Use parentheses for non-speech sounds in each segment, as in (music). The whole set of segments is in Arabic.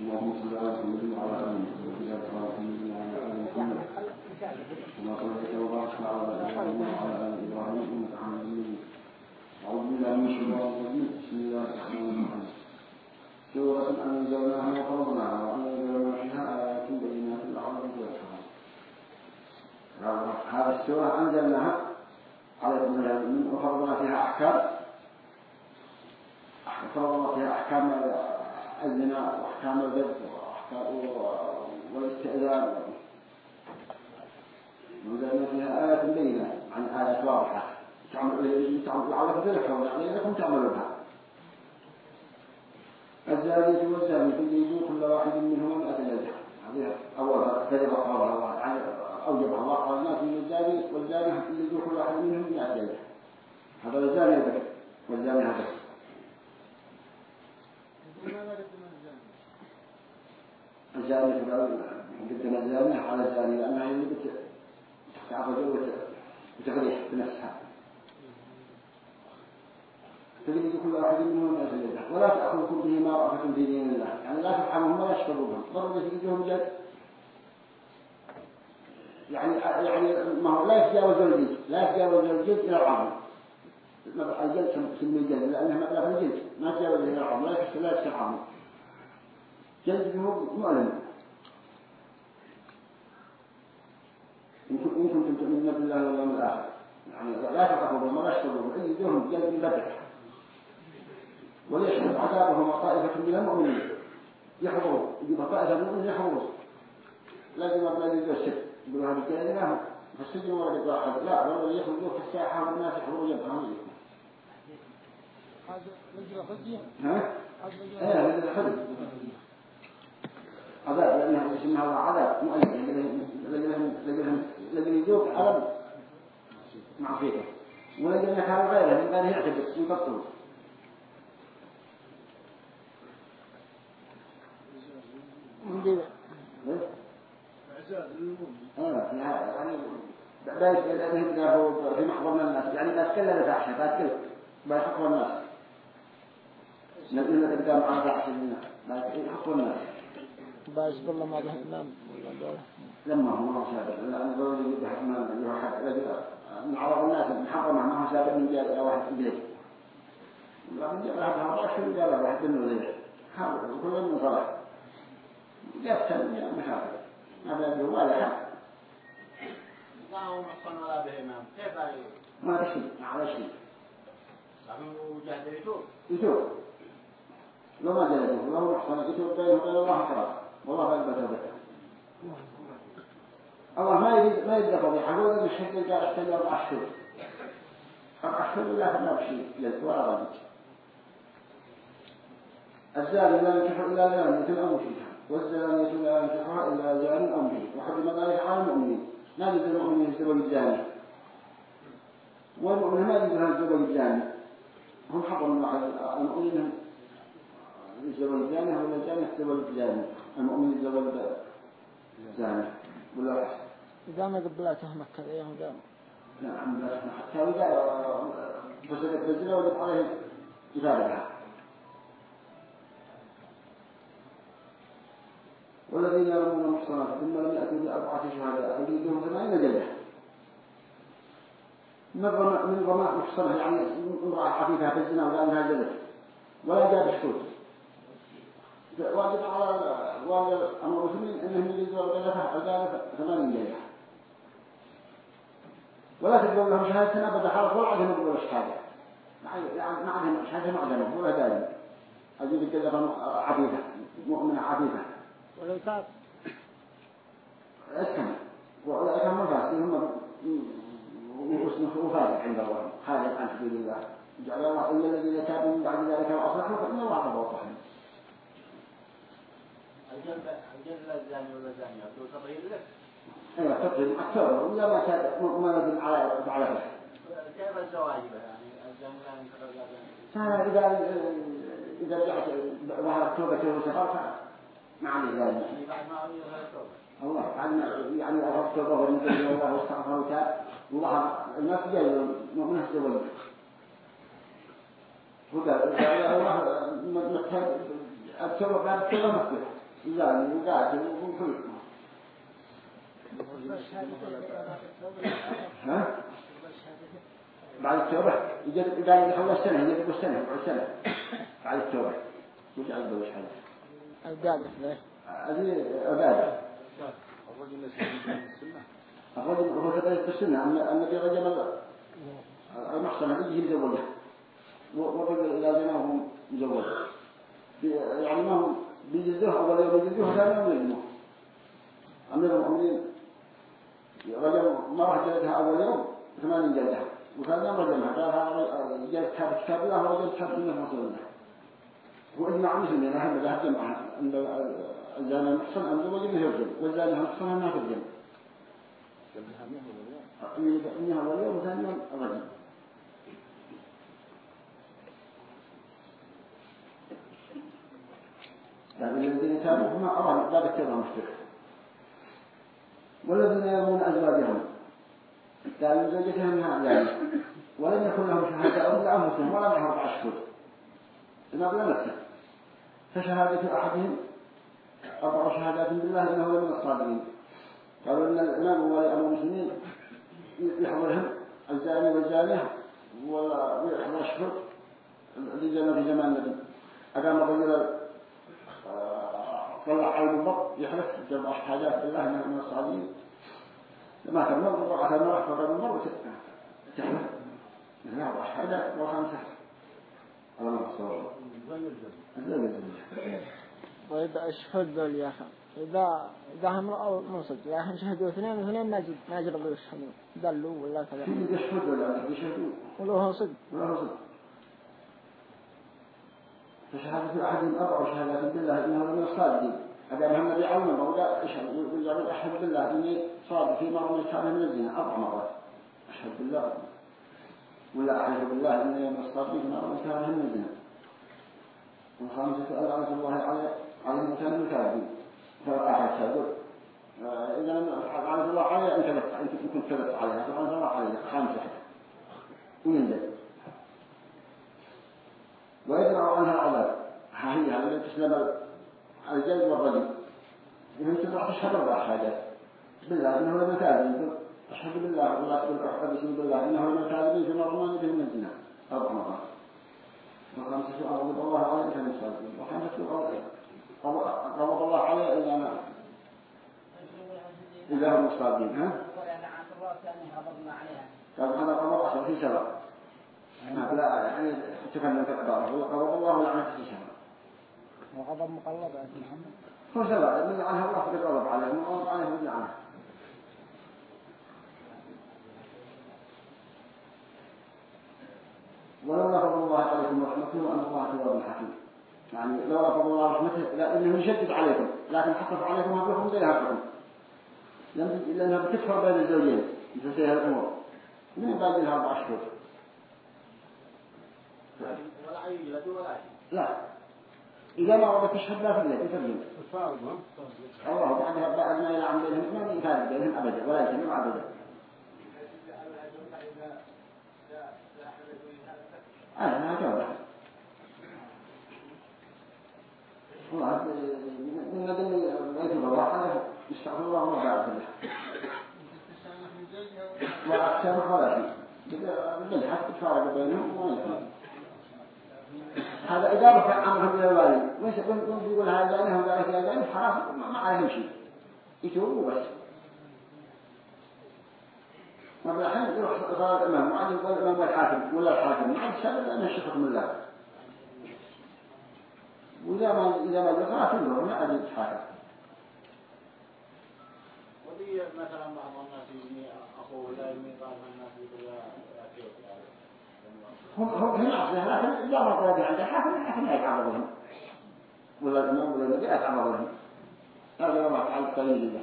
اللهم صل على محمد وعلى آل محمد وعلى آل محمد كما صليت وبارك على إبراهيم وعلى آل إبراهيم. إنك حميد مجيد أعوذ بالله من الشيطان الرجيم. بسم الله الرحمن الرحيم. سورة أنزلناها وفرضناها وأنزلنا فيها آيات بينات لعلهم يتقون هذه السورة أنزلناها عليكم من وفرضنا فيها أحكام. فرضنا فيها أحكام الزنا وأحكام البدء والاستئذان. ونزلنا فيها آيات بينة عن آيات واضحة. لعلكم تذكرون يعني لكم تعملونها. الزانية والزاني كل واحد منهما مئة جلدة هذه أول كذب قولها الله أوجبها الله قال الناس من الزاني والزاني فليجوا كل واحد منهم مئة جلدة هذا الزاني والزاني هذا. الزاني قدم الزاني على الزاني لأنها هي اللي تعرض وتغريح بنفسها تجد كل واحد منهم ما يسجد ولا تأخذكم بهما رأفة في دين الله. يعني لا تفهمهم ولا تشكروهم ضرب تجدهم جد يعني يعني ما هو لا يتجاوز الجلد لا يتجاوز الجلد إلى العظم. الجلد في الجلد لأنها مبلغ الجلد ما تجاوز إلى العظم لا يكسر لا يكسر العظم جلد مؤلم. إن كنتم تؤمنون بالله واليوم الآخر. يعني لا تقربوا ولا تشربوا أيديهم جلد بدع وليشهد عذابهم طائفة من المؤمنين. يحضروا يجيب طائفة من المؤمنين يحضروا لازم أبنى يجيبوا السجن يقولوا هذا الكلام لا في السجن ولا يقول لا ولا يخرجوا في الساحة والناس يحضروا خزية ها؟ إيه لجنة خزية عذاب لأنها اسمها عذاب مؤلم لجنة يذوق ألم معصيته ولجنة كان غيره من غيره يعتبر يبطل آه يعني ذلك الذي في محضر من الناس يعني بس كل الفاحشة بس كل بيحقوا الناس لك قدام على فاحشة الناس بس يحقوا الناس باش بالله ما به إمام لما هو ما سابق لأن ضروري من يوحد من عرض الناس محرمة ما هو سابق من جاء إلى واحد إبليس لكن جاء واحد هذا شو قال واحد؟ منه ذي حاول كل من صلاح. يفتن يا محاول هذا الجوال حق. لا هو محصن ولا به إمام كيف عليه؟ ما شيء على شيء. لكن يتوب. لو ما جلده لو محصن يتوب وبين الله حرام والله لا يبدأ. بك الله ما يريد ما يريد فضيحة هو الذي الشيء قال احتل أربع أشهر أربع أشهر لا فما بشيء ولا غني. الزاني لا ينكح إلا زانية أو مشركة والزانية لا ينكحها إلا زان أو مشرك وحرم ذلك على المؤمنين. ما يجوز المؤمنين يزدوج الزاني. والمؤمن ما يجوز يزدوج الزاني. هم حرم المؤمنين. يزدوج الزاني ولا الزاني يزدوج الزاني المؤمن يزدوج الزاني ولا لا إذا ما قبلته مكة أيام قام نعم لا حتى إذا فسدت الزنا وجب عليه إفادتها والذين يرمون المحصنات ثم لم يأتوا بأربعة شهاداء فجلدهم ثمانين جلدة. من رماء من رماء محصنة يعني امرأة عفيفة في الزنا ولا أنها جلدة. ولا جاب الشهود واجب على واجب أمر المسلمين أنهم يجلدوا الغلفة عدالة ثمانين جلدة ولا تقبل لهم شهادة أبدا خلاص ولا عندهم يقبلوا الشهادة ما عندهم شهادة ما عندهم ولا دائما أجيب الجلدة عفيفة مؤمنة عفيفة ولو تاب أسكن. وأولئك هم الفاسقين هم وفاسق عند الله. خارج عن سبيل الله. جعل الله إلا الذين تابوا من بعد ذلك وأصلحوا فإن الله غفور رحيم الجنة الجنة الزاني ولا زاني أبدو تطهير لك أيوة تقريبا أكثر ولا ما كان ما ندل على على كيف الزواجب يعني الزاني إذا رجعت ظهرت توبته وسفرت ما عليه ذلك بعد ما هذا التوبة الله عن يعني أغفرت توبه ورمت الله واستغفر وتاب وظهر الناس جاي مؤمنة الزواج وقال الله مكتب التوبة بعد التوبة مفتوح زاني وقاتل وكل ها بعد التوبة يجد قال يخلص سنة يجد سنة يقعد سنة بعد التوبة وش عقبه وش حاجة القادة هذه عبادة الرجل هو؟ كذلك السنة النبي رجل المحصن هذه يجي مزوجة والرجل إذا زناه مزوج يعني ما هم بيجلدوه أول يوم يجلدوه ثاني يوم يجلدوه أمير المؤمنين رجل ما راح جلدها أول يوم ثمانين جلدها وثاني يوم رجلها قال هذا جلد كتاب كتاب الله ورجل كتاب سنة رسول الله. وإجماع مسلمين أهم ذهب جمعها أن الزاني المحصن زوج به الرجل والزاني المحصن ما في الجنة إنها أول يوم وثاني يوم الرجل لكن الذين تابوا هم أرى باب التوبة مفتوح والذين يرمون أزواجهم. قالوا زوجتهم من ذلك ولم يكن لهم شهادة إلا أنفسهم ولا معهم أربع أشهر بلا نفسه. فشهادة أحدهم أربع شهادات بالله إنه لمن الصادقين. قالوا إن الإمام ولي أمر المسلمين يحضرهم الزاني والزانية ويحضر أشهر في زمان النبي. أقام الرجل طلع على المنبر يحلف جمع حاجات بالله من الصالحين لما كان المنبر وعلى المرح فقد المنبر تحلف مثل أربع حاجات وخمسة على ما صار وإذا أشهد ذول يا أخي إذا إذا هم رأوا منصب يا أخي شهدوا اثنين واثنين ما جد ما جربوا يشهدوا دلوا ولا كذا. في يشهد ولا يشهدوا. ولو هو صدق. ولا هو صدق. فشهادة أحد أربع شهادات بالله إنه من الصادقين هذا هم النبي علم ولا أشهد يقول أشهد بالله إني صادق في مرة كان من الزنا. أربع مرات أشهد بالله. ولا أحلف بالله إني في مرة من كان من الزنا. والخامسة ألعنة الله على من كان من الكاذبين فأحد شهد إذا لعنة الله عليه أنت أنت كنت كذبت عليها. فلعنة الله عليه. خامسة. وينزل ويدرع عنها العذاب هي هذا تسلم الجلد والرجل. إذا تدرع تشهد أربع حاجات. بالله إنه لم كاذب أشهد بالله والله يقول أحد بسم بالله. إنه لم كاذب في مرمان به من الزنا أربع مرات. وخمسة أغضب الله عليه كان الصادقين وخمسة غضب الله عليه إذا أنا إذا هم الصادقين ها؟ قال هذا قمر أصلا في سبب لا يعني تكلم في العبارة غضب الله لعنة في سبب وغضب مقلب يا محمد. هو سبب من عنها الله فقد غضب عليه من غضب عليه فقد لعنه ولولا فضل الله عليكم ورحمته أن الله تواب حكيم يعني لولا فضل الله ورحمته لأنه يشدد عليكم. لكن حقق عليكم هبكم غير هبكم لأنها بتكفر بين الزوجين. بتسير الأمور من بعد لها أربع أشهر لا. إذا ما رضت تشهد لا فضل يترجم الله بعدها بعد ما يلعن بينهم ما يفارق بينهم أبدا ولا يجمع أبدا. أنا ما أتوقع. والله من مدن بيت الله أنا يستغفر الله وما بعد الله ولا شيء بالحق تفارق بينهم وما يفارق هذا إذا رفع أمرهم إلى الوالي وش يقول؟ هذا زاني هم يا زاني حرام. ما عليهم شيء. يتوبوا بس ما بالحين يروح صار الإمام. ما عاد يقول الإمام والحاكم ولا الحاكم. ما عاد سبب لأنه من الله. وإذا ما إذا ما ذكر كله ما عاد يتحاكم ودي مثلا بعض الناس يجي أخوه لا يمي بعض الناس يقول هم هم هم لكن إذا ما طلب عند الحاكم الحاكم لا يتعرض لهم ولا الإمام ولا النبي يتعرض لهم هذا ما فعل قليل له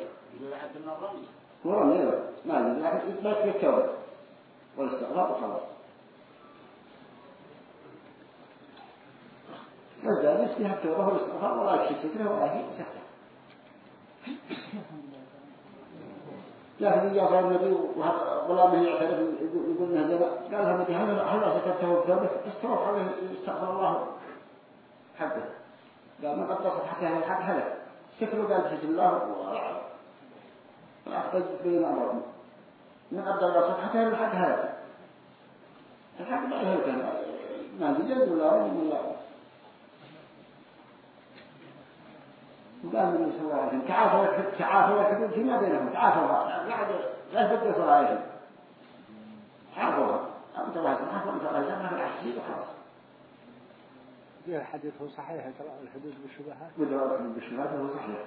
هو رمي ما يجوز لكن إثبات في التوبة والاستغراق وخلاص فالزاني فيها التوبة والاستغفار ولا يكشف ستره ولا سهل لكن إذا صار النبي وغلامه يعترف يقول انه زنا قال له النبي هل هل سكته بثوبه استوى عليه استغفر الله حقه قال من قد حتى الحق هلك كفروا قال بسم الله وأحتج بين أمرهم من أبدا الرسول حتى الحق هذا الحق لا يهلك ما بجد ولا رجل ولا وقال النبي صلى الله عليه وسلم تعافوا تعافوا الحدود فيما بينهم. تعافوا لا تبدأ صلاحهم عافوا أنت واحد. عافوا أنت واحد. ما في العشي وخلاص. فيها حديث هو صحيح ترى الحدود بالشبهات؟ بدأ بالشبهات هو صحيح.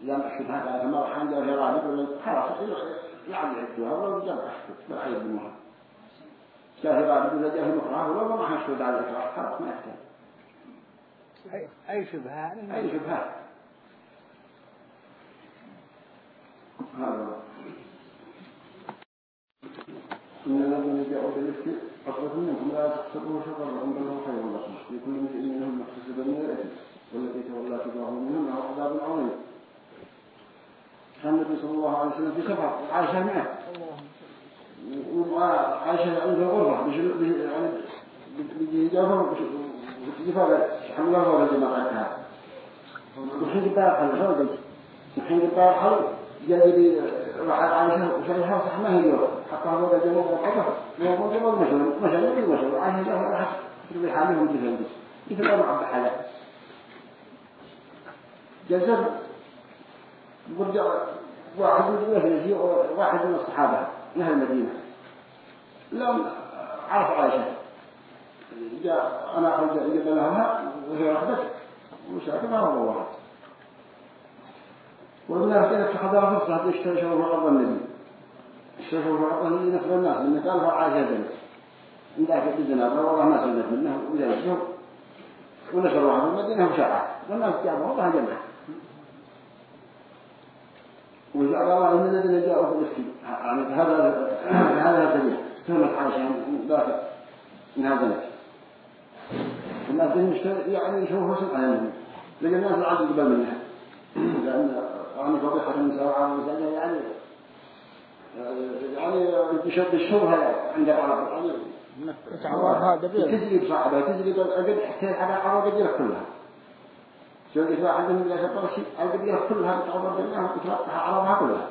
لما الشبهات على ما حان جاء في رابط ولا خلاص. يعني عدوها ولا جمع ما حيبنوها في رابط ولا في مكره ولا ما حشود على الإكراه. خلاص ما يحتاج. أي شبهة يعني أي شبهات هذا إن الذين جاءوا بالإفك أصبح منكم لا تحسبوه شرا لكم بل هو خير لكم لكل امرئ منهم ما اكتسب من الإثم والذي تولى كبره منهم له عذاب عظيم كان النبي صلى الله عليه وسلم في سفر عائشة معه وعائشة عنده غرفة بش يعني الله جماعة قعدتها وحين قبار حل هودي وحين قبار حل جاي راح عائشة وشايفها صح ما هي اليوم؟ حتى هو ده القطر ما هو جماعة مشهور مشهور مشهور عائشة جاء راح تروي حالهم جفن بس يفضل مع بحالة جزر ورجع واحد من الناس واحد من الصحابة من أهل المدينة. لم عرف عائشة. جاء أنا جبل لها وهي أخذت وشاكت ما هو واحد والناس كانت تحضر فرصة يشتروا عرض النبي اشتروا عرض النبي نفر الناس لأن قال عائشة ذلك من ذاك الزنا والله ما سلمت منه وإذا يشوف ونشروها في المدينة وشاعت والناس جابوا والله جمعت وجعل الله من الذين جاءوا في يعني هذا هذا الدليل كلمة عائشة ذاك من هذا الناس الناس يعني يشوفوا حسن أهلهم لأن الناس العدل قبل منها. لأن يعني فضيحة النساء وعلى النساء يعني يعني بشد الشبهة عند العرب يعني تعوض هذا تجري بصاحبها تجري قد حتى على عرب قديرة كلها. سواء إذا عندهم إلى شطر شيء القديرة كلها بتعوض بينها وتتلقها عربها كلها.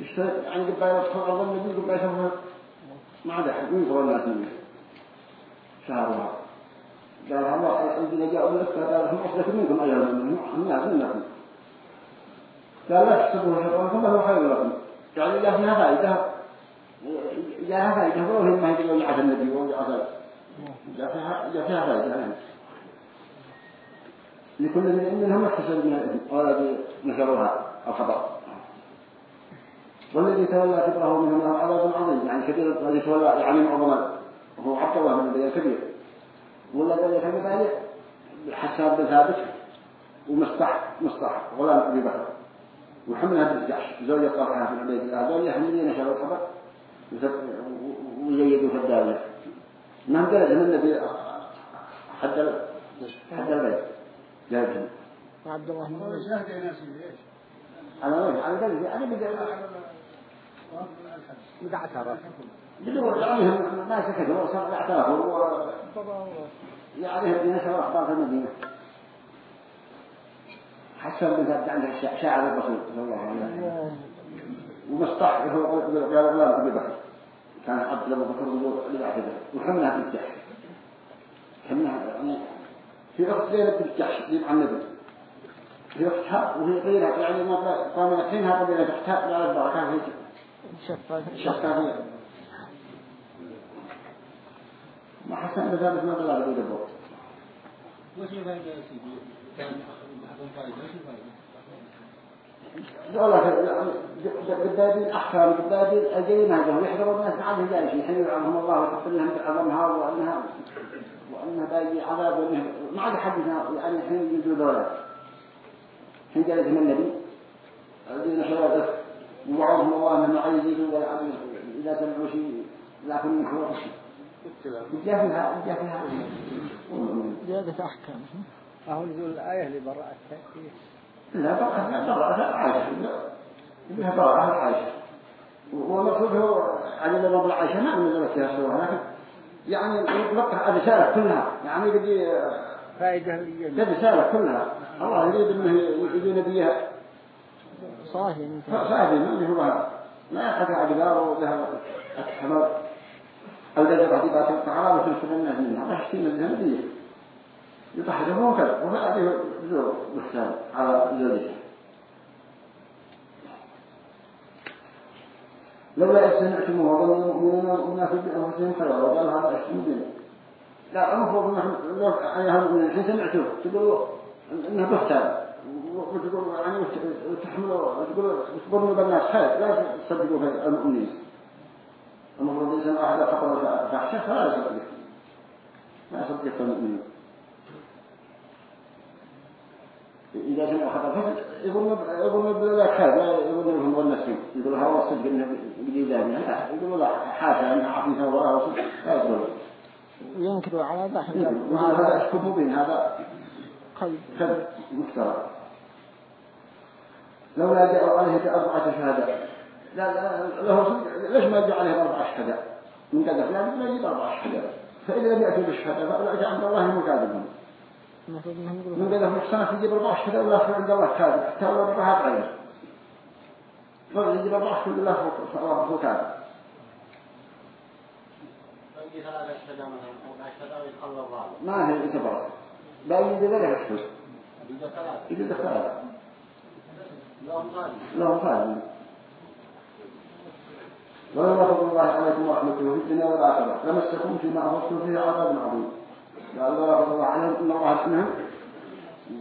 اشترك عن قبائل تدخل أرض النبي قبائل شوفها ما عدا حد من قرى الناس منه شهرها. قال الله الذين جاءوا من الأسفل قال هم أصلك منكم أيها الناس منكم قال لا تحسبوه شرا فما خير لكم. يعني إذا فيها فائدة. فيها فائدة ولو هم ما يقولون عسى النبي عسى إذا فيها فائدة لكل من منهم اكتسب من الإثم والذي نشروها الخبر. والذي تولى كبره منهم عذاب عظيم يعني كبير الذي تولى يعني معظم وهو عبد الله من الذي والذي كان ذلك حساب بن ثابت. ومصطح مصطح غلام أبي بكر. وحملها بن جحش زوجة طلحة بن عبيد الله هذول يحملين نشروا الخبر. ويزيدوا في الدولة. ما قال من النبي حتى حتى البيت جابهم عبد الله بن شاهد يا ناس ليش؟ على وين على ذلك أنا بدي إذا بدور عليهم ما سكتوا وصار اعترفوا يعني هذه نشر أخبار المدينة حسن بن ثابت عنده شاعر الرسول صلى الله عليه وسلم ومصطح قال غلام أبي بكر كان عبد الله بكر للعتبة وحملها بنت جحش حملها يعني في أخت زينب بنت جحش اللي مع النبي في أختها وهي غيرها يعني ما قام حينها قبل تحتها على البركة هي شفاف ما حسن ثابت ما طلع له دبور وش الفائدة يا سيدي؟ كان أخذ فائدة وش الفائدة؟ والله قدادين أحكام قدادين أجينا هذا يحضروا الناس عنه ذلك يحن يعلمهم الله ويحط لهم بعظمها وأنها وأنها باقي عذاب وأنها ما عاد حد يعني الحين يجوا ذولا حين جلس من النبي الذين شروا ووعدهم الله من عايز يجوا ويعلم إذا سمعوا شيء لكن خروج شيء جاء فيها زيادة أحكام. أهو نقول الآية لبراءة التأكيد. لا بقى لا براءة عائشة إنها براءة عائشة والمقصود هو على رب عائشة ما نزلت فيها سورة لكن يعني يطلقها الرسالة كلها. يعني بدي فائدة الرسالة كلها. الله يريد أنه يجي نبيها. صافي انت صافي ما بها ما يقطع أقدار ولها الحمر أو عقيبات تعالى وتنشر الناس منها ما يحكي من الهندية يطحره كذا وما عليه زور بحسان على زوجته لولا إذ سمعتموه وظن المؤمنون والناس بأنفسهم خيرا وقال هذا أشهر مبين لا المفروض نحن لو أيها المؤمنين حين سمعتوه تقولوا إنه بهتان وتقولوا يعني وتحملوا تقولوا تقولوا بالناس خير لا تصدقوا المؤمنين المفروض الإنسان واحد فقر فحشة فلا يصدق لا يصدق في المؤمنين. إذا خطأ فقط يقولون يقولون بلا خير لا يقولون لهم والنسين يقولوا هذا الصدق إنه بدي ذلك لا يقولوا لا حاشا أنه عقيسة ولا صدق. لا يقولون وينكروا على ضحك هذا أشكو مبين هذا قلب كذب مفترى. لولا جاءوا عليه بأربعة شهادات لا لا له صدق ليش ما جاء عليه أربعة شهادات من قدر لا ما يجيب أربعة شهادات فإذا لم يأتوا بالشهادة فأولئك عند الله مكاذبون انهم من قدر محسنة يجيب أربعة شهادات ولا يكون عند الله كاذب. حتى لو ربها غير. فرد يجيب أربعة شهادات الله هو- كاذب. شهداء شهداء ما هي إتبار لا يجيب يجي ثلاثة يجيب ثلاثة لهم غالي لهم خالد ولولا فضل الله عليكم ورحمته في الدنيا والآخرة لمسكم فيما أخذتم فيه عذاب عظيم. قال لولا فضل الله عليهم إن الله أسمهم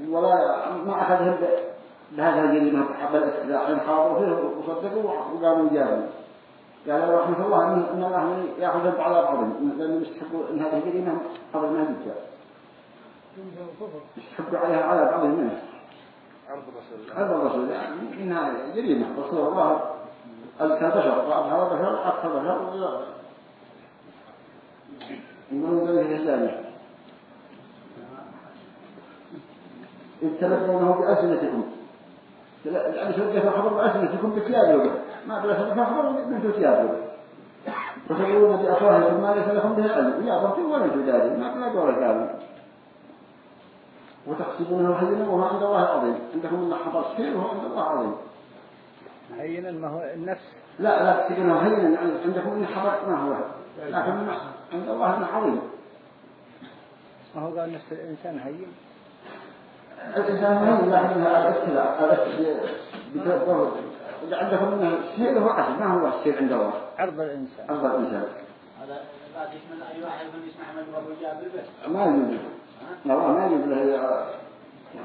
ولا ما أخذهم بهذا الجريمة حب الاستدعاء إن خاضوا فيه وصدقوا وقاموا يجابوا قال رحمة الله إن الله يأخذهم بعذاب عظيم. لأنهم يستحقوا إن هذه الجريمة قبل ما تجاء يستحقوا عليها عذاب عظيم. منه عرض رسول الله هذا الرسول. يعني إنها جريمة. رسول الله كبشر وأظهر بشر أكثر بشر يقولون ذلك الثانية إذ تلقونه بأسنتكم يعني سجف الخبر بأسنتكم بثيابه ما بلا سجف الخبر من ثيابه وتقولون بأفواهكم ما ليس لكم به علم. يا ضبط ولا تداري ما بلا قول كامل وتحسبونه هينا وهو عند الله عظيم عندكم من حفظ كثير وهو عند الله عظيم هينا ما هو النفس لا لا تحسبونه هينا عندكم من حفظ ما هو لكن عند الله انه عظيم ما هو قال نفس الإنسان هين الإنسان هين لكنها الابتلاء الابتلاء عندكم منه شيء له عسل ما هو الشيء عند الله عرض الإنسان عند الإنسان هذا بعد يشمل أي واحد من يسمع من أبو جابر بس ما يجوز والله ما يجوز له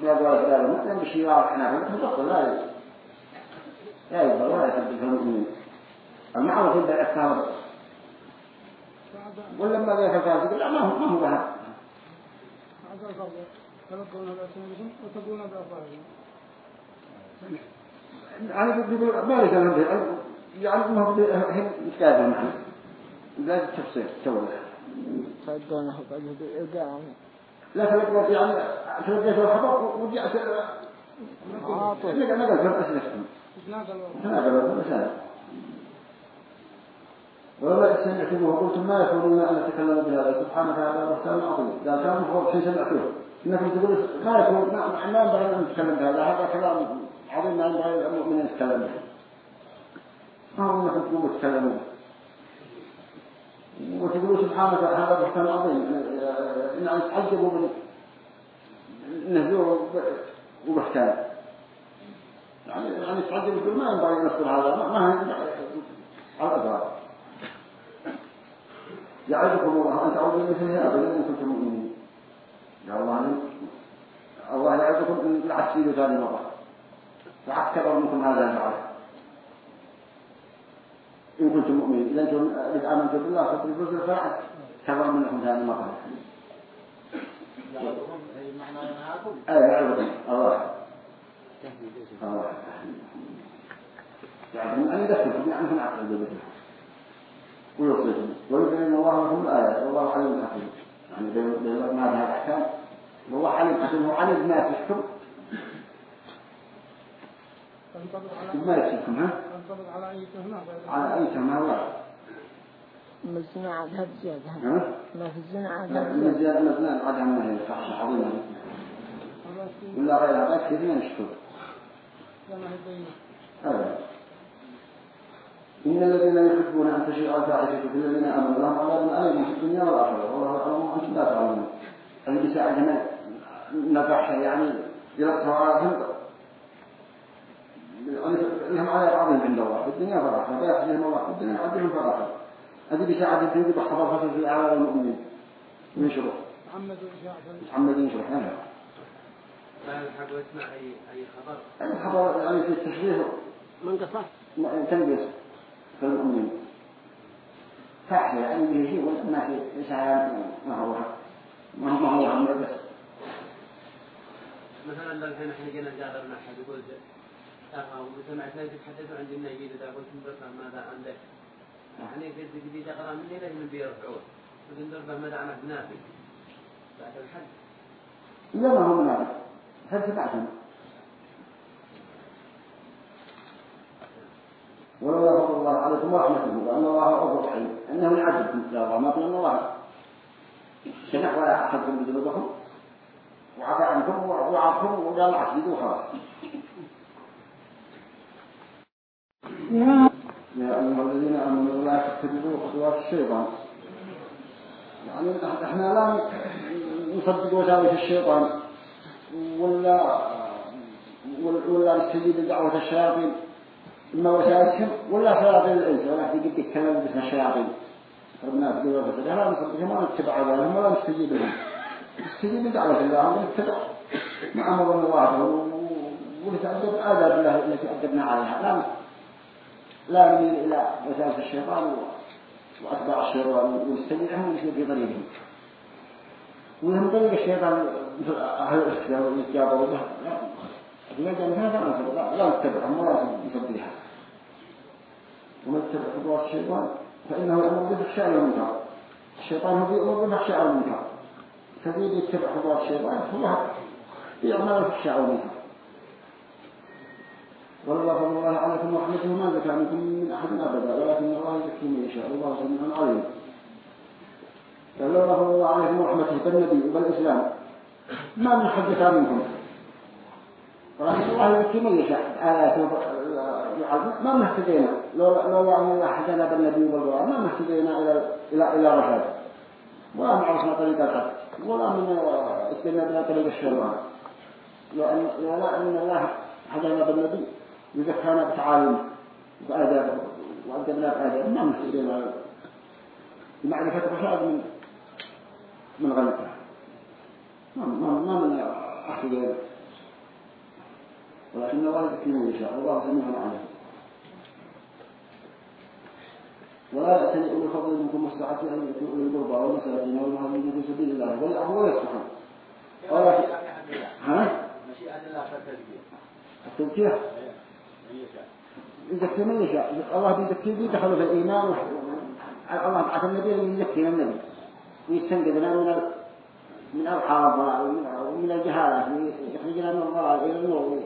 يا قول كلام ما يمشي هنا فبطل لا يجوز لا يجوز ولا يحب المؤمنين. المعروف يبدأ الثامر ولما ذاك الفاسق لا ما هو ما هو هذا أنا بقول ما ليس لهم به يعني ما هو هم متكاذب معنا لا قد يقام لا تلقوا يعني تلقيت الخبر ورجعت نقل نقل في أسئلتكم ناقل تناقلوا مثلا ولولا سمعتموه وقلتم ما لنا أن نتكلم بهذا سبحانك هذا بهتان عظيم قال كان المفروض حين سمعتوه إنكم تقولوا ما يكون ما ينبغي أن نتكلم بهذا. هذا كلام عظيم ما ينبغي المؤمنين يتكلم به ما هو أنكم تقولوا تتكلموا به وتقولوا سبحانك هذا بهتان عظيم إن أن تعجبوا من نهزوه وبهتان يعني يعني تعجب يقول ما ينبغي نذكر هذا ما ما ينبغي على الأضرار يعظكم الله. أن تعودوا مثلها أبدا إن كنتم مؤمنين يا الله الله يعظكم أن لا تسيروا ثاني مرة. لا كبر منكم هذا الفعل إن كنتم مؤمنين إذا أنتم إذا آمنتم بالله فاضربوا الفرع كبر منكم ثاني مرة. يعظكم أي معنى ينهاكم. أي يعظكم الله. يعظكم أن يذكركم يعني هم عقل بذكركم ويصلحهم ويبين الله لهم الآيات والله عليم حكيم يعني بين ما هذا الأحكام والله عليم حكيم هو علم ما تحكم ما يحكم ها على أي تهمة على أي هو ما الزنا عاد هذا زيادة. ما في الزنا من زيادة زيادة. مثلا عدم ما هي صح عظيمة ولا غيرها بس كثير من بينة أبدا إن الذين يحبون أن تشيع الفاحشة في الذين آمنوا لهم عذاب أليم في الدنيا والآخرة والله يعلم وأنتم لا تعلمون. اللي بيساعدهم نفحشة يعني يلقوا عليهم لهم عذاب عظيم عند الله في الدنيا والآخرة. فيحجزهم الله في الدنيا في الآخرة. هذه ذبح خبر فصل في أعراض المؤمنين. من شروط محمد وإشاعة محمد يشرح لنا لا يلحق ويسمع أي أي خبر. الخبر يعني في التشبيه. من قصة تنقص في المؤمنين فاحشة يعني به شيء ما في ليس ما هو ما هو ما هو بس. مثلا لو الحين إحنا جينا نجادر مع أحد يقول أخا وسمعت ناس يتحدثوا عن جنة جديدة قلت ندربه ماذا عندك؟ يعني قلت جديدة أقرأ مني لازم بيرفعون قلت ندربه ماذا عن أبنائي بعد الحد. لا ما هو منافق فلسفتهم ولولا فضل الله عليكم ورحمته وأن الله غفور رحيم. أنه يعذبكم تجارة ما بين الله. شنح ولا أخذكم بذنوبكم؟ وعفى عنكم وعفوا وقال عسيدوا خلاص يا أيها الذين آمنوا لا تتبعوا خطوات الشيطان. يعني إحنا لا نصدق وساوس الشيطان. ولا ولا نستجيب لدعوة الشياطين. إما وسائلهم ولا شياطين الإنس. ولا في قد يتكلم باسم الشياطين ربنا في قوة فسدها لا نصدقهم ولا نتبع ذلهم ولا نستجيب لهم. نستجيب لدعوة الله ونتبع ما أمر الله به. ونتأدب آداب الله التي أدبنا عليها. لا لا نميل إلى وسائل الشيطان وأتباع الشيطان. ونستجيبهم ونسير في طريقهم. وهم طريق الشيطان أهل الاختيار والإجابة وده لا جميع هذا لا لا نتبعهم ولا نصدقها ومن يتبع خطوات الشيطان فإنه يأمر بالفحشاء والمنكر الشيطان هو يأمر بالفحشاء والمنكر فذي يتبع خطوات الشيطان هو يعمل الفحشاء والمنكر والله فضل الله عليكم ورحمته ما زكى منكم من أحد أبدا ولكن الله يزكي من يشاء والله سميع عليم فلولا فضل الله عليكم ورحمته بالنبي وبالإسلام ما من حد منكم ولكن الله من يشاء آياته ما ما اهتدينا لو لو الله هدانا بالنبي والقرآن ما اهتدينا إلى إلى إلى رشاد ولا من عرفنا طريق الحق. ولا من اتبعنا بنا طريق الشيطان لأن لا أن الله هدانا بالنبي. وذكرنا بتعاليم وآداب وأدبنا بآداب ما مهتدينا بمعرفة الرشاد من من غلطه ما ما ما من اهتدينا ولكن الله يذكي من يشاء الله سميع عليم ولا يأتني أولي فضل منكم والسعة أن يأتوا أولي القربى والمساكين والمهاجرين في سبيل الله والأهوى يصلحون قال ها؟ مشيئة الله فالتزكية التزكية يزكي من يشاء الله بيزكي بي دخلوا في الإيمان الله بعث النبي يزكينا النبي ويستنقذنا من. من الضلال ومن الجهالة. ويخرجنا من الضلال إلى النور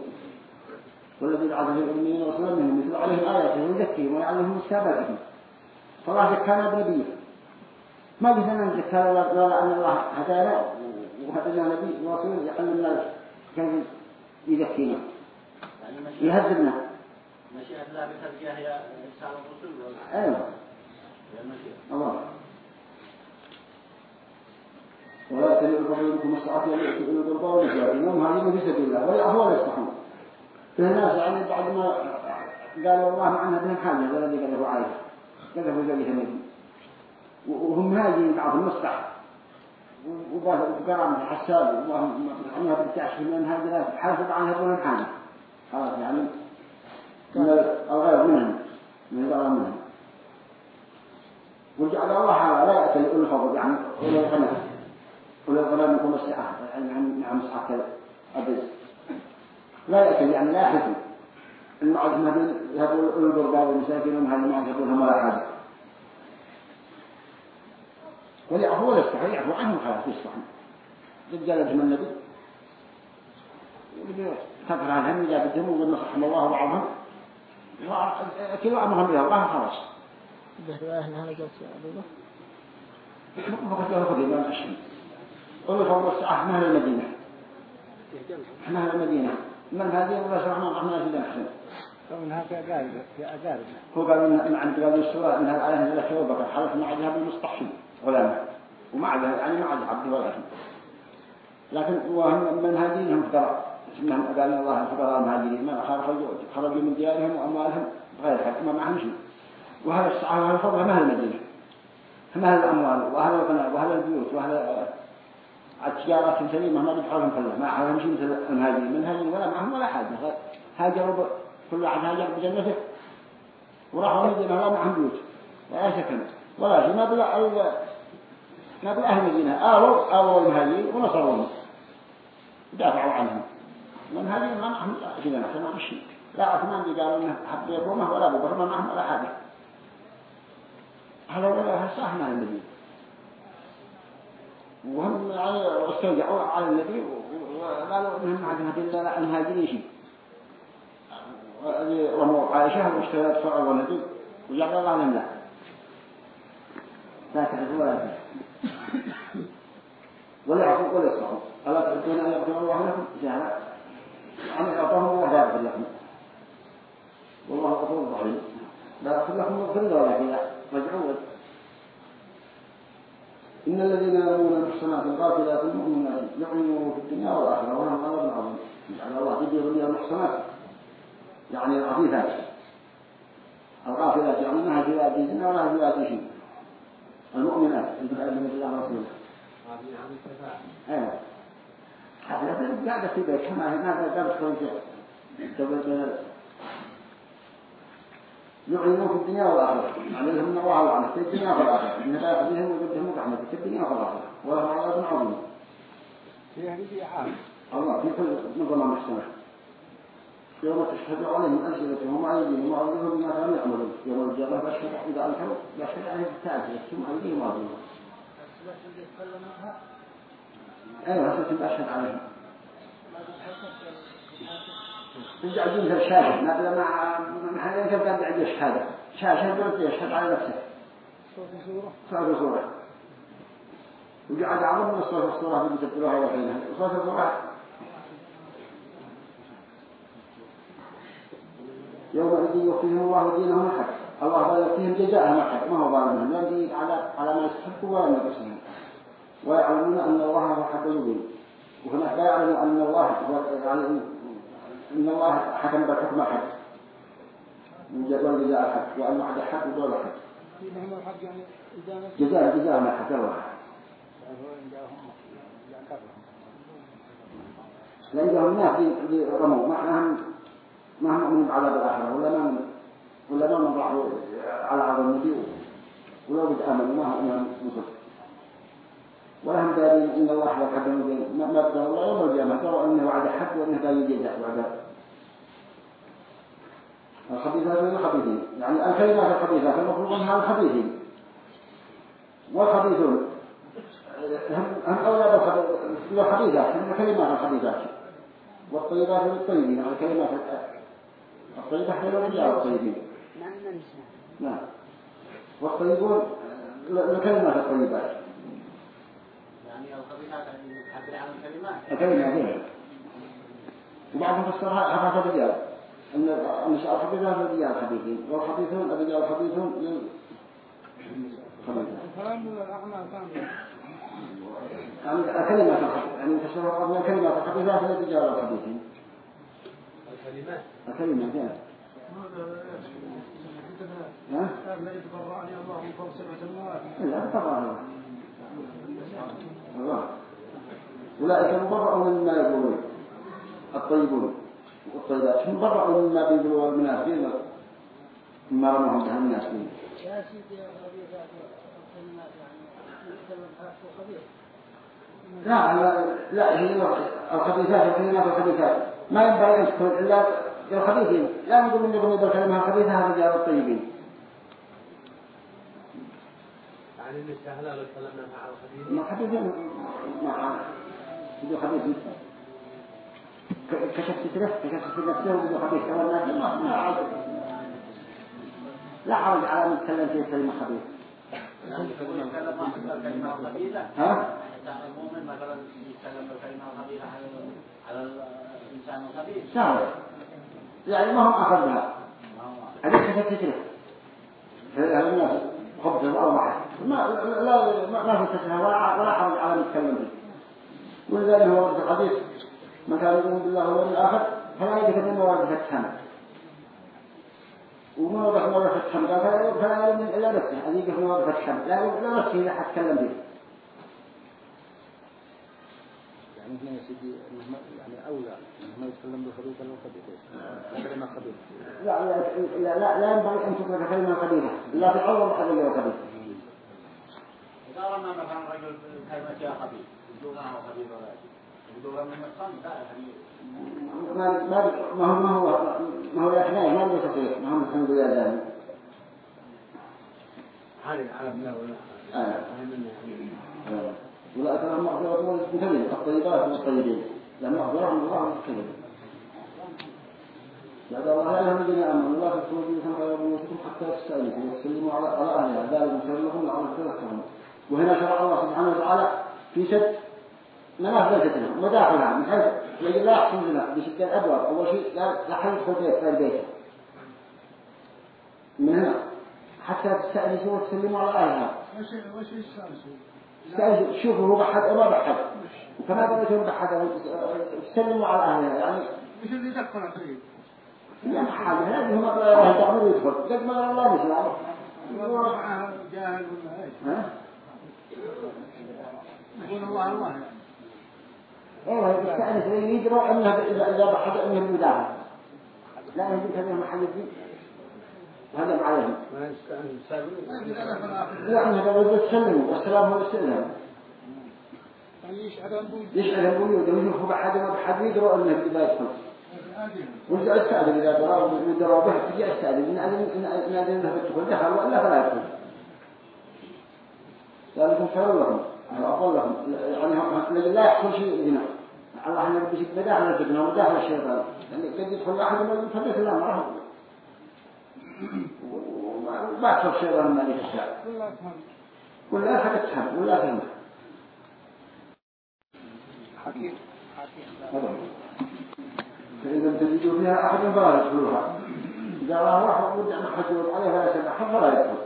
والذي بعث في الأمين ورسولا منهم يتلو عليهم آياته ويزكيهم ويعلمهم والحكمة فالله زكانا بنبيه. ما قلنا نزكى لولا لولا أن الله هدانا وهدنا نبي ورسول يعلمنا كيف يزكينا. يعني مشيئة يهذبنا. مشيئة الله بالتزكية هي إرسال الرسل ولا أيوه الله. ولا تلقوا بينكم الساعة إلى القربى والمساكين والمهاجرين في سبيل الله ولا أهوى يصلحون. في ناس يعني بعد ما قالوا الله معنا بهم حاجة ولا اللي قالوا عايز قالوا زوجي ثمين وهم مهاجرين بعضهم مصلح وبعض الفقراء من الحساب وهم عنها بالتعشف من المهاجرات حافظ عنها بهم حاجة خلاص يعني. الغير منهم. من الغير منهم. وجعل الله لا يأتي الفضل يعني أولي الغنى أولي الغنى منكم السعة يعني عن عن مسحة الأبز لا يأتي يعني لا يحكم المعز ما يهبوا أولي القربى والمساكين وهم هذه ما يهبونهم ولا حاجة وليعفوا ولا يستحي يعفو عنهم خلاص يصلحون رجال من النبي كفر عنهم إذا بدهم وقلنا رحم الله بعضهم. كل أمرهم إلى الله خلاص. ده أهل هذا جالس يا أبو بكر. فقد له خذ الإمام الشيء قل فضل الساعة مهل المدينة. إحنا أهل المدينة. من هذه ولا شرحنا رحنا في أحسن ومنها في أقارب في أقارب هو قال إن عند قال السورة إنها عليها نزلت بكر حلف ما عندها بالمصطحي غلامة. وما عندها يعني ما عندها عبد ولا شيء لكن وهم من هذه فقراء. اسمهم قال الله الفقراء المهاجرين. ما خرجوا خرجوا من ديارهم وأموالهم غير حق. ما معهم شيء. وهذا السعة وهذا الفضل ما هي المدينة. هم أهل الأموال وأهل وأهل البيوت وأهل التجارة سليمة ما بيدفعهم كلها ما عليهم شيء مثل المهاجرين من هاجرين ولا معهم ولا حاجة. هاجروا كل واحد هاجر بجنته. وراحوا مدينة لا معهم بيوت. لا سكن ولا شيء. ما بلا ما بلا أهل المدينة آووا آووا المهاجرين ونصروهم. دافعوا عنهم. المهاجرين ما معهم كذا نحن ما شيء. لا عثمان دي قالوا انه حب يقومه ولا أبو بكر. ما معهم ولا حاجة. هذا ولا هسه ما المدينة. وهم استرجعوا على النبي وقالوا انهم عندنا الا المهاجرين شيء رموا عائشة واشترت فرع ونبي وجعل الله لهم لا. لا تحبوا ولا تحبوا ولا يعفوا ولا يصرعوا ألا تحبون أن يغفر الله لكم؟ جهلا أن يعطوهم الله يغفر لكم. والله غفور رحيم. لا يغفر لكم يغفر له ولكن رجعوا. إن الذين يرمون المحصنات الغافلات المؤمنات يعلموا في الدنيا والآخرة ولهم عذاب عظيم يعني الله يجي يرمي المحصنات يعني الغفيفات الغافلات يعني ما في وادي زنا ولا في وادي شيء المؤمنات اللي تؤمن بالله ورسوله أيوه هذا قاعدة في بيت ما ما قدرت تقول يعلمون في الدنيا والآخرة. من الله وعنه في الدنيا والآخرة إن لا يأخذهم ويقدهم رحمة. في الدنيا والآخرة ولهم عذاب عظيم. في هذه حال الله في كل نظام محسنة يوم تشهد عليهم ألسنتهم وأيديهم وأرجلهم بما كانوا يعملون. يوم القيامة بشهد إذا أنكروا يشهد عليهم التعب يكتم أيديهم وأرجلهم. أيوة هسه أشهد عليهم. ترجع مثل شاهد. ما بلا ما ما حدا يقدر عندي شهادة شاهد يقول يشهد على نفسه. صوت صورة صوت صورة وقعد عظم من الصوت الصورة اللي بتبدلوها وحينها صوت الصورة يومئذ يوفيهم الله دينهم الحق. الله لا يوفيهم جزاءهم الحق. ما هو ظالمهم لا يجي على على ما يستحقوا ولا ينقصهم ويعلمون أن الله هو الحق المبين وهناك لا يعلم أن الله هو يعني إن الله حكم بالحكم الحق والجزاء الحق وأن وعد الحق ودول الحق فيهم الحق يعني إدانة جزاء جزاء ما حق الله لأنهم ما في رموا ما هم ما هم مؤمنين بعذاب الآخرة. ولا ما من ولا ما من على عذاب النبي. ولو قد ما هم إمام مصر ولا هم دارين إن الله المبين ما بدأ الله يوم القيامة ترى أنه وعد حق وأنه دارين جزاء وعذاب الخبيثات من الخبيثين. يعني الكلمات الخبيثات المفروض أنها الخبيثين. والخبيثون هم هم أولاد الخبيثات هم الكلمات الخبيثات. والطيبات للطيبين الكلمات الطيبة حين الرجال الطيبين. نعم. والطيبون الكلمات الطيبات يعني الخبيثات اللي تعبر عن الكلمات الكلمات هي وبعضهم فسرها حفاظ الرجال. أن النساء الخبيثات الرجال الخبيثين والخبيثون الرجال الخبيثون كاملة يعني فسرها من؟ الكلمات الخبيثات للرجال الخبيثين الكلمات الكلمات؟ لا يتبرعني الله من فوق سبع سماوات لا طبعا الله الله أولئك مبرؤون مما يقولون. الطيبون. والطيبات هم مبرؤون مما بيقولوا المنافقين مما رمهم به المنافقين. يا سيدي لا لا هي الخبيثات الكلمات الخبيثات ما ينبغي أن تكون إلا للخبيثين لا نقول من يقول بالكلمة الخبيثة الرجال الطيبين يعني نستهلا لو تكلمنا مع الخبيث ما خبيثين مع بدو خبيث ك- كشفت له كشفت نفسه بدو خبيث أول الناس ما ما عاد لا عرض على من يتكلم في كلمة خبيث يعني عن ها؟ يعني المؤمن مثلا يتكلم بالكلمة الخبيثة على على الإنسان الخبيث. سهل. يعني ما هم أخذها ما هو هذه كتبت تترك هذا الناس. ما لا ما ما في تسهل ولا ولا حرج على المتكلم به. ولذلك هو ورد الحديث من كان يؤمن بالله واليوم الآخر فلا يجد من مواد فتحنا وما وضح فتحنا قال فلا فلا يؤمن إلا نفسه. هذه يجد مواد فتحنا لا لا نفسه إذا حتكلم به. يعني هنا يا سيدي يعني أولى ما يتكلم بالخبيث ولا الخبيث كلمة خبيث لا لا لا, لا ينبغي أن تترك كلمة خبيثة لا تعوض حد غير خبيث إذا رمى مثلا رجل كلمة يا خبيث يقول ما هو خبيث ولا شيء يقول رمى المسخن لا يعني ما ما ما هو ما هو ما هو الأحناء ما هو صحيح ما هو الحمد لله ذلك هذه ولا آه. فهمنا يعني ولا أكرم مغفرة مثل الطيبات والطيبين لا مغفرة من الله والطيبين يا الله لا الذين آمنوا الله غير بيوتكم حتى تستأنسوا وتسلموا على على أهلها ذلك خير لكم لعلكم تذكرون وهنا شرع الله سبحانه وتعالى في سد منافذ الفتنة مداخلها من حيث يجب لا يحصل لنا بشد الأبواب أول شيء لا حد يدخل بيت غير بيته من هنا حتى تستأنسوا وتسلموا على أهلها. وش وش؟ استأذن شوفوا هو بحد أو ما بحد. فما بغيتهم بحد تسلموا على أهلها يعني وش اللي دخل قريب؟ لا محل هذه هم الله يدخل. قد ما الله والله معاه جاهل ولا يقول الله الله. يعني أيوه يستأنس يدروا انه اذا إذا بحد انه المداهمة لا يجب هذه محل الدين. هذا عليهم يعني هذا بده تسلموا والسلام هو يعني يشعر البيوت ويشوفوا بحد ما بحد يدروا أنه إذا يدخل. آدم وانت استأذن إذا دروا ودروا به تجي استأذن إن اذن إن اذن له بالدخول دخل وإلا فلا يدخل. ذلك خير لهم أفضل لهم يعني لا يحصل شيء هنا الله أن يربي شيء مداخل الفتنة ومداخل الشيطان. يعني قد يدخل واحد ما يفدك الله معه وما يحصل الشيطان ما كلها تهم ولا حاجة تفهم ولا فهم هو. فإذا تجدوا فيها أحد فلا يدخلوها. إذا رأى واحد ودع ما يرد عليه فلا يسمح فلا يدخل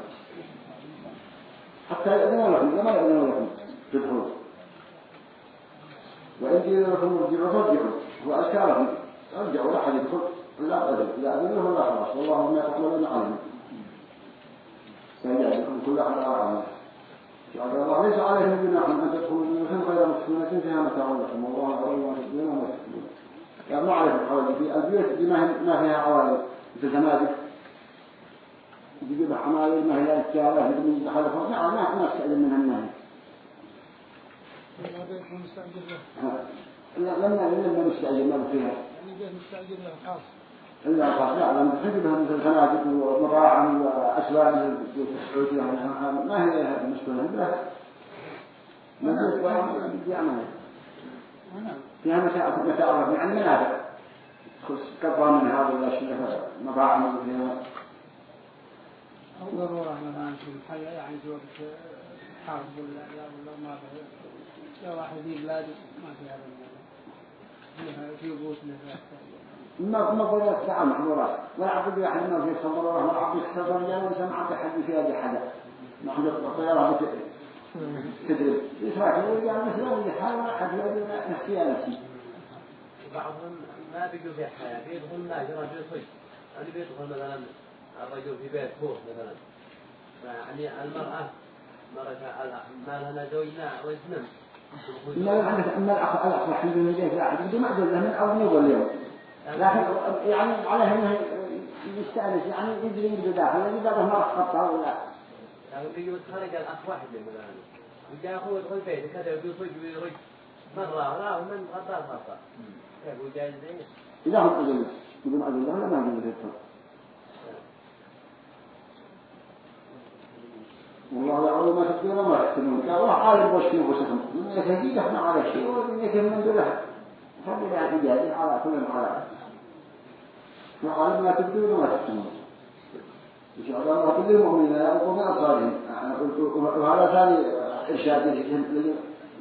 حتى يأذنوا لكم لما يأذنوا تدخلوا وإن قيل لكم ارجعوا فارجعوا وأزكى لكم ارجعوا لا أحد يدخل. لا أذن لا أذن لهم لا خلاص والله ما تقولون عليهم سيجعل لكم كل أحد على عمله قال الله ليس عليهم جناح أن تدخلوا من غير مسكونة فيها متاع لكم والله غير تسلمون وما تسلمون يعني ما عليهم حوالي. في البيوت دي ما فيها عوالم مثل زمادك يجيب حمايل ما هي التجارة من دخلها نعم ما استأذن منها النهي هذا يكون مستأجر له لا لما لما نستأذن ما فيها يعني جاء مستأجر له خاص إلا خاص لا لما تجيبها مثل فنادق ومطاعم وأسواق مثل السعودية ما هي لها يعمل هنا فيها متاع متاع يعني منافع قطع من هذا الأشياء مطاعم فيها أو ضرورة مثلا في الحياة يعني في وقت حرب ولا لا ولا ما في لا واحد في بلاد ما في هذا فيها في بيوت قلت ساعة محظورات ولا عبد واحد ما في صبر ولا عبد يستطر جاء عبد حد فيها دي حدا ما عبد الطيارة تدري. إسرائيل يقول يعني مثلا اللي حال ولا حد يقول نفسي نفسي بعضهم ما بيجوا في حياة. بيدخل ناس رجل صيد يعني بيدخل مثلا الرجل في بيت فوق مثلا. يعني المرأة مرة ما لها زوجنا وزنم إما عندك إما الأخ الأخ الحمد لله لا عندي ما أقول له من أول يقول اليوم لكن يعني عليه إنه يستأنس يعني يدري يبدو داخل إذا ما خطأ ولا لكن بيجي يتخرج الأخ واحد مثلا وجاء أخوه يدخل بيته كذا وبيصج ويرج مرة لا ومن غطى غطى يقول جاي زين إذا هم أجل يقولون أجل له ما أجل له والله يعلم ما تكتبون وما تكتبون قال الله عالم وش في أنفسكم من يتهديد إحنا على شيء ومن يتهم له فبلا اعتجاز على كل على وعالم ما تكتبون وما تكتبون إن شاء الله الله كل المؤمنين يقوم بأبصارهم أنا قلت وهذا ثاني إرشاد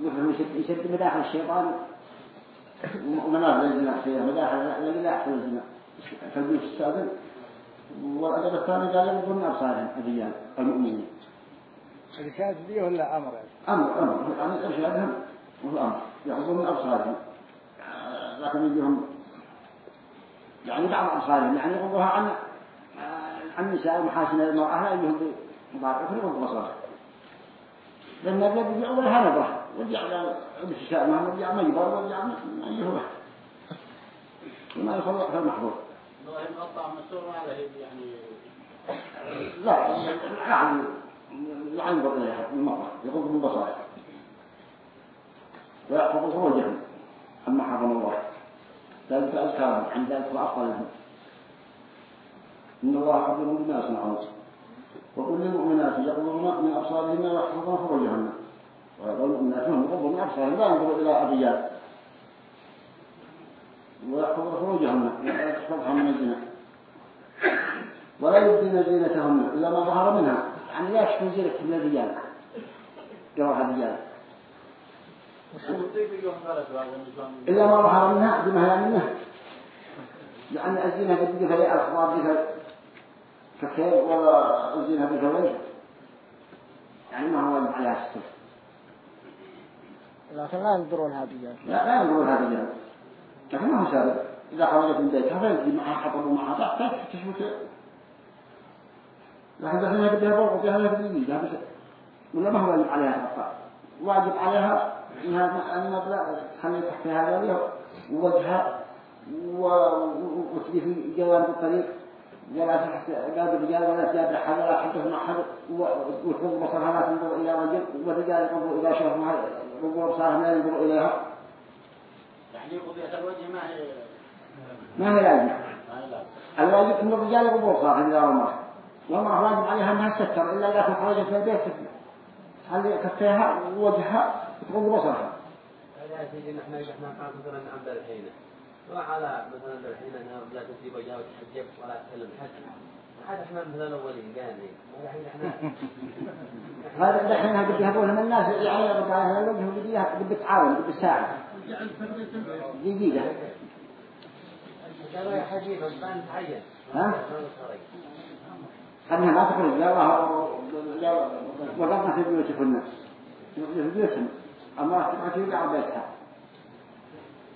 نفهم يشد مداخل الشيطان. فيها مداخل الذي لا يحصل الزنا فالبيوت السادن والأدب الثاني قال يغضوا من أبصارهم الرجال المؤمنين. الإرشاد دي ولا أمر؟ أمر أمر. يعني إرشادهم وهو أمر. يغضوا من أبصارهم. لكن يجيهم يعني بعض أبصارهم. يعني يغضوها عن عن النساء ومحاسن المرأة لا يجيهم بمضارعة يغضوا بصرها لأن الذي يجي أولها نظرة. ورجع ما ورجع ما يبغى ورجع ما يهوه وما يخلق في المحظور. مقطع مسور على هي يعني لا يعني يعني ينظر إليها المرة يغض من بصره. ويحفظ فروجهم أما حرم الله. ذلك أذكارهم عن ذلك وأفضل لهم إن الله خبير بما يصنعون وكل المؤمنات يغضبن من أبصارهن ويحفظن فروجهن ويقول المؤمنات هم يغضبن من أبصارهن لا ينظروا إلى الرجال ويحفظن فروجهن تحفظها من الزنا. ولا يبدين زينتهن إلا ما ظهر منها. يعني لا والطيب اليوم قالت بعض النسوان إلا ما ظهر منها بما هي منه. لأن الزينة قد بقى لي الأخبار بها كثير ولا بها وجه. يعني ما هو عليها الستر لكن لا ينظرون هذه لا لا ينظرون الجانب لكن ما هو سابق إذا خرجت من بيتها فيجي معها حطب ومعها ضغط تشبك لكن دخلنا بدها فوق وفيها لها بدها بس ولا ما هو واجب عليها الأخبار واجب عليها إنها أن مبلغ تخلي تحت هذا ووجهها. وتجي في جوانب الطريق ولا تحت قلب الرجال ولا تجاب أحد ولا حدث مع أحد وتغض بصرها لا تنظر إلى وجه. والرجال ينظر إلى شرفها ربوا بصرهم لا ينظر إليها يعني قضية الوجه ما هي؟ ما هي لازمة لا الواجب أن الرجال يغضوا بصرهم إذا رمى والمرأة واجب عليها أنها تستر إلا إذا خرجت من البيت تخلي كفيها؟ ووجهها وتغض بصرها. هذا سيدي نحن كان مثلا عند الحين وعلى مثلا الحين انها لا تسيب وجهها وتحجب ولا تكلم حد هذا إحنا مثلا الاولين قال الحين إحنا هذا دحين هذا يهبون من الناس يعني يرضى عليها الوجه بديها بدك تعاون بدك تساعد دقيقة قالوا يا حبيبي الان تعين ها أنها ما تخرج لا لا وقفنا في بيوتكن في بيوتهم أما تبعتي إلى بيتها.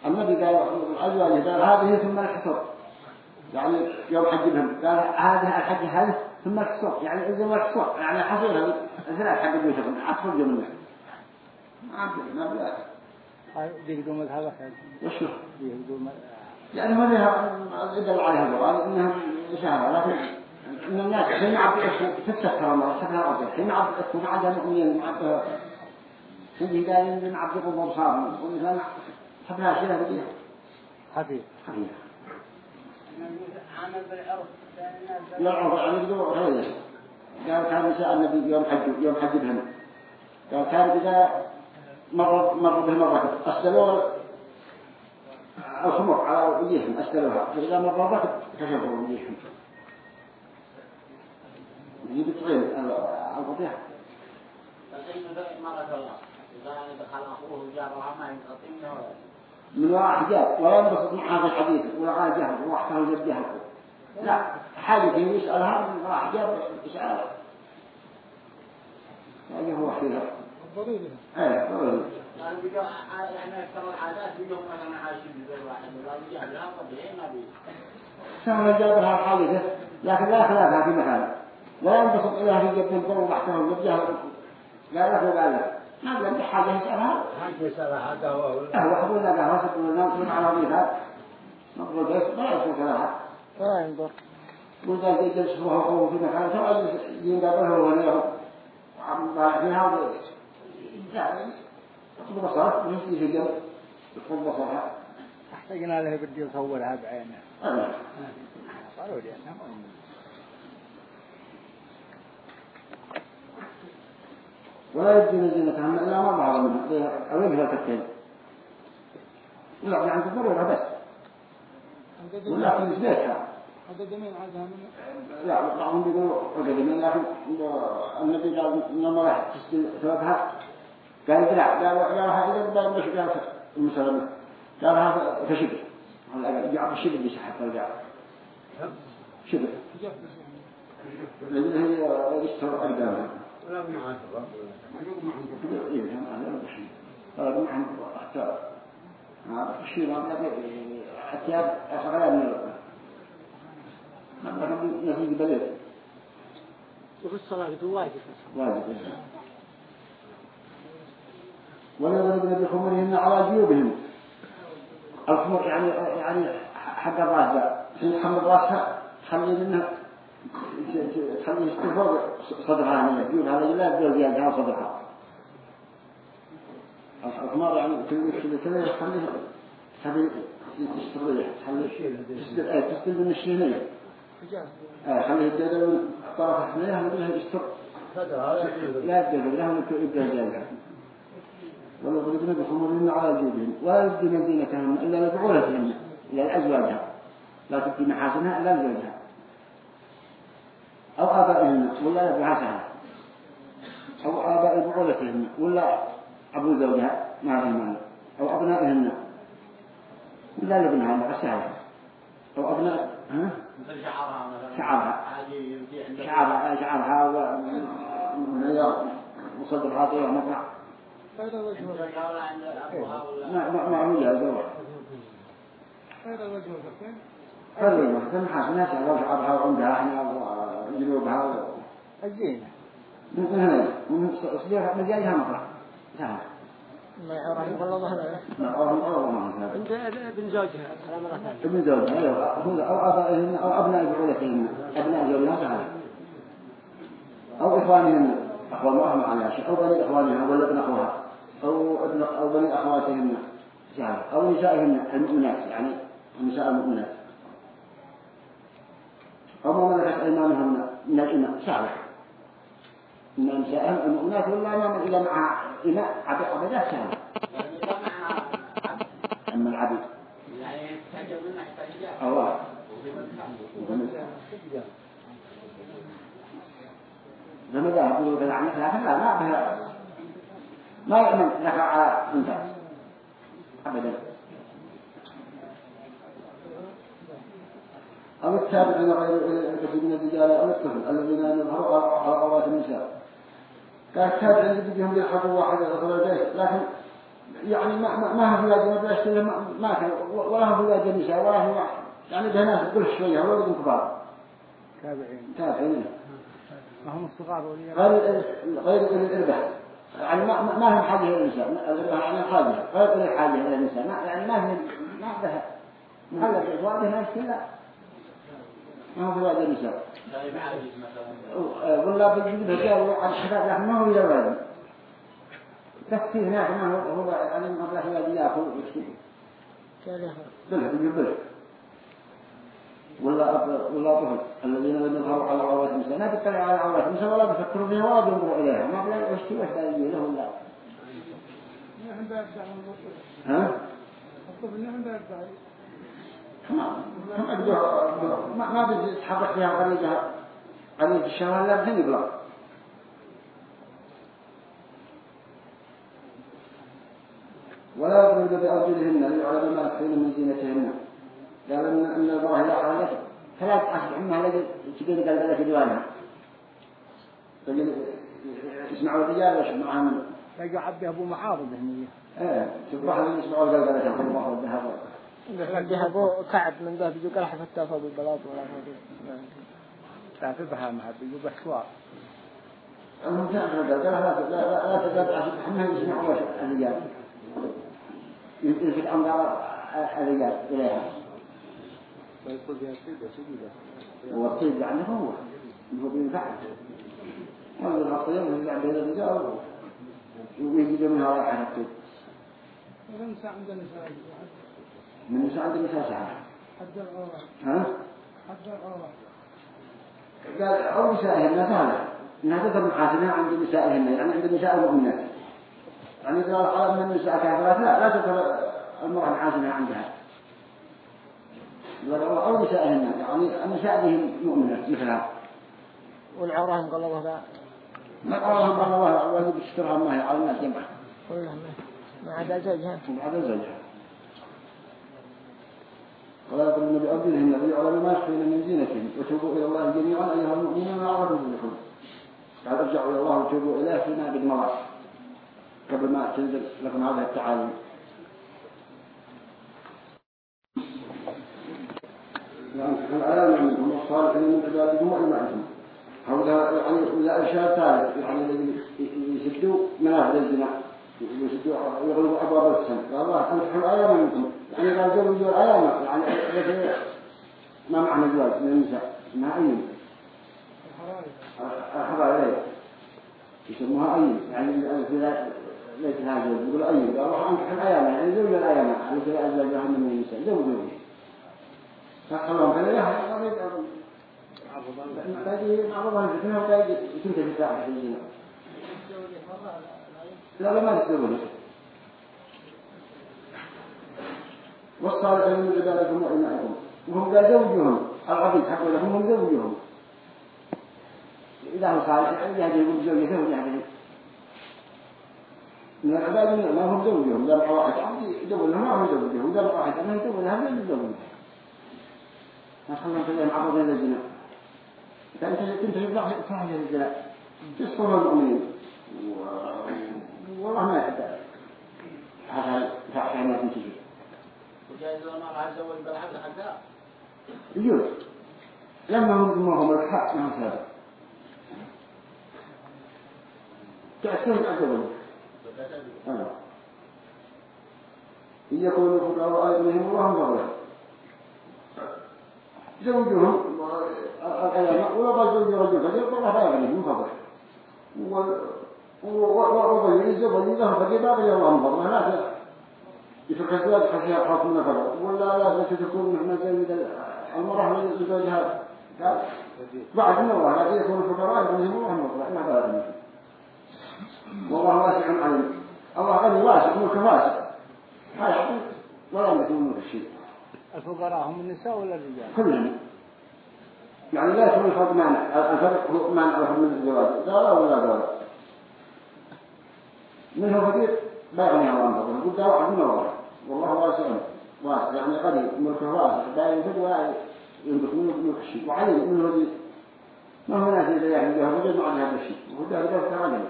النبي قال الأزواج قال هذه ثم الحصر يعني يوم حجبهم قال هذه الحج هذه ثم الحصر يعني إذا ما الحصر يعني حصير الثلاث حق بيوتكن أخرجوا منه ما أدري ما بلا يهدوا مذهبك وشو يهدوا يعني ما فيها يدل عليها القرآن إنها إشارة لكن إن الناس حين عبد الأسود تتسكر الله سكر الأرض حين عبد الأسود عدا مؤمنين حين قال إن عبد القبور صار والإنسان حبها شيء بديها حفيظ حقيقة عمل بالعرف لا عرف عن غيره قال كان نساء النبي يوم حج يوم حج بهم قال كان إذا مر مر بهم الركب أسألوا الخمر على وجيههم أسألوها فإذا مر الركب كشفوا وجيههم يجيب الطعيم القطيعة فالحين مرة الله إذا دخل أخوه جارها ما ينقطع منه ولا من وراء حجاب ولا ينبسط مع هذا الحديث وراء جهل وراحته وجدها لا حاجة يسألها من وراء حجاب يسألها هذا هو حيلة ضروري إيه ضروري يعني بيجوا يعني أكثر العادات بيجوا مثلا عايشين بزي واحد ولا بيجهلها طبيعي ما بي سهل جابها حادثة لكن لا خلافها في مكان ولا ينبسط جبن الضوء تحته وجدها لا لا وقال له ما بلد حاجة يسألها حد يسألها حتى هو هو لك هو سبب الناس من على ويها نقول بس ما يسوي كلامها ولا ينظر وذلك يجلس هو هو في مكان سواء ينقبله ولا وعم فيها يعني يطلب بصرة ويسلي في الجو يطلب بصرها أحتاجنا له بدي يصورها بعينه. أبدا ضروري أنها ولا يبدين زينتهم إلا ما ظهر منها أوجه الكتين لا يعني ضرورة بس ولا في بيتها لا بعضهم بيقولوا قدمين لكن النبي قال إنما راح تسجل قال لا قال قال هذا قال مش قال المسلمة قال هذا كشبه هذا جعب الشبه اللي سحب الجعب شبه لأن هي يشترى أقدامها ولا هذا بشيء هذا محمد اختار ما يبي حتى أشغل من ما نسيج بلد وفي الصلاة واجب واجب ولا يضربن بخمرهن على جيوبهم الخمر يعني يعني حق الراس حين تحمل راسها تخلي منها تخلي يستفوق صدرها هنا جيوب هذا لا تدور زيادة صدرها الخمار يعني من الشينية خليه يبدأ من طرف زيادة ولا على جيوبهن ولا يبدين زينتهن إلا لبعولتهن إلا لأزواجها لا تبدي محاسنها إلا لزوجها أو آبائهن ولا لبعاسها أو آباء بعولتهن ولا أبو زوجها ما فهمنا أو أبنائهن ولا لابنها لعسها أو أبناء ها؟ شعرها. شعرها. عند شعرها شعرها وصدرها طيب مطلع شعرها ما ما ما هو جاهز هذا وجه الحسين هذا المحسن حاسنا شعرها شعرها وعندها إحنا وجنوبها الزينة من هنا من صدرها مجالها مطلع سهل ما يعرف يقول ظهر ما أوهم ما هذا عند ابن زوجها على ابن زوجها أو آبائهن أو أبناء بعولتهن أبناء زوجها إخوانهن أخوان ما عليها شيء أو بني إخوانها ولا ابن أخوها. أو ابن أو بني أخواتهن سهل أو نسائهن المؤمنات يعني النساء المؤمنات. أو ما ملكت أيمانهن من الإماء سهل إن نسائهم المؤمنات من إلا مع إماء عبد عبدات سهل أما العبد الله. لما ذهب يقول كذا عنك لكن لا ما بها ما يؤمن. لك على أنت أبدا. أو التابعين غير من الرجال أو الطفل الذين يظهروا على عورات النساء. كان التابعين اللي بيهم يلحقوا واحد يدخل البيت. لكن يعني ما ما ما هو في واجب ما بيشتري ما ما كان ولا في واجب النساء ولا هو يعني ده ناس كل شوية ولا بدهم كبار. تابعين. تابعين. ما هم الصغار غير غير الإرباح يعني ما ما ما هم حاجة إلى النساء. الإرباح يعني حاجة. غير الحاجة إلى النساء. ما يعني ما هم ما بها محل الإزواج ناس كلها ما هو واجب النساء؟ ولا هجاء عن الشباب لكن ما هو إلى الواجب بس في هناك ما هو هو يعني مبلغ الذي يأخذ بيجيب بلح ولا أب ولا طفل الذين لم يظهروا على عورات النساء ما بيطلعوا على عورات النساء ولا بيفكروا فيها ولا بينظروا إليها. ما بلا يشتري وحده يجي له ولا. ها؟ الطفل نحن بيرجع ما ما أقدر ما بدي يتحرك فيها قريجة قريجة الشهوة لا بدي يبلغ ولا يضرب بأرجلهن ليعلم ما يخفين من زينتهن. قال إن الله لا حرج. فلا تأخذ عمها لقي تقول قال لك ديوانها تقول يسمعوا الرجال ويسمعها من يجوا عبد أبو معارض هنية إيه تبرح اللي يسمعوا قال لك الله ربها أبو كعب من ذهب يجوك راح فتاه فوق البلاط ولا فوق تعرفها مع بيجوا بحوار المهم تعرف قال لا لا تقطع إحنا يسمعوا الرجال يلفت أنظار الرجال إليها ويدخل فيها سيدة سيدة والطيب يعني هو هو بينفع هذا الخطيب يرجع بين الرجال ويجد منها رائحة الطيب ونسى عندنا شاهد من النساء عند النساء ساعة؟ حد العورة ها؟ حد العورة قال أو نسائهن سهلة. إنها تذكر محاسنها عند نسائهن يعني عند النساء المؤمنات يعني إذا قال من النساء كافرات لا لا تذكر المرأة محاسنها عندها. قال أو نسائهن يعني النساء بهم مؤمنات مثلها. والعورة قال الله لا ما قالهم الله الله أول بيسترها ما هي على الناس جمعة كلها ما ما عدا زوجها. وبعد زوجها. ولا يضربن بأرجلهن ليعلم ما يخفين من زينتهم وتوبوا إلى الله جميعا أيها المؤمنون وعرفوا بكم قال ارجعوا إلى الله وتوبوا إليه فيما بالمرأة قبل ما تنزل لكم هذه التعاليم. يعني العلامة منهم الصالحين من عبادكم وإمائكم هؤلاء يعني إذا إرشاد ثالث يعني يسدوا منافذ الزنا. يغلبوا أبواب السن قال الله أنتحوا الأيام منكم يعني قال زوجوا الأيام يعني ما معنى الزواج من النساء ما أيم الحرائر يسموها أيم يعني في ليس هذا يقول أيم الله أنتحوا الأيام يعني زوجوا الأيام يعني في أزواجها من النساء زوجوا فخلهم كذا باقي معروضها الفتنة وباقي تنتهي الساعة في الجنة ما تتزوج والصالحين من عبادكم وإمائكم وهم قال زوجهم العبيد حقوا لهم هم زوجهم إذا هو صالح يهدي يقول زوجته ويهدي من العباد ما هم زوجهم لا واحد عبد يدور لهم ما هم زوجهم لا واحد أنه يدور لهم لا يدور ما خلنا كلهم عرض إلى الزنا فأنت تنتهي بلا فاحشة الزنا. تصفر المؤمنين. والله ما هذا فاحشة ما تنتهي وجايز ما راح يزوج بالحق حقها يجوز لما هم هم الحق ما هذا تعتمد أجل إن يكونوا فقراء أيضهم وهم فضله زوجهم العلماء ولا زوج رجل فقير والله لا يغني من وضيع الزوج له لا الله من فضله لا يفكر الزواج خشية حكم من فضله ولا لا تكون مهما زوج المرأة لزوجها قال بعد الله لكن يكون الفقراء يغنيهم الله فضله ما لا يغني والله واسع عليم الله غني واسع ملك واسع ما يعطي ولا يملك منه الشيء الفقراء هم النساء ولا الرجال؟ كلهم. يعني لا يكون الفرق مانع. الفرق مانع لهم من الزواج. لا ولا لا منه فقير؟ لا يغني عن الله يقول ده واحد من الله والله واسع واسع يعني غني ملكه واسع لا ينفد ولا ينبت منه ملك الشيء. وعلم منه ما هو ناس إذا يعني له وجد مع هذا الشيء؟ وده ده تعلم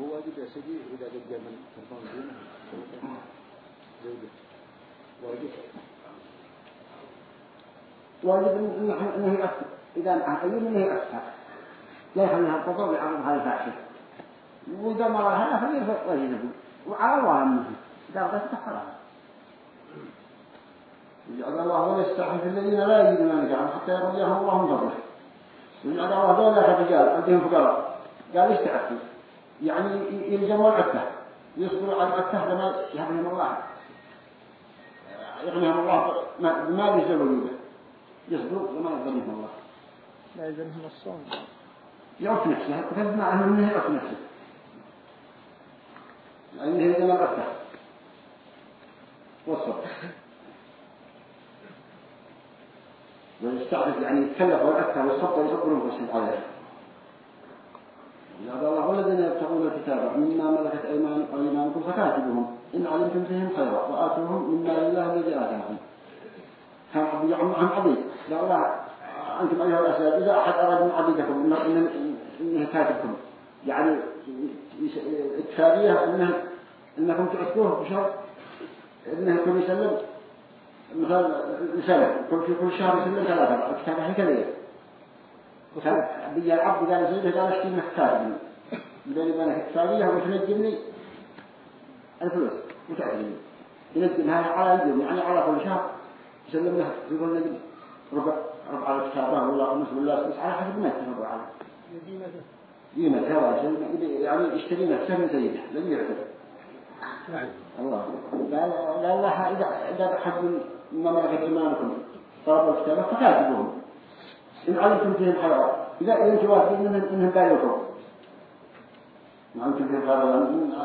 هو واجب يا سيدي إذا جاء من سلطان دينه. زوجه واجب واجب انه إنه يأثر إذا معه أيام انه يأثر لا يخليها القطوع بعرض هذه الفاحشه واذا ما راها فليرفع وجهه وعلى الله منه درجه تحرها يجعل الله ولا يستحي في الذين لا يجدون نكاحا حتى يرضيهم الله من فضله. ويجعل الله دولة رجال عندهم فقراء قال يستعفوا يعني يلزموا العفة يصبروا على العفة لما يهبهم الله. يغنيهم الله ما يزولوا به يصبروا لما يغنيهم الله. لا يزنهم الصوم. يعف نفسه فلما عنه يعف نفسه. يعني انه يلزم العفة والصبر ويستعرف يعني يتكلف والعفة والصبر يصبرون في عليه. قال الله والذين يبتغون الكتاب مما ملكت أيمان أيمانكم فكاتبهم إن علمتم فيهم خيرا وآتوهم مما لله الذي آتاهم. كان عن عبيد. لا لا أنتم أيها الأسئلة إذا أحد أراد من عبيدكم إنه كاتبكم. يعني اتفاقية إنه إنكم تعطوه بشرط إنه كل يسلم مثلا سنة كل في كل شهر يسلم ثلاثة. كتابة هكذا بيجي العبد قال سيده قال أشتري محتاج بيني وبينك اتفاقية وتنجمني الفلوس. وتعجبني ينجم. هذا على اليوم. يعني على كل شهر يسلم له يقول لي ربع ربع على كتابه ولا خمس ولا على حسب ما يتفق على قيمة هذا يعني يشتري نفسه من سيده لن يعتبر الله لا الله إذا إذا أحد من مملكة إيمانكم طلبوا الكتابة فكاتبوهم إن علمتم فيهم حرام إذا أنتم واثقين منهم إنهم بايعكم إن علمتم فيهم حرام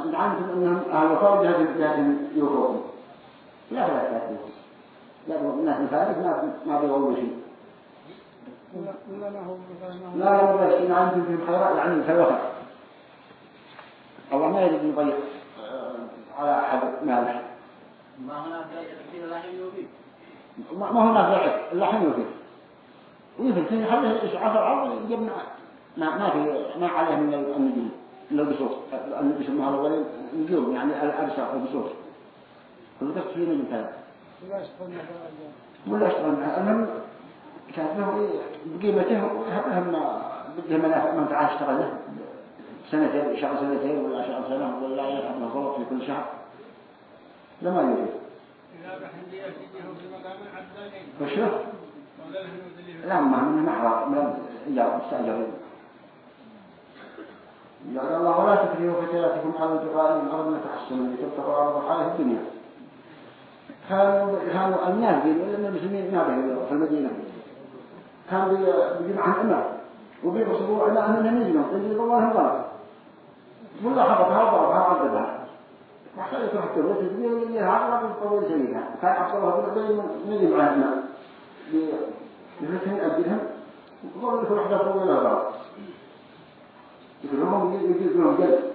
إن علمتم إنهم أهل وفاء جهة جهة يوفوكم لا لا تأتيهم لا الناس الفارق ما ما بيقولوا شيء لا لا بس إن علمتم فيهم حرام يعني فالوفاء الله ما يريد يضيق على أحد ماله. ما هناك يؤمنوا به ما إلا حين يفيد. ويفيد في يخليه إشعاف الأرض يجيب ما ما في ما عليه من النجوم من البسوط. النجوم ما هو ولا نجوم يعني الأرسال البسوط. كل ده في نجوم ثلاث ولا أشتغل المهم كانت له بقيمته هم بده منافع منفعة اشتغل له. سنتين شهر سنتين ولا شهر سنة ولا يلعب غلط في كل شهر. لما يريد. وشو؟ لا ما من محرى من إجابة استأجرين يقول الله ولا تكرهوا فتياتكم على البغاء من أرض تحسنوا لتبتغوا عرض الحياة الدنيا. كانوا كانوا الناس المسلمين ما في المدينة. كان بيجي معهم إمام وبيبصروا على أننا نجمع تجد الله غلط ولا حبطها وضربها وعذبها وحتى تحت الوقت تقول لي هذا بالطول بن عبد نجم على الناس بفتن أبدهم وقالوا لكم واحدة يقولون قلب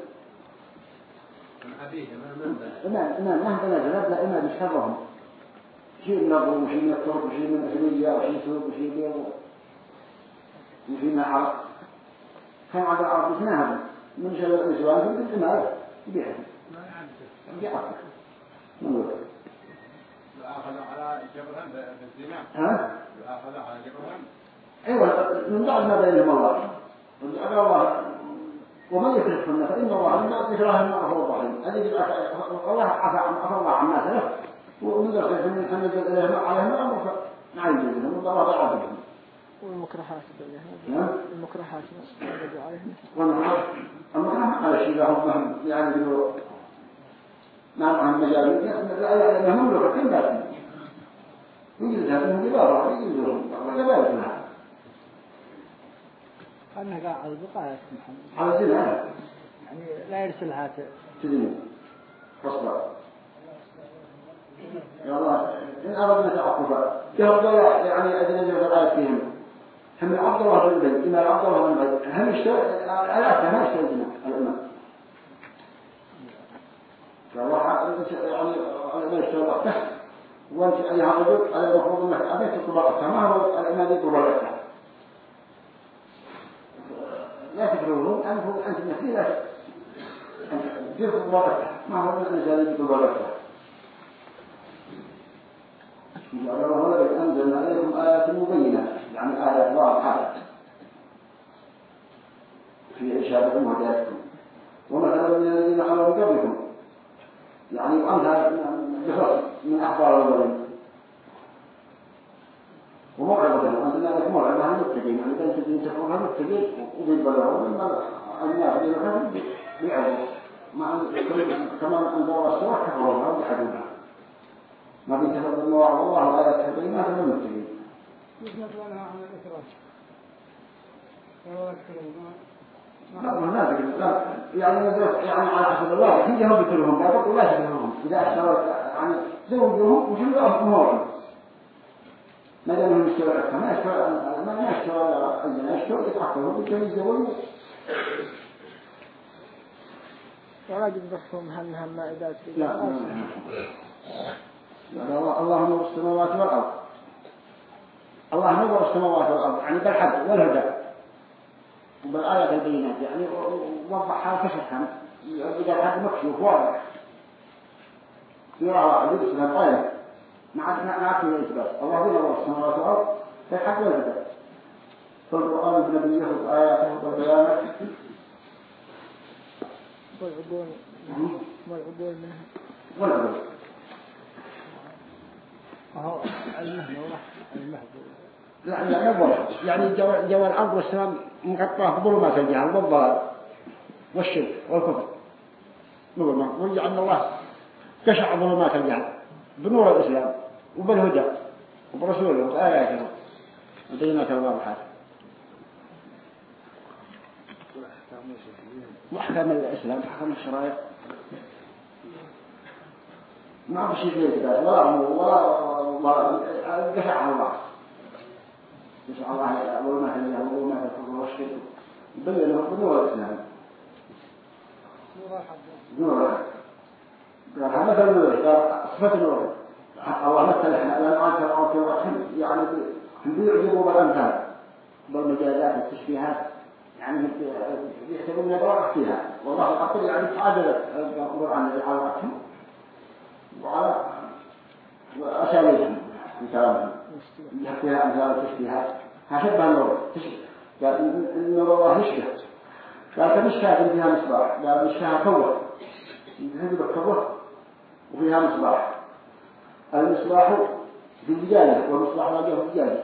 حبيبي ما من ذا إمام إمام مهما نزلت لا إمام يشهرهم شيء من نظر وشيء من الترك وشيء من أسلية وشيء سوق وشيء بيض من عرق كان على العرب يتناهب من شر النسوان في ما يعرف يعرف نقول. يؤاخذ على جبرهم بالزنا. ها؟ يؤاخذ على جبرهم أيوة من بعد ما بينهم الله. قال الله. ومن يكرههن فإن الله لما يكرههن غفور رحيم هذه الله عفى عن عفى الله عما سلف ومن ذلك نزل إليهم عليهم. أمر ما يجوز لهم الله بيعذبهم والمكرهات نعم المكرهات المكره على شيء لهم يعني ما معهم مجال لا لأنهم مملكة بس يجوز هذا جبارة يجوز لهم ولا بأس لها أنا قاعد على البقاء يا على سنة يعني لا يرسلها تدني فصلا يا الله إن أردنا تعقبا. يهرب يعني أدنى الآية فيهم. هم عبد الله بن بن إما عبد الله بن بن هم اشترى الآية ما اشترى الجنة الأمة. فالله يعني ما اشترى وقته وأنت أيها الرجل على المفروض أنك أبيت تطبع وقته ما هو الإمام يطبع وقته لا تكرهون أنتم أنتم نسيئة جزء ورثة ما هو من الإنسان يجب ورثة قال الله أنزلنا إليكم آيات مبينات يعني آيات واضحة في إرشادكم وهدايتكم. ومثلا من الذين خلوا من قبلكم. يعني بفصل من أخبار الأولين وموعظة. وأنزلنا لكم موعظة للمتقين يعني كان تدين تفرها المتقين مما الناس بيبلغوا بيعرفوا مع كمان أنزل السورة كفروها وبحدودها ما بيتفضل المواعظ الله ولا يتبعينها للمتقين يثبت لنا عن يكرهون لا ما لا يعني يعني على حسب الله. هي هم لا تقول لا يكرههم إذا أشتروا يعني زوجهم وشلوا أمورهم ما دام هم يشتروا ما يشتروا ما ما يشتروا الزنا يشتروا يتعقلوا بدهم يتزوجوا ولا قد بحثهم هم هم إذا تريد لا لا الله الله نور السماوات والأرض الله نور السماوات والأرض يعني بالحق والهدى. وبالآيات البينات يعني وضحها كشفها إذا الحق مكشوف واضح. يرى واحد يسمى طيب ما عاد ما عاد فيه إثبات الله نور السماوات والأرض بالحق والهدى. فالقرآن بنبيه وآياته وبيانه والعقول والعقول منها. والهدى وراح لا يعني جو, جو الأرض والسماء مغطاه بظلمات الجهل والضلال والشرك والكفر. نور ما وجعلنا الله. كشع ظلمات الجهل بنور الإسلام وبالهدى وبرسوله وبآياته وبينات الواضحات وأحكام الإسلام. أحكام الشرائع. ما في شيء فيه كذا ولا ولا ولا قشع الله قشع الله وما في الله وما في الكفر والشرك بين له بنور الإسلام نور قال مثل نور قال صفة نور الله مثل إحنا لما انكر في الرحم يعني بيعجبوا بالامثال بالمجازات والتشبيهات يعني يحسبون نظرة فيها والله قد يعني تعادل القرآن على الرحم وعلى أساليبهم في كلامهم فيها أمثال وتشبيهات هشبه النور قال النور الله يشبه قال كمشكاة فيها مصباح قال مشكاة كوة يذهب كوة وفيها مصباح المصباح في الزجاجة والمصباح راجع في الزجاجة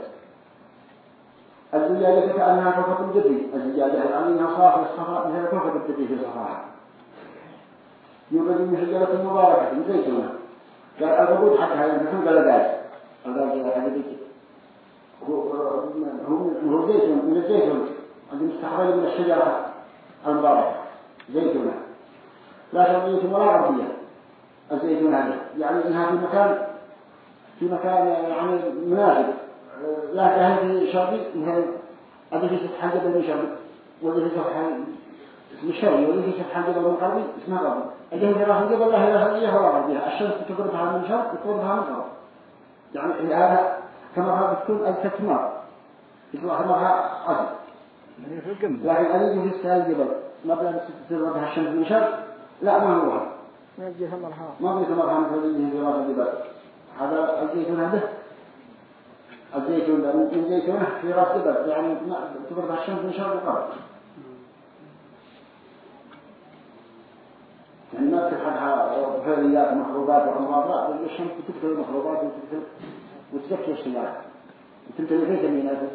الزجاجة كأنها كوكب الجدي الزجاجة العليها صافية الصفراء مثل كوكب الجدي في صفراها يوجد من شجرة مباركة زيتونة قال الوجود حقها ينفتون قال قال قال قال هو هو زيتون من الزيتون عند مستحضر من الشجرة المباركة. زيتونة لا شرقية ولا غربية الزيتون هذه يعني إنها في مكان في مكان يعني مناسب. لا كهل في شرقي مثلا هذه في سطح من شرقي وهذه في وهذه في سطح جبل من اسمها غربي اللي في راس الجبل لا هي شرقية ولا غربية الشمس تقربها من شرق وتقربها من غرب يعني هذا كما بتكون أجسة نار يطلع مرها أصل لكن أريد في السهل الجبل ما بلا تقربها الشمس من شرق لا ما هو. ما يجي ثمرها ما بيت مرها مثل اللي في الجبل هذا الزيتون هذا؟ الزيتون من زيتونه في راس جبل يعني تقربها الشمس من شرق وغرب يعني ما تلحقها فعليات ومخروبات وأمراض لا الشمس تكثر المخروبات وتكثر وتزكي السيارة وتمتلي في جميلة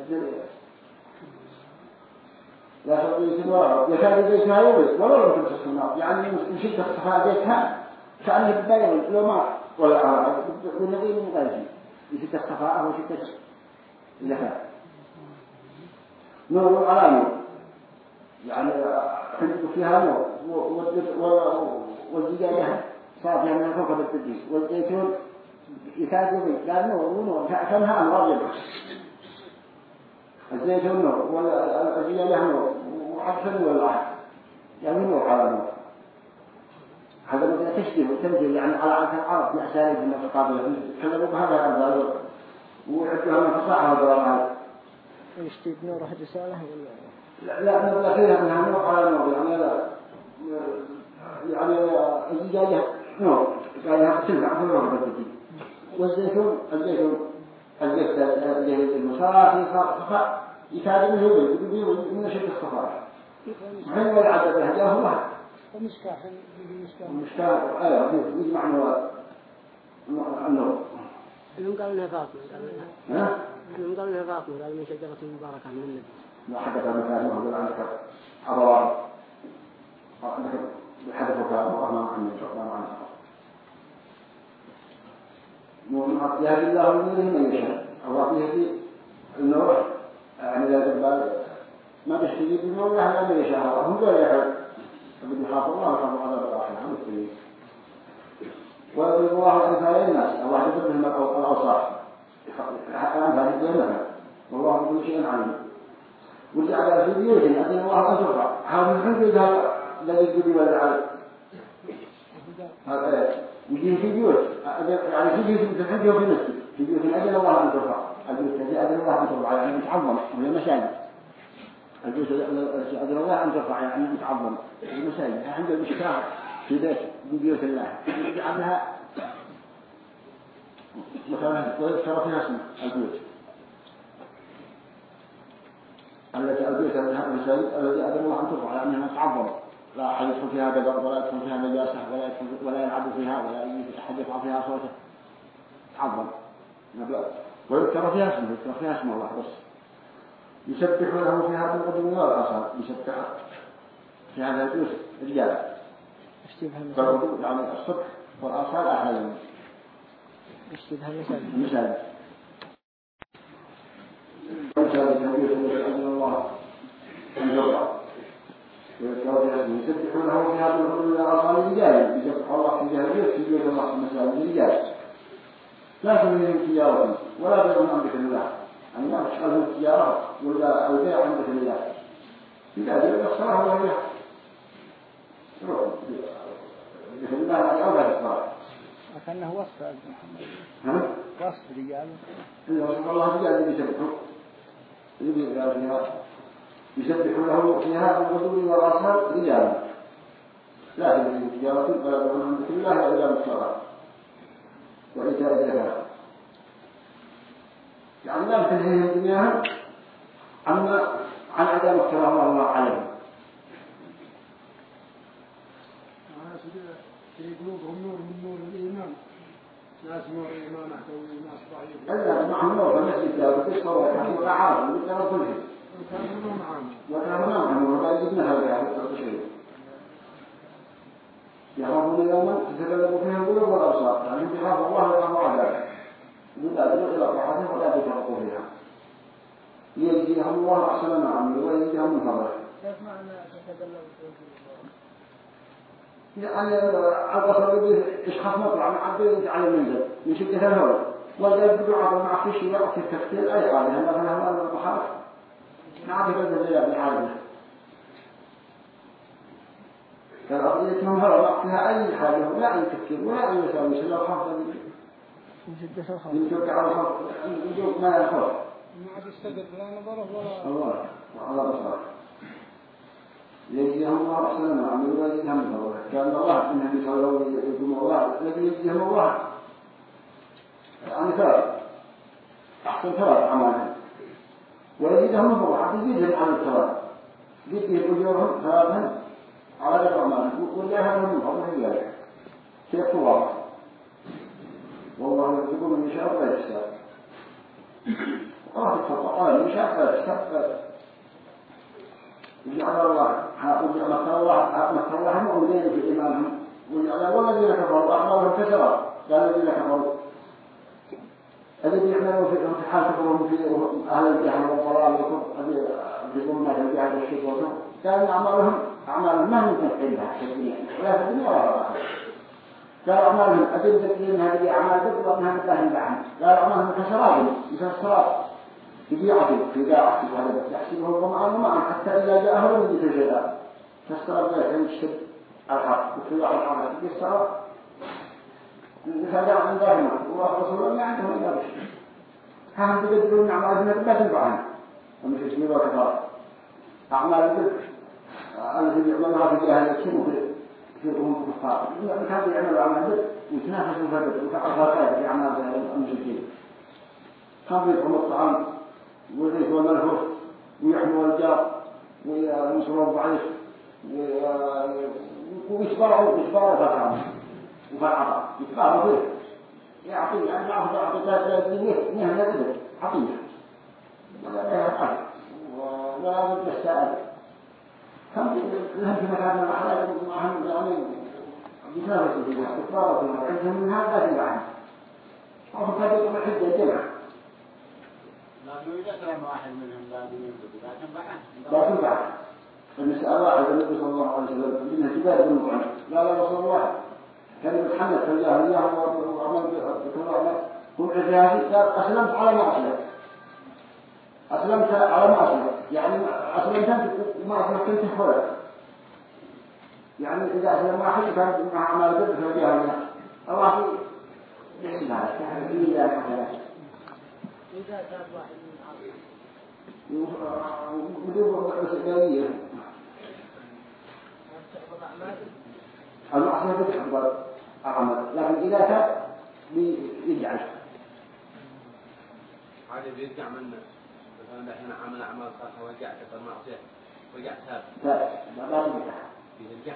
لا تقضي ولا يكاد بيتها يولد ولا لم تمسس النار يعني من شدة صفاء بيتها كأنه بيولد لو ما ولا أعرف. والنبي من غير من شدة صفاء وشدة الزكاة نور على نور يعني تنجد فيها نور. والزجاجة صافية من الكوكب الدجي والزيتون يكاد يضيء قال نور ونور كأنها أنوار جدا. الزيتون نور والزجاجة نور وعبسا والله يعني نور على نور. هذا مثل تشبيه وتمثيل يعني على عادة العرب بأساليب المتقابلة. كذبوا بهذا الأمثال ويعدوها من فصاحة والضرائب يشتي بنور أحد رسالة ولا؟ لا لا فيها انها نور على نور يعني لا يعني الزجاجة نور يعني تنفع في النور بالتدين والزيتون الزيتون. الزيت المصافي صفاء. يكاد منه يولد من شدة الصفاء. من ولا عدد جاءه الله ومشكاح مشكاح أيوه يجمع نور النور انهم قالوا إنها فاطمة قالوا انها ها؟ انهم قالوا إنها فاطمة قالوا من شجرة مباركة من النبي. لا حدث مثلا وهو عندك أضرار عندك حدث وكان الله عنه الله عنه ومن يهدي الله من من يشاء. يهدي النور. يعني لا تقبل ما تشتري بالنور لا من يشاء. هم لا يحب فبدي يخاف الله ويخاف عذاب الآخرة. هم المسلمين ويضرب الله الأمثال للناس الله يضرب لهم الأوصاف. الأمثال الجنة والله بكل شيء عليم. وجعل في بيوت أذن الله أن ترفع هذا من حدود الذي يجري ولا على هذا يجي في بيوت يعني في بيوت تحديه في المسجد في بيوت أذن الله أن ترفع البيوت التي أذن الله أن ترفع يعني متعظم. وهي مساجد البيوت التي أذن الله أن ترفع يعني متعظم. المساجد عند المشتاق في بيت من بيوت الله. يجعلها مثلا ويذكر فيها اسم البيوت التي المساجد الذي أذن الله أن ترفع يعني أنها تعظم لا أحد يدخل فيها بدر ولا يدخل فيها نجاسة ولا يدخل ولا يلعب فيها ولا أحد يرفع فيها صوته. تعظم ويذكر فيها اسمه يذكر فيها اسم الله بس. يسبح له فيها بالغدو والآصال يسبح في هذا البيوت رجال. يشتبه المساجد فالغدو يعني الصبح والآصال أحد يشتبه المساجد المساجد ومساجد النبي صلى الله عليه وسلم يسبح له فيها بالغدو والآصال رجال يسبح الله في في بيوت الله في المساجد رجال لا تلهيهم تجارة ولا بيع عن ذكر الله يعني ما تشغلهم التجارة ولا أو بيع عن ذكر الله إذا الصلاة ولا بيع. ذكر الله أولى الصلاة. لكنه وصف عبد محمد. ها؟ وصف رجال. إلا وصف الله رجال اللي يسبحوا اللي قال فيها يسبح له فيها بالغدو والآصال رجال لا تجد تجارة ولا بيع عن ذكر الله إلا بالصلاة وإيتاء الزكاة يعني لا تنهيهم دنياهم عما عن عدم احترام الله عليهم في قلوبهم نور من نور الإيمان ناس نور الإيمان أحتوي ناس ضعيف إلا معهم نور فمسجد لا بتسوى ولا ولا عارف ولا وكان معهم ولا يجبنا هذا هذا الشيء يخافون يوما تتكلم فيه القلوب والأبصار يعني يخاف الله ويخاف عذابه لا تدخل إلى طاعته ولا تفرقوا فيها ليجزيهم الله أحسن ما عملوا ويجزيهم من فضله كيف معنى تتكلم يعني البصر اللي يشخص مطلع من عبد يتعلم منزل من شدة الهواء والقلب بدعاء مع في شيء وقت التفكير أي لأن مثلا هو البحر ما عاد يقدر زي بالعالم فالأرضيتهم هواء فيها أي حاجة؟ ولا أي تفكير ولا أي وساوس لو حافظ من الخوف يمكن على الخوف يمكن ما الخوف ما عاد يستدر لا نظره ولا الله وعلى بصره يجزيهم الله أحسن ما عملوا ويجزيهم من فضله كان الله إنهم يصلوا ويقوموا الله الذي يجزيهم الله. يعني ثواب أحسن ثواب أعمالهم. ويزيدهم حتى يزيدهم عن الثواب يزيدهم أجورهم ثوابهم على ذلك أعمالهم ويجزيهم من فضله ذلك كيف الله والله يرزق من يشاء ولا يشاء الله القرآن يشاء ولا يشاء وجعل الله وجعل مكر الله مكر الله مؤمنين في إيمانهم وجعل والذين كفروا أعمالهم كسرى قال الذين كفروا. الذين يعملون في حال كفرهم في أهل الجهل والضلال والكفر في الجهل والشرك كان أعمالهم أعمالهم ما في الدنيا ولا في الدنيا ولا في الآخرة. قال أعمالهم أدل تكليم هذه أعمال بدء وأنها بالله بعد قال أعمالهم كسراب مثل السراب في بيعته في هذا يحسبه الظمآن معا حتى إذا جاءه لم يجد شيئا فاسترى ذلك يمشد الحق. وفي واحد عمل في من دائما الله رسول الله عندهم إلا بشيء هم تقدرون أعمالهم لا تنفعهم ومش اسمه وكفار أعمال البر التي يعملها في جاهل الشم وفي في هم كفار. كانوا يعملوا أعمال البر ويتنافسوا في البر وتعرفوا خير في أعمال المشركين كانوا يطعموا الطعام والريح والملهوف ويحموا الجار وينصروا الضعيف ويتبرعوا يتبرعوا فالعام وفالعطاء يتبرعوا فيه يعطي يعني يعطي ثلاثة جنيه نهنا قدر عطية ولا بد السائل كم لهم في مكان الأحلام معهم يعني يتنافسوا فيها يتبرعوا فيها عندهم من هذا في بعض أو فكرة الحجة الجمع لكن بعد المسألة واحد النبي صلى الله عليه وسلم منها جبال بن لا لا رسول الله كان يتحمل في الجاهلية وعمل بكل عمل هم عزيزي قال أسلمت على ما أسلمت أسلمت على ما أسلمت يعني أسلمت أنت ما أسلمت أنت حولك يعني إذا أسلم واحد كان مع عمل بد في الجاهلية الله يحسن يعني ذلك إذا كان واحد من العرب بدون مسؤولية تحفظ أعماله المعصية تحضر العمل لكن إذا تاب بيجعل عادي بيرجع منه. مثلا الحين عمل أعمال صالحة ورجع كفر معصية ورجع تاب. لا لا بيرجع؟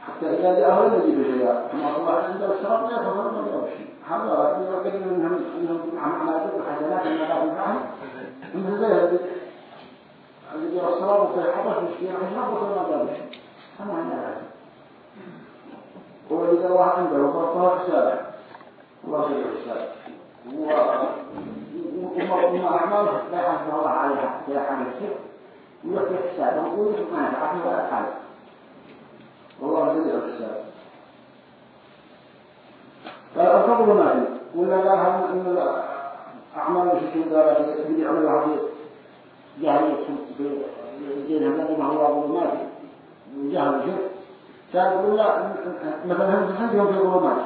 حتى إذا جاءه لم يجد شيئا كما الله عند الشرط لا يخبر ما جاءه شيء. هذا يقدر منهم انهم عم عملات وحسنات ما بعد معهم. (laughs) مثل يرى الصلاة وفي حدث مسكين عشان ما شيء كما عندنا هو إذا الله عنده وفرطه حسابه الله سيء حسابه وما أعماله لا يحاسب الله عليها في حال الشيء ويحكي حسابه ويشوف ما يفعل ولا حاله والله سريع الحساب فالفضل ما فيه ولا لا هم ان الاعمال المشركين قالت يجب يعملها في جاهلية في دينهم الذي ما هو ظلمات وجهل كان يقول لا مثلا هم عندهم في ظلمات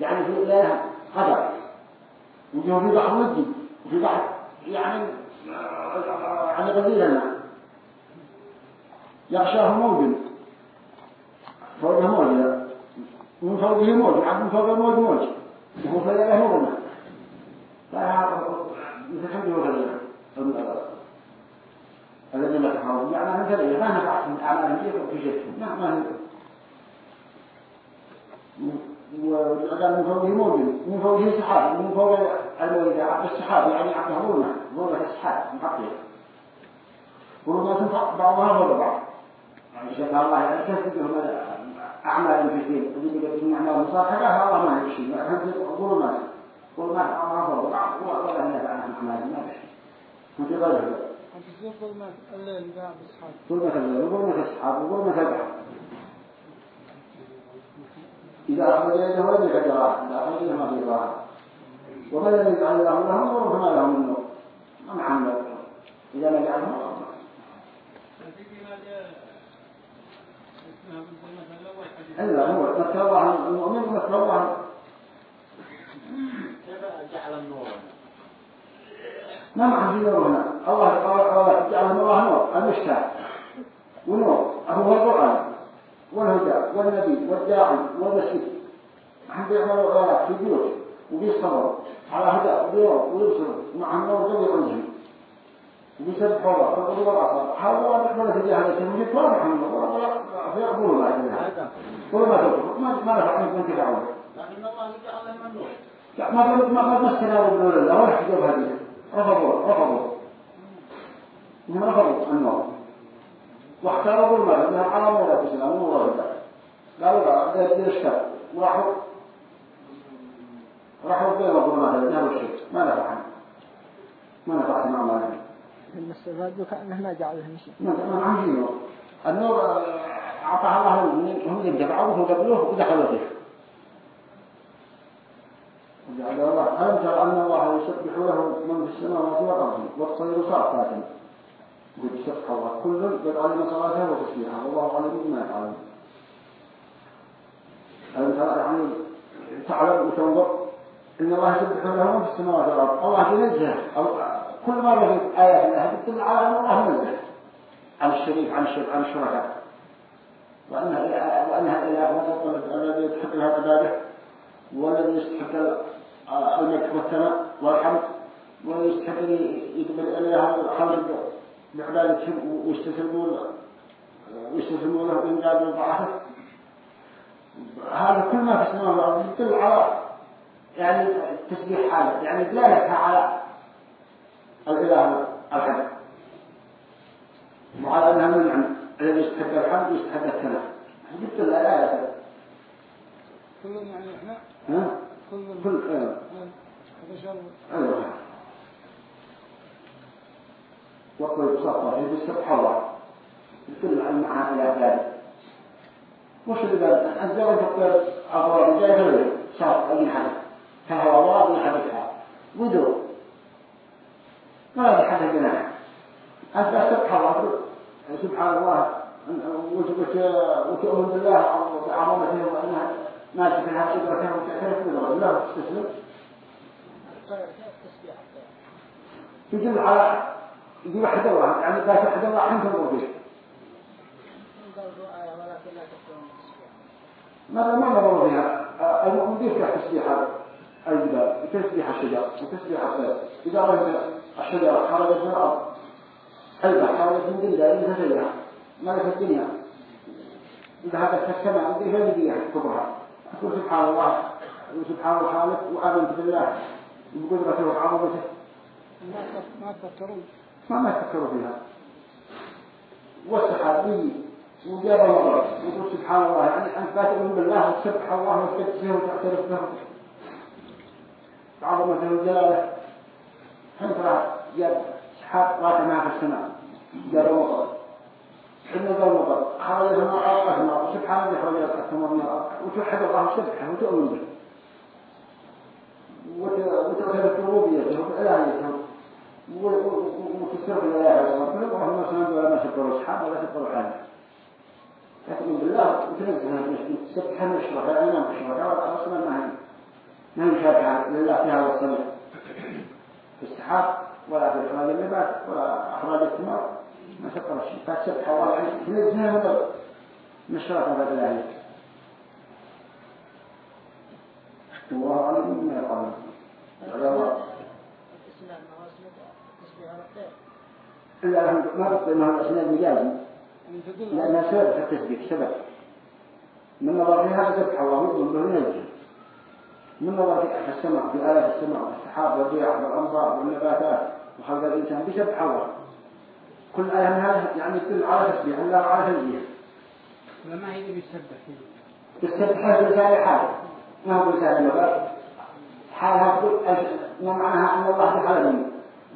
يعني في إله قدر. وجوه في بحر ودي. وفي بحر يعني على غزير الماء يغشاه موج فوقه موج من فوقه موج من فوق الموج موج وهو الإله مغنى لا يتحدث هذا الذي لا تحاول يعني أنت ما نفعت من أعمالهم في شيء. ما ما وقال من فوقه موجود من فوقه سحاب من فوق المولد عبد السحاب. يعني عبد هرونه ظلمة السحاب. محقق. وربما تنفع بعضها فوق بعض يعني شاء الله. يعني تجيهم أعمال الدين اللي بيجي من أعمال مصاحبة الله ما يمشي هم ظلمات ظلمات أمرها فوق بعض ولا ينفع عن أعمال. ما يمشي وفي غيره ظلمة الليل ذا بالصحاب ظلمة الليل وظلمة السحاب وظلمة البحر إذا أخرج يده لم راحة إذا أخرج يده ما في راحة ومن لم يجعل الله له نور فما له من نور ما محمد إذا لم يجعل نور إلا هو الله المؤمن الله كيف جعل النور. ما معنى في نور هنا الله قال قال جعل الله نور. المشتاق ونور. هو القرآن. والهدى والنبي والداعي والرشيد هم بيعملوا غيرات في البيوت وبيصبروا على هدى وبيروا ويبصروا مع النور جو يعزهم وبيسبحوا الله في القلوب والأصابع هذا نحن في جهة التنمية واضح من الله فيقبلوا الله جل ولا ما تقول. ما ما نفع منكم تدعون لكن الله جعل لهم النور ما ما ما ما استناروا بنور الله ولا حجوا هذه رفضوا رفضوا هم رفضوا النور واختاروا المال انها على مراد الاسلام مو مراد قالوا لا ده الاشكال وراحوا راحوا بين الظلمات هذا الشيء ما نفع ما نفع مع مالهم المستفاد كأنه ما جعل لهم شيء ما عندي نور النور أعطاه الله هم اتبعوه وقبلوه ودخلوا فيه وجعل الله. ألم أن الله يسبح له من في السماوات والأرض؟ والطير صافات قد سبح الله. كل قد علم صلاته وتسبيحه. والله علم بما يفعلون. ألم ترى يعني تعلم وتنظر إن الله يسبح له من في السماوات والأرض. الله ينزه. كل ما في آيات الله تدل على أن الله منزه عن الشريك عن الشرك عن الشركاء. وأنها وأنها الإله الذي يستحق لها عباده. والذي يستحق المدح والثناء والحمد ويستحق يقبل إليها الخلق بعبادتهم ويستسلمون. ويستسلمون له بإنجاب طاعته هذا كل ما في السماء والأرض يدل على يعني تسبيح حاله يعني دلالتها على الإله الحمد وعلى أنها من النعم الذي يستحق الحمد ويستحق الثناء. جبت الآية كلهم يعني إحنا. كل آه. أيوة وقل بصفة في سبح الله يدل عن معاني ذلك وش اللي قال الزمن فقط أبواب جاي غير صار أي حدث فهو الله من حدثها ودو ما بحدث جناح أنت سبح الله سبحان الله وتؤمن بالله وعظمته وأنها ما تكون هذه قدرته وتعترف بالله لا تستسلم يدل على يجيب أحد الله يعني ذات أحد الله عنك الوضيح ماذا ما نظر فيها المؤمن يفتح تسبيح الجبال وتسبيح الشجر وتسبيح الصيد إذا رأيت الشجرة خرجت من الأرض البحر خرجت من دنيا إذا تسيح ملك الدنيا. إذا هذا في السماء إذا بديها كبرها. أقول سبحان الله وسبحان الخالق وآمنت بالله بقدرته وعظمته ما تفكرون ما ما تفكروا فيها. والسحابي وجاب المطر وقل سبحان الله. يعني أنت تؤمن بالله وتسبح الله وتقدسه وتعترف به. عظمته وجلاله حين ترى جاب سحاب معه في السماء. جاب المطر حين نزل المطر خرج الماء أثمر سبحان الله الأثمر من الأرض وتوحد الله وتسبحه وتؤمن به. وتعترف بربوبيته وبإلهيته وتسر بالله والرسول وهم سند ولا سبروا أصحاب ولا سبروا حاله تؤمن بالله وتنزل سبحان من الشركاء إمام الشركاء أصلا ما هي ما هي شركة لله في هذا الصنع في السحاب ولا في إخراج النبات ولا إخراج الثمار. ما الشيء فسبح الله يعني تنزلها من من الشركاء في الله الله أعلم مما يقال الإسلام ما بطل ما هو الأسناد مجازي يعني لأنها سبب في التسبيح سبب من نظر فيها سبح الله يطلب له ينزل من نظر في السماء في آلات السماء والسحاب والرياح والأمطار والنباتات وخلق الإنسان بسبح الله كل آية من هذه يعني تدل على تسبيح لا على تنزيه لما هي بيسبح فيه تسبح بلسان حال ما هو بلسان اللغة حالها ما معناها أن الله بحال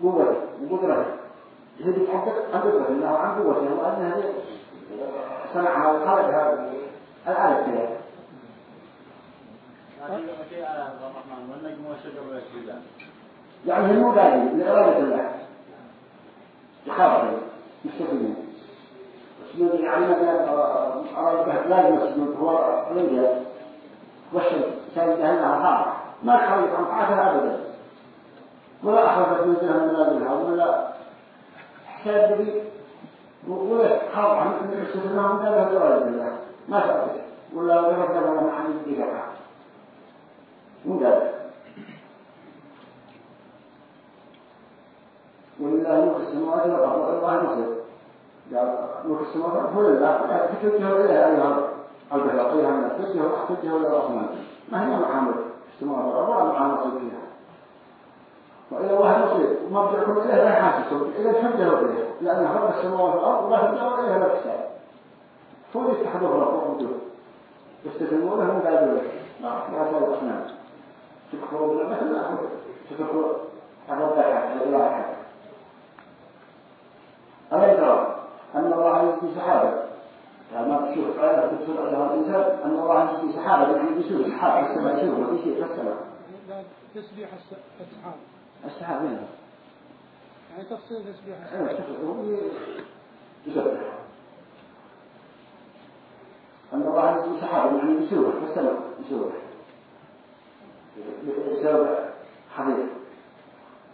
قوته وقدرته هي بتحقق عن قدرته الله عن قوته وأن هذه صنعها وخلقها الآلة كذا. لكن في آية الرحمن والنجم والشجر والسجدان يعني هي مو داعي لإرادة الله يخاف مستقيم. السجود يعني مثلا أراد به لازم السجود هو الانجاز والشمس سيدها أنها طاعة ما تخرج عن طاعتها أبدا. ولا أخرجت من سنة من منازلها ولا حساب بي. ولا خاض عن أن الاستثناء من ذلك إرادة الله ما تأتي ولا غير كذا ولا عن الدقيقة مو ذلك ولله ملك السماوات والأرض والله مصير قال ملك السماوات هو لله فتوجه اليه ايها البشر ايها الناس توجه توجه إلى الرحمن ما هي محامل السماوات والأرض ولا محامل فيها. وإلى الله المصير ومرجعكم إليه لا يحاسسكم إذا توجهوا إليه. لأن رب السماوات والأرض لا ترجعوا إليه لا فوق يتحدثوا ربهم وجوه يستثنونه من بعد ذلك. لا لا تقول الأصنام. تكفروا بالله مثل تكفروا الرب الاله احد ألم ترى أن الله يجزي سحابة يعني ما تشوف آية تكسر أيها الإنسان أن الله يجزي سحابة يعني يسوي سحاب في السماء يسوي وفي شيء في السماء تسبيح الس- السحاب السحاب وين؟ يعني تفصيل تسبيح السحاب شوف، أن الله يجزي سحابة يعني يسوي في السماء يسوي يسوي حديث.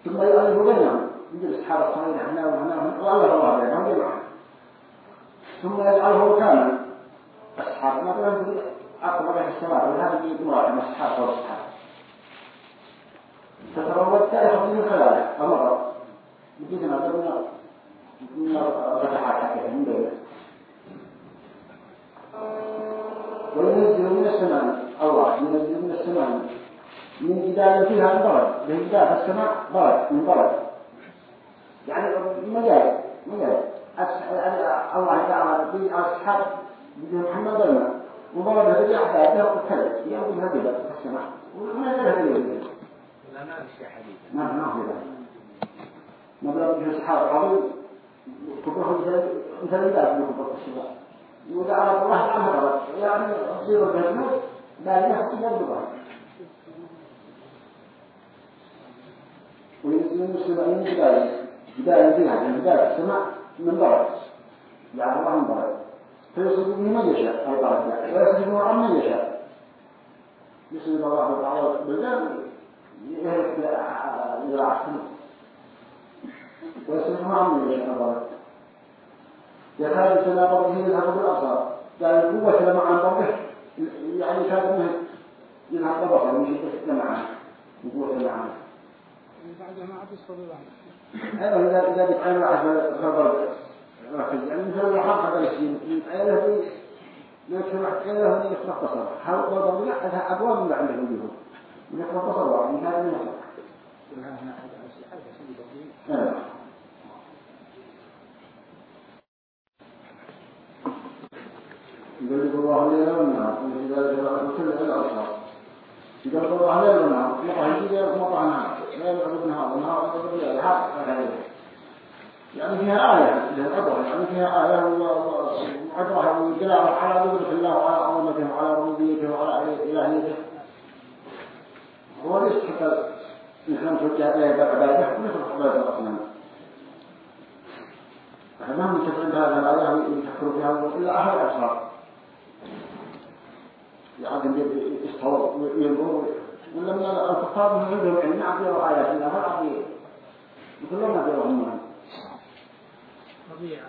ثم يؤلف بينهم. يجيب السحابة الصغيرة هنا وهنا الله ثم يجعله كامل. السحاب مثلا أقرب في السماء. وهذا يجي مراد من السحاب فوق السحاب تتروج تأخذ من خلاله. أمر يجينا ضمن من فتحات حكاية من بينه وينزل من السماء. الله. ينزل من السماء. من جدال فيها برد. من جدال السماء برد. من برد. يعني مجال مجال. أس- الله تعالى في أصحاب محمد ضيما وضرب هذه أحداثه وكذا يأخذ هذه في السماء وما زال هذه اليوم لا. ما في حديث ما ما هو ذلك مضرب به السحاب العظيم. كبره مثل مثل ذلك من كبر السماء ودعا الله برد يعني يصير الجنود لا يحكي يبدو وينزل من السماء من جبال فيها من جبال السماء من برد يعني الله من برد فيصيب به من يشاء البرد ويصيب عن من يشاء يصيب الله تعالى بالله يهلك ذراع السماء ويصيب عن من يشاء البرد يكاد سنا برده يذهب بالابصار يعني القوة لما عن برده يعني كاد انه يذهب من شدة لمعان القوة يعني بعدها ما عاد يستطيع أيضا إذا إذا بتعامل واحد خبر ركز يعني مثل الحرب هذا الشيء دي لكن واحد دي يخلق بصر حاول برضه لا هذا أبواب من عندهم يجيبهم يخلق واحد من هذا من يخلق. يقول الله الليل والنهار وفي ذلك وكل الأبصار يقول الله الليل والنهار مطعم يجي مطعم نهار لا يعبد نهار يعني فيها آية يعني فيها آية وعبرة ودلالة على قدرة الله وعلى عظمته وعلى ربوبيته وعلى إلهيته هو حتى الإنسان توجه إليه بعباده مثل عبادة الأصنام فما هم هذا الآية ويفكروا فيها إلا أهل الأبصار يعدم يستوى ولما الكفار من عندهم علم يعطيوا آيات الله ما يعطي كلهم يعطيوهم منهم طبيعي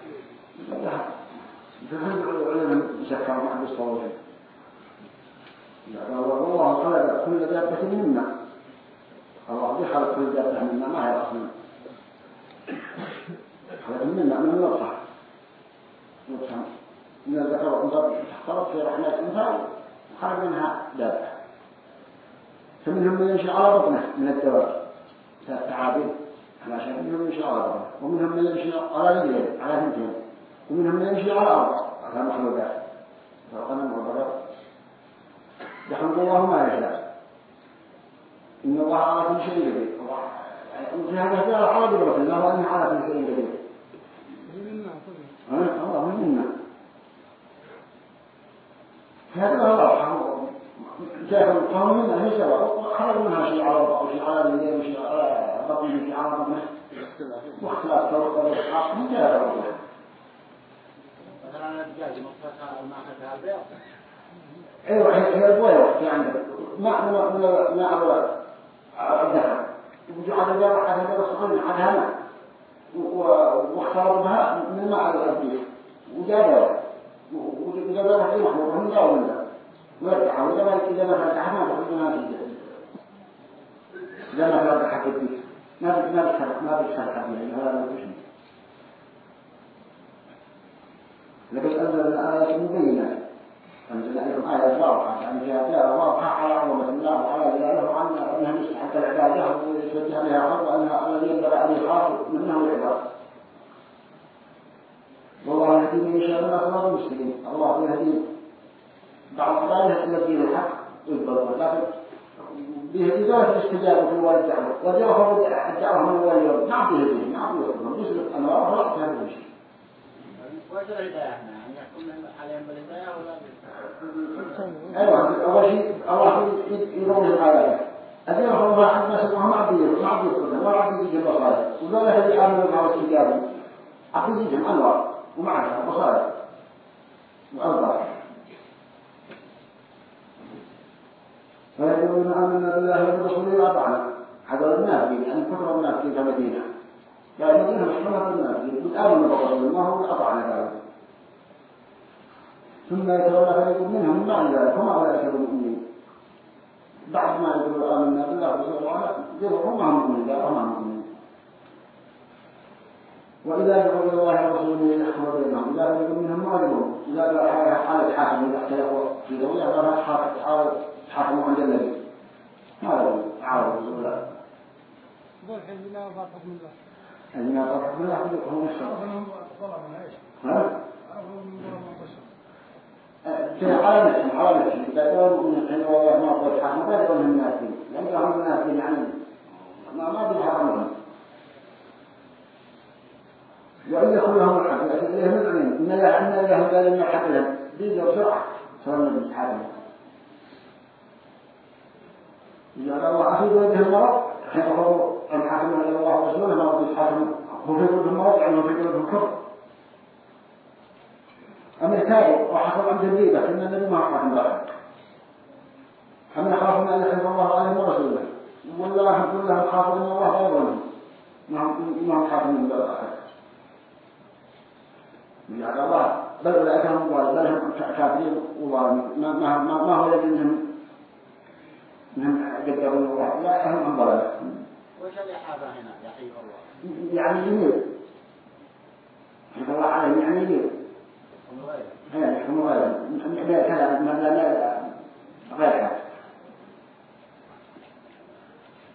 فهم العلماء يسكروا مع بالصوت والله خلق كل دابة منا. الله خلق كل دابة منا ما هي أصلا خلق منا من النطفة. نطفة. من الذكر والأنثى. خلق في رحمة الإنسان خلق منها دابة فمنهم من يمشي على بطنه من الدواب تعابين على شيء منهم يمشي على بطنه. ومنهم من يمشي على رجلين على ثنتين ومنهم من يمشي على الأرض على مخلوقات والغنم والبقر يخلق الله ما يشاء. إن الله على كل شيء قدير. في هذا الدار على قدرة الله وأنه على كل شيء قدير. الله منا. هذا هو جاء القوم منها هي سواء خلق منها شيء على أو شيء على اليمين وشيء على بطنه شيء على بطنه واختلاف طرق الإسحاق من الله مثلا الدجاج نطفتها الماء البيض أيوه هي في عندك ما من من ما ابو الذهب وجعل على هذا على هنا واختار بها من ماء الأبيض وجابها وجابها في محمود هم جاوا منها ويرجع وإذا ما إذا ما فتح ما تقول ما في إذا ما حق البيت ما بي ما بيشرح ما بيشرح يعني هذا ما فيش لكن أنزل الآيات مبينة أنزل آيات واضحة. يعني فيها واضحة على عظمة الله وعلى جلاله وعلى أنها مستحق العبادة ويتوجه بها حق وأنها الذي ينبغي أن يخاف منه العباد. والله يهدي من يشاء من أصحاب المسلمين الله يهدي بعض عباده الذين الحق لكن بهداية الاستجابة في الوالد الدعوة وجاءه الدعوة من أول يوم. شيء وش الهداية هنا؟ أن يحكم عليهم بالهداية ولا بالهداية؟ أيوة أول شيء الله يروح الآيات الذين هم ما حد ما سمعهم ما عبد ما عبد يقول ما عبد يجي بصائر وذولا اللي يعملوا مع الاستجابة عبد يجي أنوار ومعها بصائر وأنظار فيقولون آمنا بالله وبرسوله وأطعنا. هذا المنافقين يعني المنافقين في المدينة يعني المدينة محكمة المنافقين آمنوا بالرسول ما هو أطعنا ذلك ثم يتولى فريق منهم بعد ذلك وما أولئك بالمؤمنين بعد ما يقولوا آمنا بالله وأطعنا يقولوا ما هم مؤمنين لا هم مؤمنين وإذا دعوا إلى الله ورسوله يحكم بينهم. إذا فريق منهم معرضون إذا دعوا حالة حاكم إذا اختلفوا في ذوي هذا حاكم حاكموا عند النبي هذا عارض رسول الله ذو الحين لا وفاق حكم الله بالله هم الشر أنهم ظلموا إيش؟ ها؟ عرفوا من ظلموا البشر في على نفسهم على نفسهم بدأوا من الحين والله ما قلت حاكم بدأوا من الناس لأن هم الناس يعني ما ما بيحرمهم وإن يكون لهم الحق لكن إليهم العلم إن لا الله قال إن الحق لهم بيجوا بسرعة النبي حاكم إذا الله أخذ وجه المرض حفظوا أن حكموا إلى الله ورسوله ما رضي حاكم هو في قلوبهم مرض عنه في قلوبهم كفر أم ارتابوا وحصل عند الريبة إن النبي ما حكم ذلك أم يخافون أن يخلف الله عليهم ورسوله. هم كلهم خافوا أن الله يظلمهم ما هم حاكمين من الآخر يعني الله بل أولئك هم بل هم كافرين. وظالمين ما ما ما ما هو الذي منهم منهم قدروا الله. لا هم هم ضلال وش الإحابة هنا يحيي الله؟ يعني يميل حفظ الله عليه يعني يميل هم غيره هذا يحكم غيره لا كلام لا لا غير.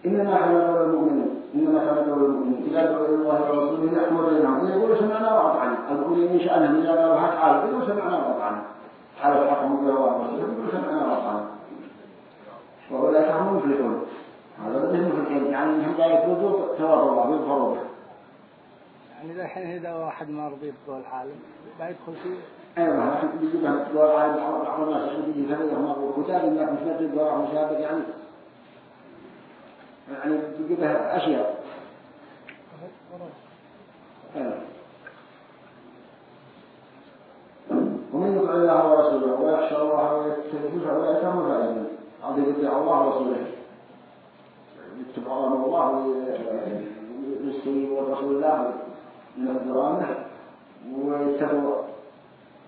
إنما دور المؤمنين إنما دور المؤمنين إذا دعوا إلى الله ورسوله يحمر بينهم يقول سمعنا وأطعنا المؤمنين من شأنهم إذا قالوا حق عالم يقول سمعنا وأطعنا على الحكم إلى الله ورسوله. يقول سمعنا وأطعنا وأولئك هم المفلحون. هذا بدهم المفلحين يعني إنهم لا يفوزوا ثواب الله يظهروا به. يعني الحين إذا واحد ما رضي بقول العالم بيدخل فيه. أيوه الحين بيجي لها دور عالم بعض الناس بيجي فريق هم كتاب انك مش مدري يعني يعني بيجي لها أشياء. أيوة. ومن يطع الله ورسوله ويخشى الله ولا يتبعوا فائدا هذا يتبع الله ورسوله. يتبعوا أمر الله ويستوي رسول الله من القرآن ويتبعوا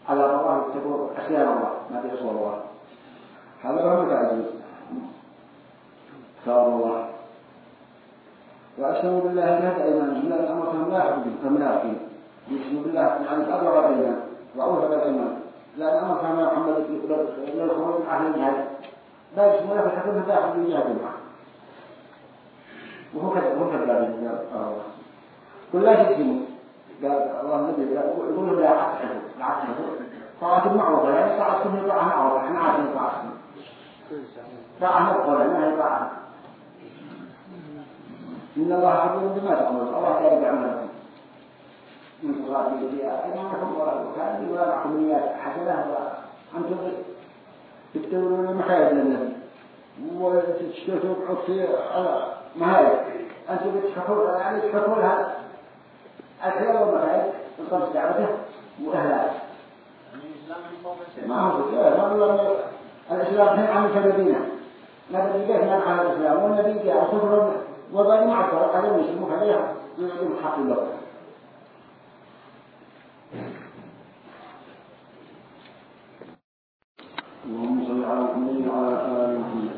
على الله ويتبعوا أخيار الله ما تيصور الله. هذا هو متعجب ثواب الله. وأشهد بالله جهد أيمان من الأمر فهم لا يحبون كمنافقين يشهد بالله يعني أبلغ الأيمان وأوثق الأيمان لأن أمر كما محمد للخروج من أهل الجهاد لا يسمى له الحكم لا الجهاد معه وهو كذا وهو الله كل لا تسلموا قال الله النبي يقول لا عقله لا عقله طاعة المعروفة يعني طاعة معروفة إحنا عارفين طاعتكم طاعة مقبولة ما هي طاعة إن الله خبير بما تعملون الله لا يعملكم من صلاة الأنبياء أيمانكم ولا وكان ولا معكم نيات حسنة وأنتم تدورون المحايد للنبي وتشتغلوا في مهايد أنتم بتحكوا يعني تحكوا لها. والمحايد. من دعوته. وأهلها. ما هو كده الإسلام هم عن سببنا نبي من على الإسلام. والنبي جاء. صفر وضعي معك هذا مش مخليها من حق الله. اللهم صل على محمد وعلى آل محمد.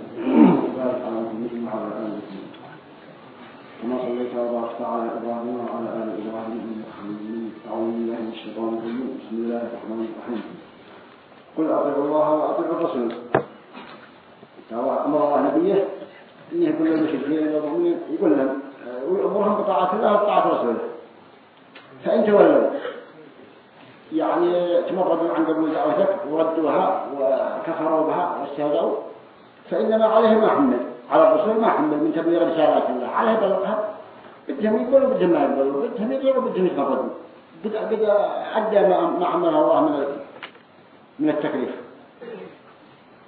وبارك على محمد وعلى آل محمد. كما صليت وباركت على إبراهيم وعلى آل إبراهيم إنك حميد مجيد أعوذ بالله من الشيطان الرجيم بسم الله الرحمن الرحيم. قل أطيعوا الله وأطيعوا الرسول. أمر الله نبيه. إن يكون المشركين والمؤمنين يقول لهم ويأمرهم بطاعة الله وطاعة رسوله فإن تولوا. يعني تمردوا عن قبول دعوتك وردوها وكفروا بها واستهزأوا. فإنما عليه ما حمل. على الرسول ما حمل من تبليغ رسالات الله. عليه بلغها. بدهم يقولوا بدهم ما يقولوا. بدهم يقولوا بدهم يتمردوا قد قد أدى ما عملها الله من من التكليف.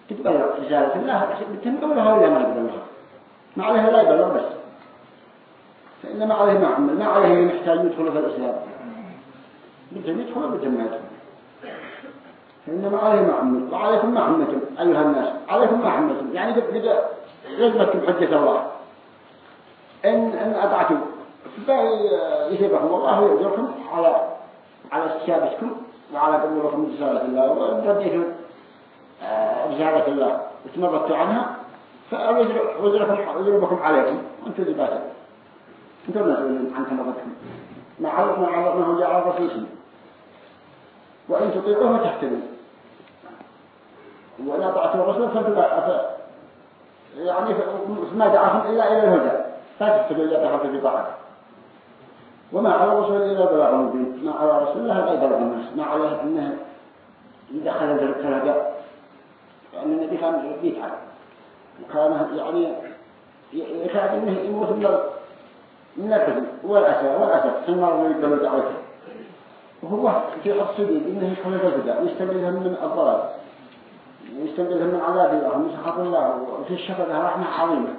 تبلغ رسالة الله. بدهم يقولوا ولا ما يقولوها ما عليه لا يبلغ بس فإنما عليه ما حمل ما عليه محتاج يدخل في الإسلام بدهم يدخلوا بدهم ما يدخلوا فإنما عليه ما حملتم وعليكم ما حملتم أيها الناس عليكم ما حملتم يعني قد لازمتكم حجة الله. إن إن أطعتم يثيبكم الله ويؤجركم على على استجابتكم وعلى قبولكم رسالة الله ورديتم رسالة الله وتمردتوا عنها. فوزركم وزركم عليكم. وأنتم ذباتكم أنتم مسؤولين عن تمردتكم ما عرفنا على ما هو جاء الرسول. وإن تطيعوه تحتمل. ولا طاعة الرسول فأنتم يعني ما دعاهم إلا إلى الهدى. فتحتمل إذا دخلت في طاعته. وما على الرسول إلا بلاغ المبين ما على رسول الله لا يبلغ الناس. ما عليه أنه إذا خلد الهدى. لأن النبي كان يتعب وكان يعني يخاف أنه يموت من من الحزن والأسى والأسى ثم الله يقبل دعوته وهو في حق إنه يدخل الهدى ويستمرهم من الضلال ويستنقذهم من عذاب الله ومن سخط الله وفي الشفقة رحمة عظيمة.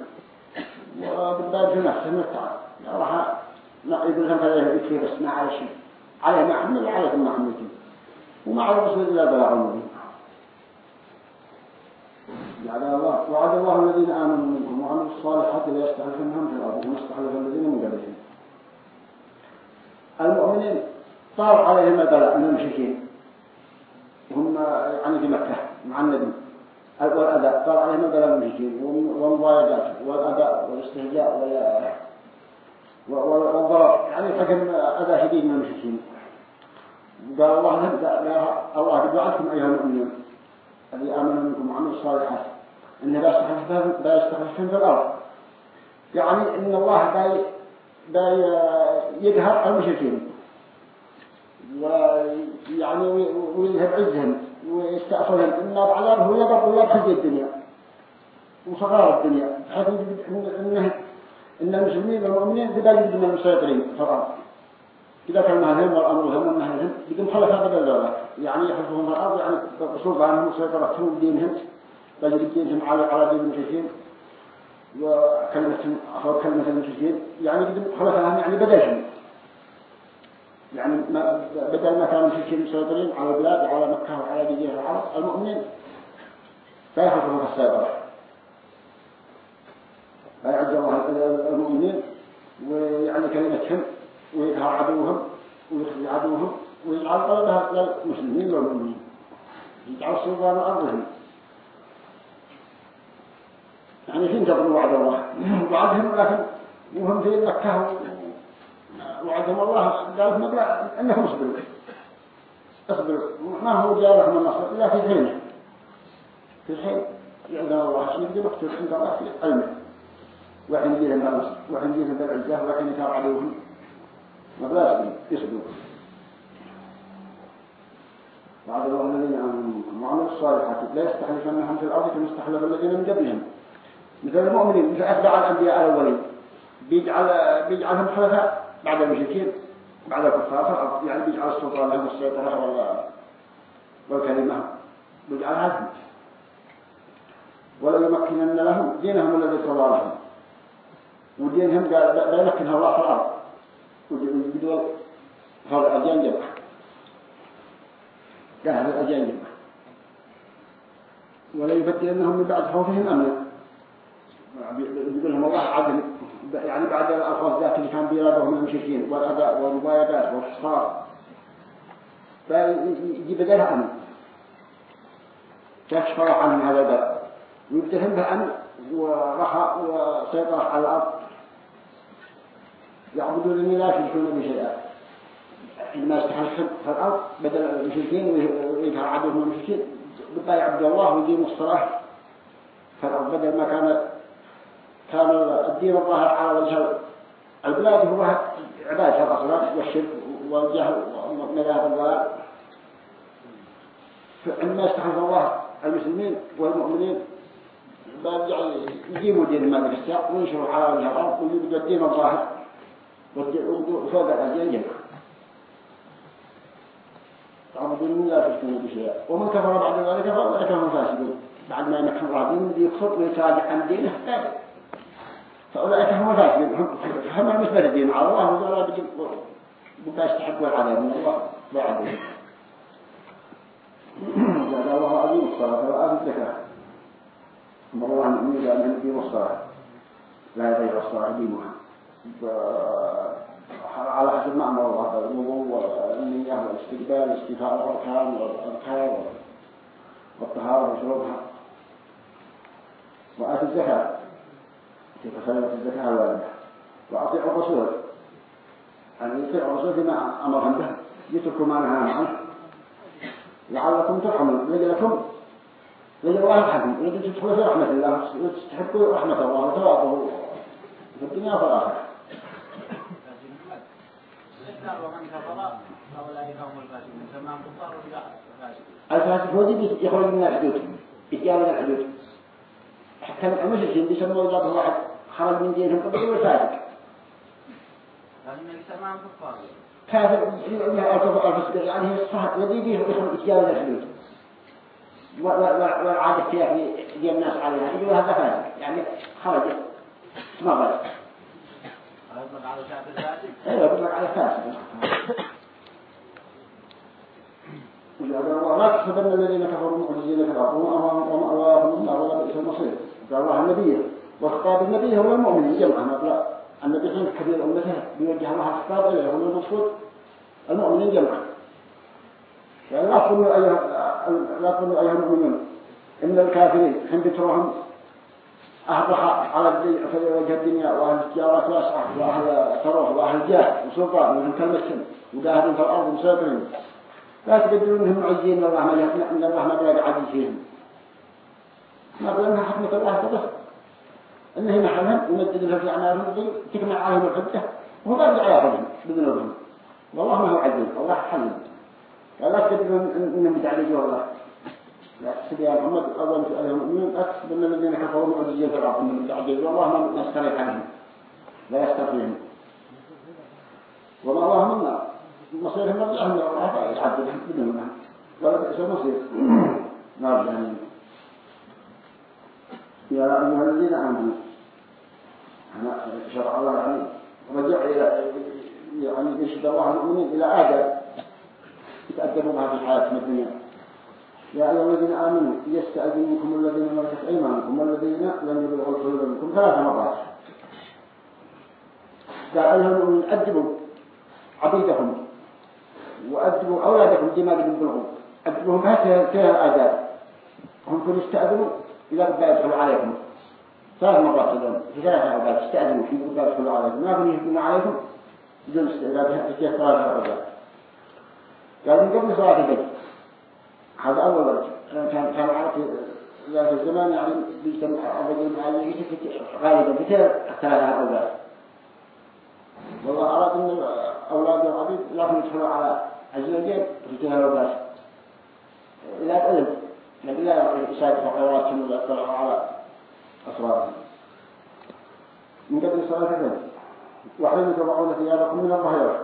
وبالذات في نفسه من التعب. راح يقول لهم كذا يكفي بس ما على شيء. عليه ما حمل عليكم ما حملتم وما على الرسول إلا بلاغ المبين الله. وعد الله الذين آمنوا منكم وعملوا الصالحات ليستخلفنهم في الأرض كما استخلف الذين من قبلهم. المؤمنين طار عليهم البلاء من المشركين. هم يعني في مكة مع النبي. والأذى طار عليهم البلاء من المشركين. والمضايقات والأذى والاستهزاء والضرر. يعني حكم أذى شديد من المشركين. قال الله الله. بدعاءكم أيها المؤمنون. الذي آمنوا منكم وعملوا الصالحات. إن لا يستخلفهم في الأرض يعني إن الله باي باي يقهر المشركين. ويعني ويذهب عزهم ويستأصلهم. إن بعذابه يضرب ولا بخزي الدنيا. وصغار الدنيا. حيث إنه إن المسلمين والمؤمنين بدا يجب من المسيطرين الأرض إذا كان مهلهم والأمر هم والنهلهم يقوم خلفاء بدل ذلك. يعني يحفظهم الأرض يعني سلطانهم وسيطرتهم ودينهم بل دينهم على على دين المشركين وكلمة أخذ كلمة المشركين يعني خلفهم يعني بدلهم يعني. ما بدل ما كانوا المشركين مسيطرين على البلاد وعلى مكة وعلى جزيرة العرب المؤمنين لا يخافون في السيطرة لا يعز الله المؤمنين ويعني كلمتهم ويظهر عدوهم ويخفي عدوهم ويجعل قلبها للمسلمين والمؤمنين. يجعل سلطان أرضهم يعني في انتظروا وعد الله؟ وعدهم لكن وهم في مكة وعدهم الله. قال مبلغ إنهم اصبروا. اصبروا. ما هو جاء لهم النصر؟ إلا في حينه في حين يأذن الله. يبدو مكتوب عند الله في علمه وحين يجيهم بالنصر وحين يجيهم بالعزة وحين يتابع عليهم؟ مبلغ يصبروا. وعد الله الذين آمنوا وعملوا الصالحات. لا يستحلفنهم في الأرض كما استحلف الذين من قبلهم. مثل المؤمنين مثل أتباع الأنبياء الأولين بيجعل بيجعلهم خلفاء بعد المشركين بعد الكفار. يعني بيجعل السلطان لهم السيطرة والكلمة بيجعلها لهم ولا يمكنن لهم دينهم الذي ارتضى لهم. ودينهم لا يمكنها الله في الأرض. ويجدوا هذا أديان جمع. قال الأديان جمع. ولا يبدلنهم من بعد خوفهم أمنا. يقول لهم الله عدل. يعني بعد الألفاظ ذات اللي كان بيرادهم المشركين والأداء والمبايدات والحصار فيجي بدلها أمن. يكشف الله عنهم هذا البلاء ويبدلهم بأمن ورخاء وسيطرة على الأرض. يعبدونني لا يشركون بي شيئا. عندما يستحل في الأرض بدل المشركين ويظهر عدوهم المشركين. بقى يعبد الله ويقيم الصلاة في الأرض بدل ما كان كان الدين الظاهر على وجه البلاد هو عبادة الأصنام والشرك والجهل ومذاهب الضلال فعندما يستحق الله المسلمين والمؤمنين يجيبوا دين المال الإسلام وينشروا على وجه الأرض ويبدوا الدين الظاهر وفوق الأديان جميعا تعبدون من لا تشكروا بشيء. ومن كفر بعد ذلك فأولئك هم فاسدون بعد ما يمكن الله دين يكفر ويتراجع عن دينه. فأولئك هم الفاسدين هم الدين على الله وذولا بقى يستحقوا العذاب من الله لا عذاب قال الله عظيم الصلاة وآت الزكاة. أمر الله المؤمنين بأن يقيموا الصلاة لا يضيع الصلاة دينها. على حسب ما أمر الله. الوضوء والنية والاستقبال استيفاء الأركان والأذكار والطهارة وشروطها وآت الزكاة. الزكاة الواردة وأطيعوا الرسول. أن يطيعوا الرسول فيما أمرهم به. يتركوا ما نهاهم عنه لعلكم ترحمون. لجلكم لجل الله يرحمكم لجل تدخلوا في رحمة الله. وتستحقوا رحمة الله وتواضعوا. في الدنيا وفي الآخرة. الفاسد هو دي يخرج من الحدود. يتجاوز الحدود حتى المشركين بيسموا إذا واحد. خرج من دينهم قبل فاسد كافر الفسق يعني الذي به يخرج يتجاوز الحدود والعادة فيها في الناس عليها يقول هذا فاسد يعني خرج ما غلط أيوه يطلق على فاسد ولا تحسبن الذين كفروا معجزين في الأرض ومأواهم النار ولا بئس المصير قال الله النبي وخطاب النبي هو المؤمن جمعا النبي حين كبير أمته بيوجه الله الخطاب إليه هو المقصود المؤمنين جمعا يعني لا تقولوا أيها لا تقولوا أيها المؤمنون إن الكافرين حين بتروهم أهل على في وجه الدنيا وأهل التجارات واسعة وأهل ثروة وأهل جاه وسلطان وهم كلمتهم وجاهدين في الأرض مسيطرين لا تقدرون انهم معجزين من الله من الله ما بلغ عدل فيهم. ما بلغها حكمة الله تبصر أنه محلهم يمدد لهم في اعمالهم تجمع عليهم الحجة وهو برجع ياخذهم بذنوبهم والله ما هو عدل الله حلم لا تقدرون انهم بتعليجوا الله. لا تحسب يا محمد أول سؤال المؤمنين أكسب أن الذين كفروا معجزين في الأرض من العجيز والله ما يستريح عنهم لا يستطيعهم وما الله منا مصيرهم مرجعهم إلى الله. يعذبهم بدونهم ولا بئس المصير. (clears throat) نرجع يا أيها الذين آمنوا. أنا شرع الله يعني رجع إلى يعني يشهد الله المؤمنين إلى آداب يتأدبوا بها في الحياة الدنيا يا أيها الذين آمنوا يستأذنكم الذين ملكت أيمانكم والذين لم يبلغوا الحلول منكم ثلاث مرات. قال أيها المؤمنون أدبوا عبيدكم وأدبوا أولادكم بما لم يبلغوا. أدبوهم هكذا كذا الآداب هم كل يستأذنوا إذا بدأ يدخلوا عليكم ثلاث مرات اليوم في ثلاث أوقات استأذنوا في بدأ يدخلوا عليكم. ما كانوا يهجموا عليكم؟ بدون استئذان في ثلاث أوقات قال من قبل صلاة الفجر. هذا أول وجه. كان كان عارف ذات الزمان يعني بيجتمع الرجل مع غالبا في ثلاث أوقات. والله أراد أن الأولاد والعبيد لا يدخلوا على الزوجين في ثلاث أوقات. لا العلم نبي لا يساعد فقراتهم ولا يطلعوا على أسرارهم من قبل صلاة الفجر وحين تضعون ثيابكم من الظهيرة.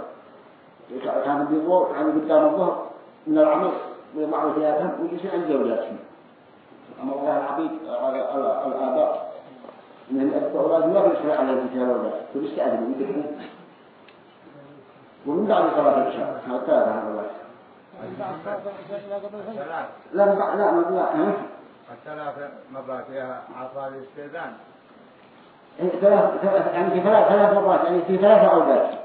كان بيضوء يعني قدام الظهر. من العمل ويضعوا ثيابهم ويجلسوا عند زوجاتهم أما الله العبيد الآباء. من الأولاد ما يشرع عليهم ثياب الأولاد كل استأذن يدخلون ومن بعد صلاة العشاء. هذا هذا الله لا لا لا لا الثلاث مرات فيها عصا الاستئذان. ثلاث يعني في ثلاث ثلاث مرات يعني في ثلاث أوقات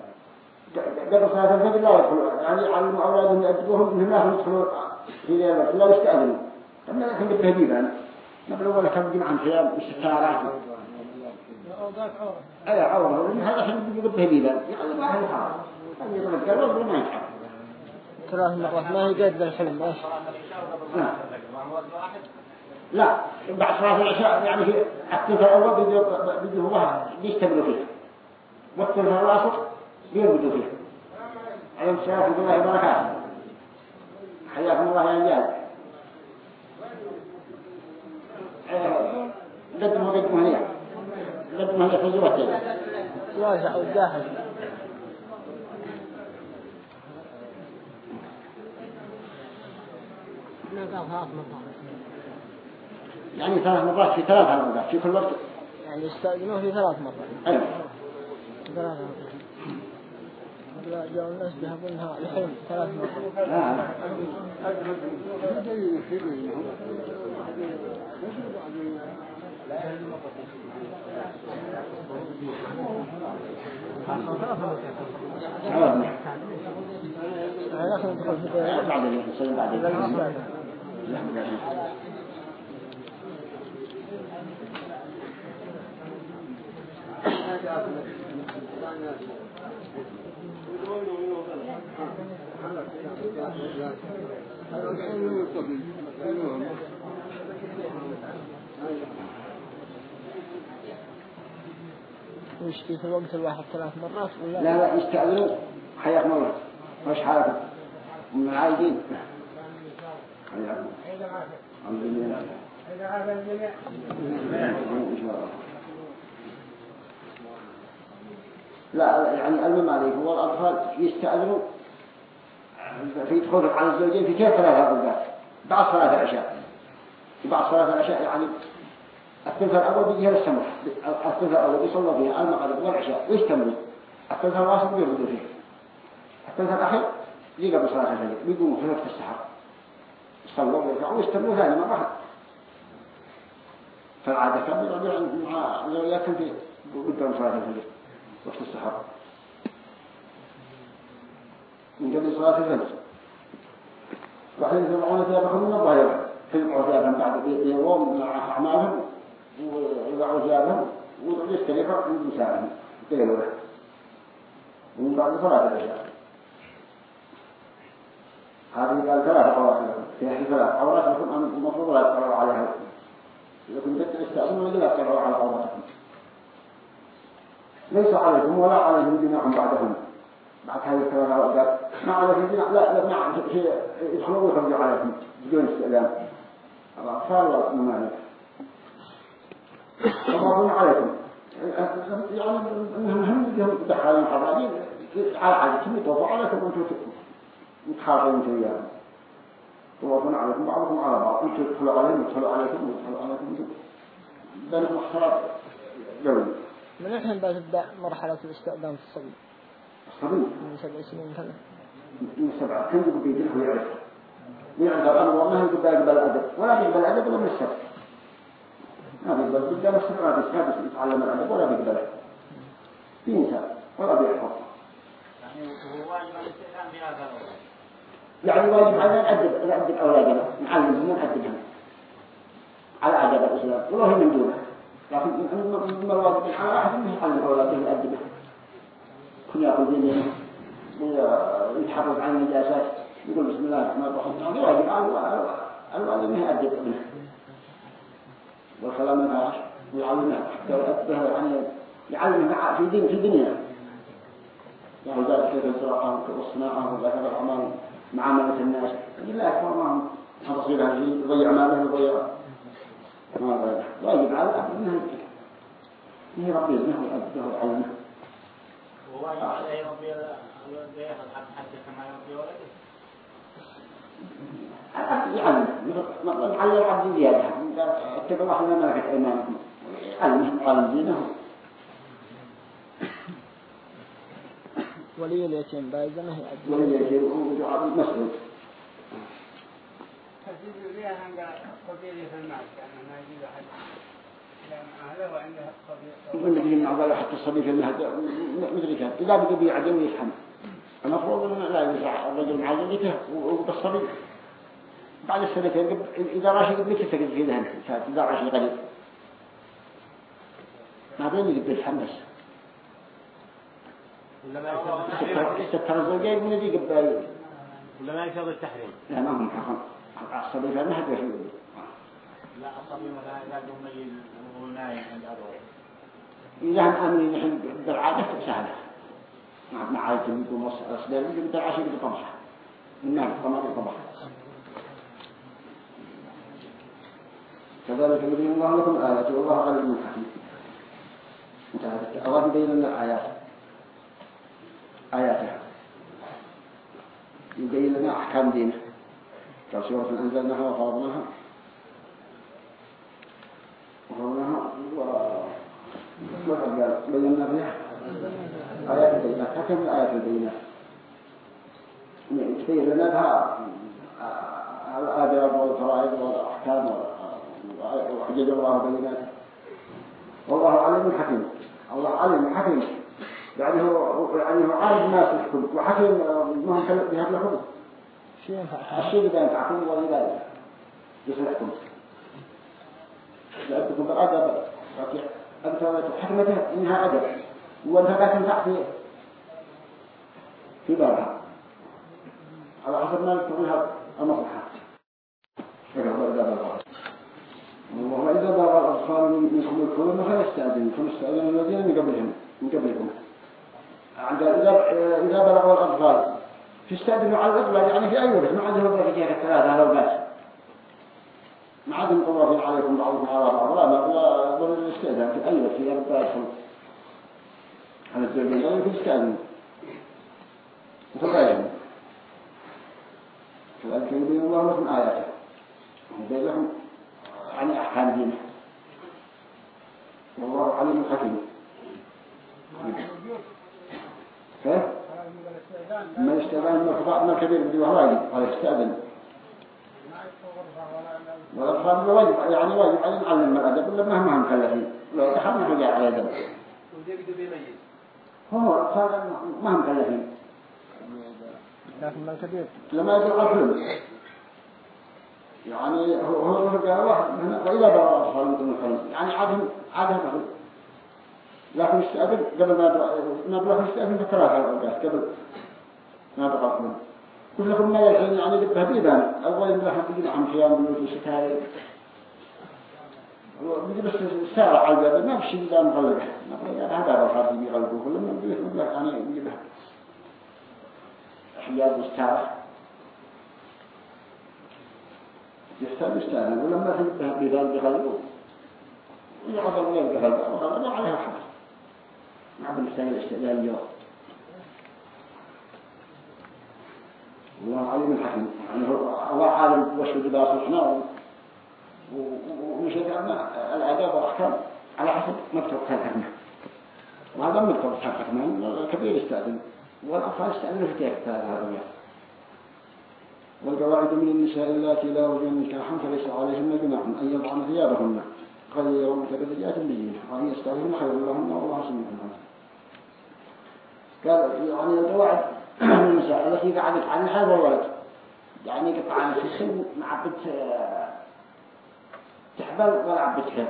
قبل صلاة الفجر لا يدخلوا يعني علموا أولادهم يأدبوهم إنهم لا يدخلوا في ليلة لا يستأذنوا أما لكن بالتهديد نبلغ ولا كم جمعا ثياب استثارات أي عورة هذا حين بالتهديد يعني ما هي يعني يقول لك ما ثلاث مرات ما هي قد الحلم إيش لا لا بعد صلاة العشاء يعني في الثلث الأول بده الله بيستمروا فيه والثلث الوسط بيربطوا فيه عليهم السلام ورحمة الله وبركاته. حياكم الله يا رجال. قدموا قدموا هي قدموا هي في زوجتين واسع والداخل ما قال ثلاث مرات يعني ثلاث مرات في ثلاث مرات في كل وقت. يعني يستأذنوه في ثلاث مرات. أيوة. ثلاث مرات. لا جاءوا الناس بهبونها الحلم ثلاث مرات. لا لا يعني لكن ندخل في ذلك بعد الحسين بعد إذا الحسين الاستاذن ويشتي في الوقت الواحد ثلاث مرات ولا لا؟ لا يستأذنوا حياكم الله مش حالكم من العايدين حياكم الحمد لله. إن شاء الله. لا يعني المهم عليك هو الأطفال يستأذنوا في دخول على الزوجين في كيف ثلاثة أوقات؟ بعد صلاة العشاء بعد صلاة العشاء يعني الثلث الأول بيجي السمح الثلث الأول يصلى فيها المغرب والعشاء ويستمروا الثلث الواسط بيربطوا فيه. الثلث الأخير يجي قبل صلاة الفجر بيقوموا في وقت السحر. يصلوا ويرجعوا ويستمروا ثاني مرة فالعادة كان بيرجعوا مع زوجاتهم في قدام صلاة الفجر. وقت السحر. من قبل صلاة الفجر. وحين يتبعون ثيابهم من الظهيرة. تجمعوا ثيابهم بعد يوم مع أعمالهم ويضعوا ثيابهم ويستريحوا عند نسائهم يقيلوا له. ومن بعد صلاة العشاء هذه قال ثلاث عورات لكم في حين ثلاث عورات لكم المفروض لا تقرأوا عليها. لكم تستأذنوا ولا تقرأوا على عوراتكم ليس عليكم ولا عليهم جناح بعدهم. بعد هذه الثلاث عورات ما عليكم جناح لا لا ما عليكم شيء يدخلوا عليكم بدون استئذان. الأطفال والممالك فضل عليكم يعني هم هم دخلوا حضارين على عادتهم يتوضعوا عليكم وأنتم متحاضرين أنتم وياهم يتوضعون عليكم بعضكم على بعض. أنتم تدخلوا عليهم يدخلوا عليكم ويدخلوا عليكم. بينكم اختلاط جوي من الحين بتبدأ مرحلة الاستئذان في الصبي. الصبي من سبع سنين كذا من سبعة كم يقول بيديه ويعرف ويعرف الأمر وما يقبل يقبل الأدب ولا يقبل الأدب إلا من السبت ما بيقبل قدام السبت ما بيقبل يتعلم الأدب ولا بيقبله بينسى ولا بيحفظ يعني هو واجب الاستئذان في هذا الوقت. يعني واجب علينا نأدب نأدب أولادنا نعلمهم ونأدبهم على أدب الإسلام. والله من دونه. لكن من الواجب على أحد أنه يعلم أولاده ويأدبهم كل يأخذ دينه ويتحرك عن النجاسات يقول بسم الله الرحمن الرحيم هذا واجب على الوالد أنه يأدب ابنه والكلام الفاحش ويعلمه حتى يأدبه يعني يعلمه في دين في دنيا يعني ذلك كيف الزراعة والصناعة وذكر الأعمال معاملة الناس لا أكبر ما تصير هذه يضيع ماله يضيع ما واجب على الأب أنه هي ربي ابنه وأبده وعلمه وواجب عليه يربي الولد حقه كما يربي ولده يعلم يعلم العبد زيادة اتقوا الله ما ملكت أيمانكم يعلمه قال دينه ولي اليتيم أدب ولي يجيب مسؤول تجد لها عند قبيلة المال يعني ما يجيب أحد. يقول لك من عضلة حتى الصبي في المهد مدري كيف. إذا بده بيعدل ويفهم المفروض أنه لا ينفع الرجل مع زوجته وبالصبي بعد السنتين قبل إذا راشي قبل تتقل في ذهن إذا راشي قليل. ما بين يقبل يفهم بس ولا ما يقتضي التحريم؟ ستر الزوجين من يجي قبل ولا ما يقتضي التحريم؟ لا ما هم حرام الصبي في المهد وفي لا الصبي إذا قام ميت وهو نايم عند أبوه. إذا هم أمنين الحين بالعادة سهلة. مع مع عادة يكون أصدر يجي بالعشاء يجي طبخة النار طماط طبخ كذلك يبين الله لكم آيات والله عليم حكيم انتهت يبين لنا الآيات. آياتها. يبين لنا أحكام دينه. كسورة أنزلناها وفرضناها وفرضناها وقد قال بينا فيها. آيات البينات حكم الآيات البينات تبين لنا بها الآداب والفرائض والأحكام وحجج الله بيناته والله عليم حكيم. الله عليم حكيم. يعني هو يعني هو عالم ما في الحكم. وحكيم ما هم كلمة الحكم شيء ينفع الشيء اللي ينفعكم ولذلك يصلحكم لأنكم بالأدب أنت حكمته إنها أدب وأنت لا تنفع في في بابها على حسب ما تقولها المصلحة والله إذا بلغ الأطفال منكم الحلم فيستأذن فاستأذن الذين من قبلهم من قبلكم عند إذا إذا بلغوا الأطفال تستأذنوا على الإطلاق يعني في أي وقت ما عندهم الرجال الثلاثة لو بس. ما عندهم قوة عليكم بعضكم على بعض لا ما هو ضروري الاستئذان في أي وقت يا رب يدخل على الزوجين لا يمكن يستأذن وتبايعوا كذلك يبين الله لكم آياته. ويبين لكم عن أحكام دينه والله عليم حكيم. كيف؟ ما يستأذن من الخطأ من الكبير بدي واجب على يستأذن والأطفال واجب يعني واجب على نعلم الأدب ولا مهما هم مكلفين لو دخلنا حاجة على الأدب. هو الأطفال ما هم مكلفين لكن من كبير. لما يدرع الحلم يعني هو هو قال واحد وإذا بلغ الأطفال مثل يعني عادهم عادهم حلم لكن يستأذن قبل ما يدرع ما بلغ يستأذن في ثلاثة أوقات قبل ما بلغ الحلم كل ما الحين يعني لبها بيبان أول ما حد يجي معهم خيام بيوت وستاري بيجي بس سارع على الباب. ما بشي إذا مغلقة هذا هو الحد يغلقوا كلهم بيجي يعني بيجي بها حياد مستعرة يحتاج يستعمل ولما بذلك بخلقه يعظم غير بخلقه وخلقه عليها حق. ما بنحتاج الاستعداد اليوم. الله عليم الحكيم يعني هو عالم وش لباس إحنا ومشهد عنا الآداب والأحكام. على حسب مكتوب حكمه. وهذا مكتوب حكمه. كبير يستأذن. والأطفال يستأذنوا في كيف هذا والقواعد من النساء اللاتي لا يرجون نكاحا فليس عليهن جناح أن يضعن ثيابهن. غير متبرجات بزينة وأن يستغفرن خير لهن. والله سميع. عليم قال يعني القواعد النساء التي قعدت عن هذا الولد يعني قطعا في مع بنت تحبل ولا عبت حيض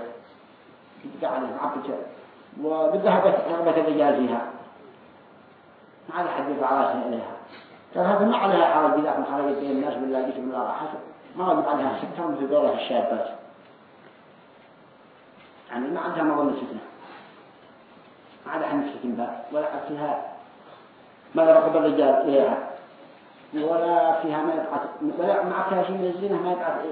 قاعدة مع بنت وبدها رغبة الرجال فيها ما عاد حد يرفع راسه إليها قال هذا ما عليها حرج إذا كان خرجت بين الناس بالله جسم الله راحت ما وجب عليها سكتة مثل دورة الشابات يعني ما عندها مظن فتنة. ما عاد يفتن بها ولا فيها ما يرغب الرجال إليها ولا فيها ما يبعث ولا مع فيها شيء من الزينة ما يبعث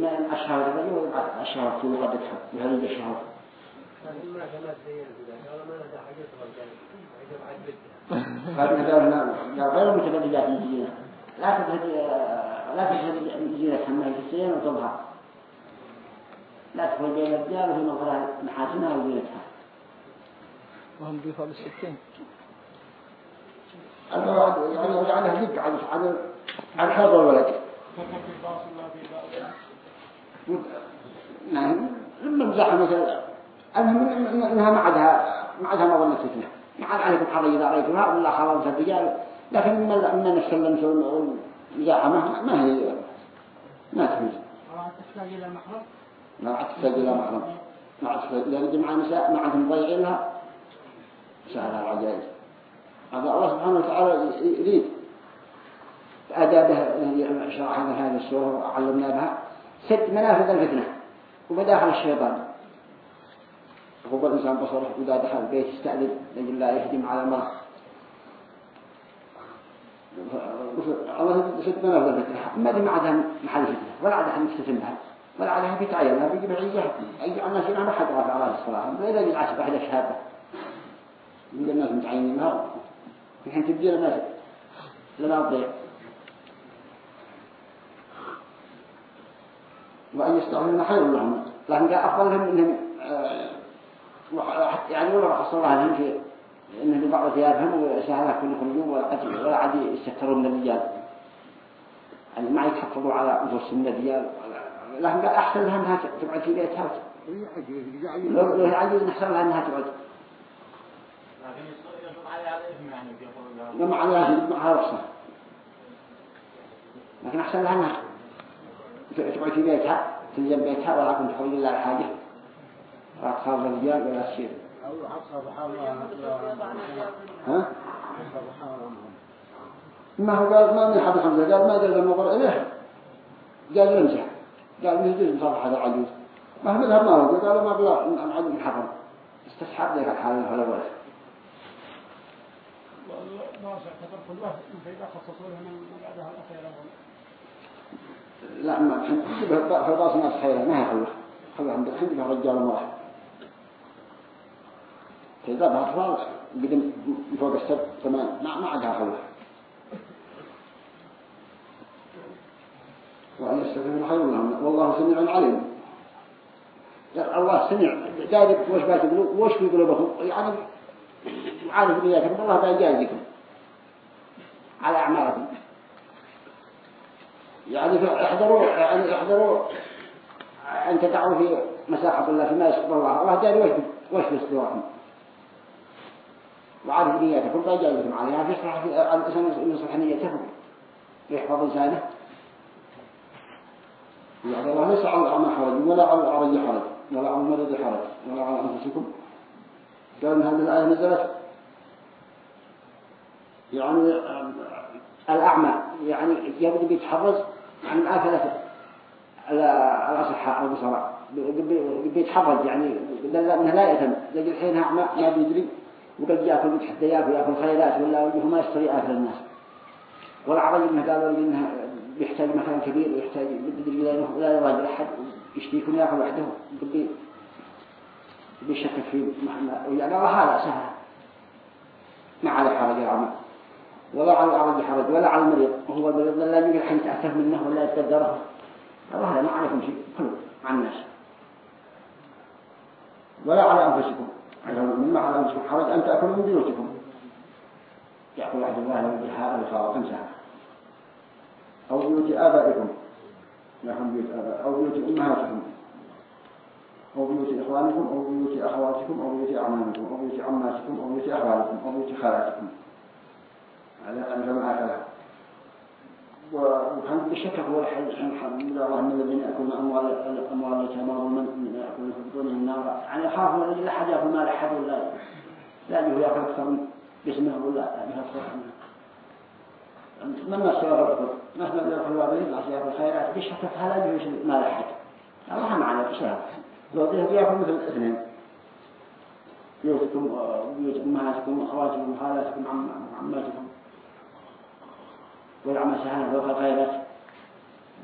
ما أشهر الرجل ويبعث أشهر في وقتها بهذه الشهر هذا قال غير متبدلات الزينة لا تذهب لا تذهب زينة همها في السين وتظهر. لا تدخل بين الرجال وفي نظرها محاسنها وزينتها. وهم ضيفوا بالستين. القواعد يعني على على على حظ الولد نعم. لما مزحها مثلا إنها ما عادها ما عادها مظنة فتنة. ما عاد عليكم حظ إذا رايتمها ولا خلاص الرجال. لكن من من السلم والمزاحمة ما هي ما تفيد. تحتاج إلى محرم ما عاد تحتاج إلى محرم. ما عاد تحتاج إلى جمع نساء ما عاد مضيعين لها سهل العجائز هذا الله سبحانه وتعالى يريد أدابه الذي شرحنا هذه السورة وعلمنا بها ست منافذ الفتنة ومداخل الشيطان. هو الإنسان بصره إذا دخل البيت يستأذن لأجل لا يهدم على المرأة. الله ست منافذ الفتنة. ما دي ما عادها محل فتنة ولا عادها مستثم بها ولا عادها في تعينها بيجي بعيدها أي الناس هنا ما حد رافع على الصلاة. إذا جل عشب واحدة شهادة يقول الناس متعينينها الحين تبدي الناس لنا تضيع وأن يستغفرون خير لهم. لكن قال أفضل لهم إنهم آه، يعني ولا رخص الله لهم في إنهم بعض ثيابهم وسهلها كل يخرجون ولا ولا عاد يستكثرون من الرجال. يعني ما يتحفظوا على أنفسهم من الرجال. لكن قال أحسن لها أنها تقعد في بيتها. لو لو عجيز نحسن لها أنها تقعد لكن يصدق عليها عليها معها رخصة لكن أحسن لها أنها تقعد في بيتها تلزم بيتها ولا كنت تحول إلا الحاجة. لا تخاف الرجال ولا تشير ها؟ ما هو قال ما من حد حمزة قال ما جاز النظر إليه. قال يمسح قال من يجوز مصافحة هذا العجوز. ما هو مذهب ما هو قال ما بلا العجوز محرم استصحاب ذلك الحال ولا ولا ناصع تعتبر قدوة فإذا خصصوا لها من بعدها الأخيرة لا ما راس ناس خيرا ما هي خلوه خلوه عند حنجيبها رجال ومرأة فإذا بها أطفال قدم فوق السبت تمام ما عندها خلوه وأن يستغفر خير لهم والله سميع عليم. الله جايب وش بتقولوا وش يعني عارف نياتكم الله بيجازيكم على أعمالكم. يعني احذروا يعني احذروا أن تقعوا في مساحة الله فيما يسقط الله. الله جاري وش وش بيصدركم وعارف نياتكم بيجازيكم عليها. في صحة الإنسان يصلح نيته يحفظ لسانه يعني الله ليس على الأعمى حرج ولا على الأعرج حرج ولا على المرض حرج ولا على أنفسكم. قال هذه الآية نزلت يعني الأعمى يعني يبدو بيتحرز عن الآفلة الأصحاء البصراء بيتحرز يعني لأنه لا يتم زي الحين أعمى ما بيدري وقد يأكل حتى يأكل يأكل خيرات ولا وجهه ما يشتري آكل الناس. والعرج إنه قالوا إنه بيحتاج مكان كبير ويحتاج بدل لا يراجع أحد. يشتيكم يأكل وحده. بيشكك في يعني هذا سهل. ما على حرج العمى ولا على الأعرج حرج ولا على المريض. وهو المريض لا يمكن الحين تأتيه منه ولا يتقدره الله ما عليكم شيء. كله مع الناس. ولا على أنفسكم. مما على أنفسكم. حرج أن تأكلوا من بيوتكم. يأكل واحد الله لو بالحاء والخاء خمسة أو بيوت آبائكم. لكم بيوت آباء أو بيوت أمهاتكم. أو بيوت إخوانكم. أو بيوت أخواتكم. أو بيوت أعمامكم. أو بيوت عماتكم. أو بيوت أخوالكم أو بيوت خالاتكم. على أن جمع وكان بالشك هو الحمد لله أن الذين يأكلون أموال أموال اليتامى ظلما يأكلون في بطونهم النار يعني يخافون أن لا أحد يأكل مال أحد ولا لا يجوز يأكل أكثر من باسمه ولا يأكل عنه من ما سوى الركض مثلا يأكل الوالدين؟ العصير الخيرات؟ بالشك فهلا يجوز مال أحد. الله معنا بشهر زوجها بيأكل مثل الاثنين. بيوتكم بيوت أمهاتكم أخواتكم خالاتكم عماتكم. والعمى فوق الغيبة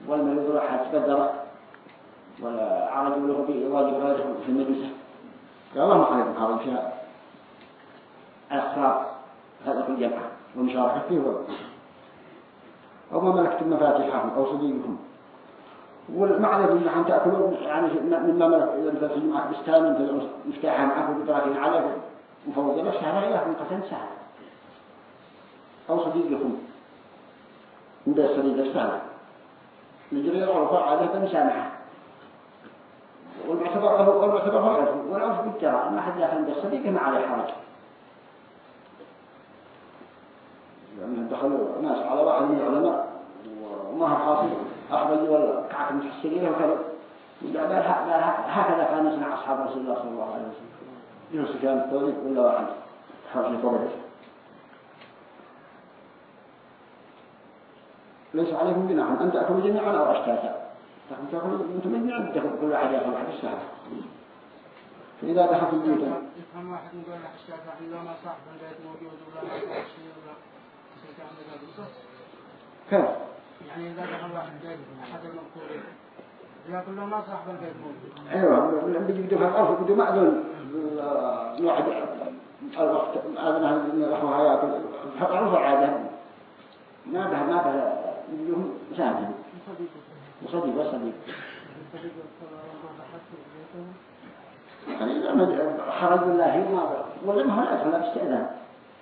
والمريض راح تقدر ولا عرج له بإيواج غيره في المدرسة. قال الله ما عليكم حرم فيها الأخطار هذا في الجمعة والمشاركة فيه أو ما ملكتم مفاتيحهم أو صديقكم. والمعنى أن تأكلون يعني مما ملك إذا معك بستان مفتاحها معك وبدراكين عليكم. وفوضي نفسها لا يكون قسم سهل أو صديقكم. من الصديق السهل نجري العرف عادة بمسامحة والمعتبر هو والمعتبر العرف. والعرف بالجراء. ما حد يأخذ بالصديق ما عليه حرج. لأن دخلوا ناس على واحد من العلماء. وما هو حاصل؟ أخذ لي ولا. كعك متحسرين وكذا. هكذا كان يصنع أصحاب رسول الله صلى الله عليه وسلم. يوسف كان الثوري ولا واحد. حاصل فرده ليس عليكم جناح أن تأكلوا جميعا أو أشتاتا تأكلوا أنتم جميعا كل واحد يأكل واحد الساعة فإذا دخلت البيوت يفهم واحد يقول لك الشافع إذا ما صاحب البيت موجود ولا شيء ولا كيف؟ يعني إذا دخل واحد بيت أحد المذكورين يقول له ما صاحب البيت موجود. أيوة. بيجي بدو الأرض بدو معدن واحد الوقت أذنها من الأخوة يأكل معروف العادة ما به ما به يوم سامي وصديق وصديق خرج بالله ما ولا ما هو أدخل باستئذان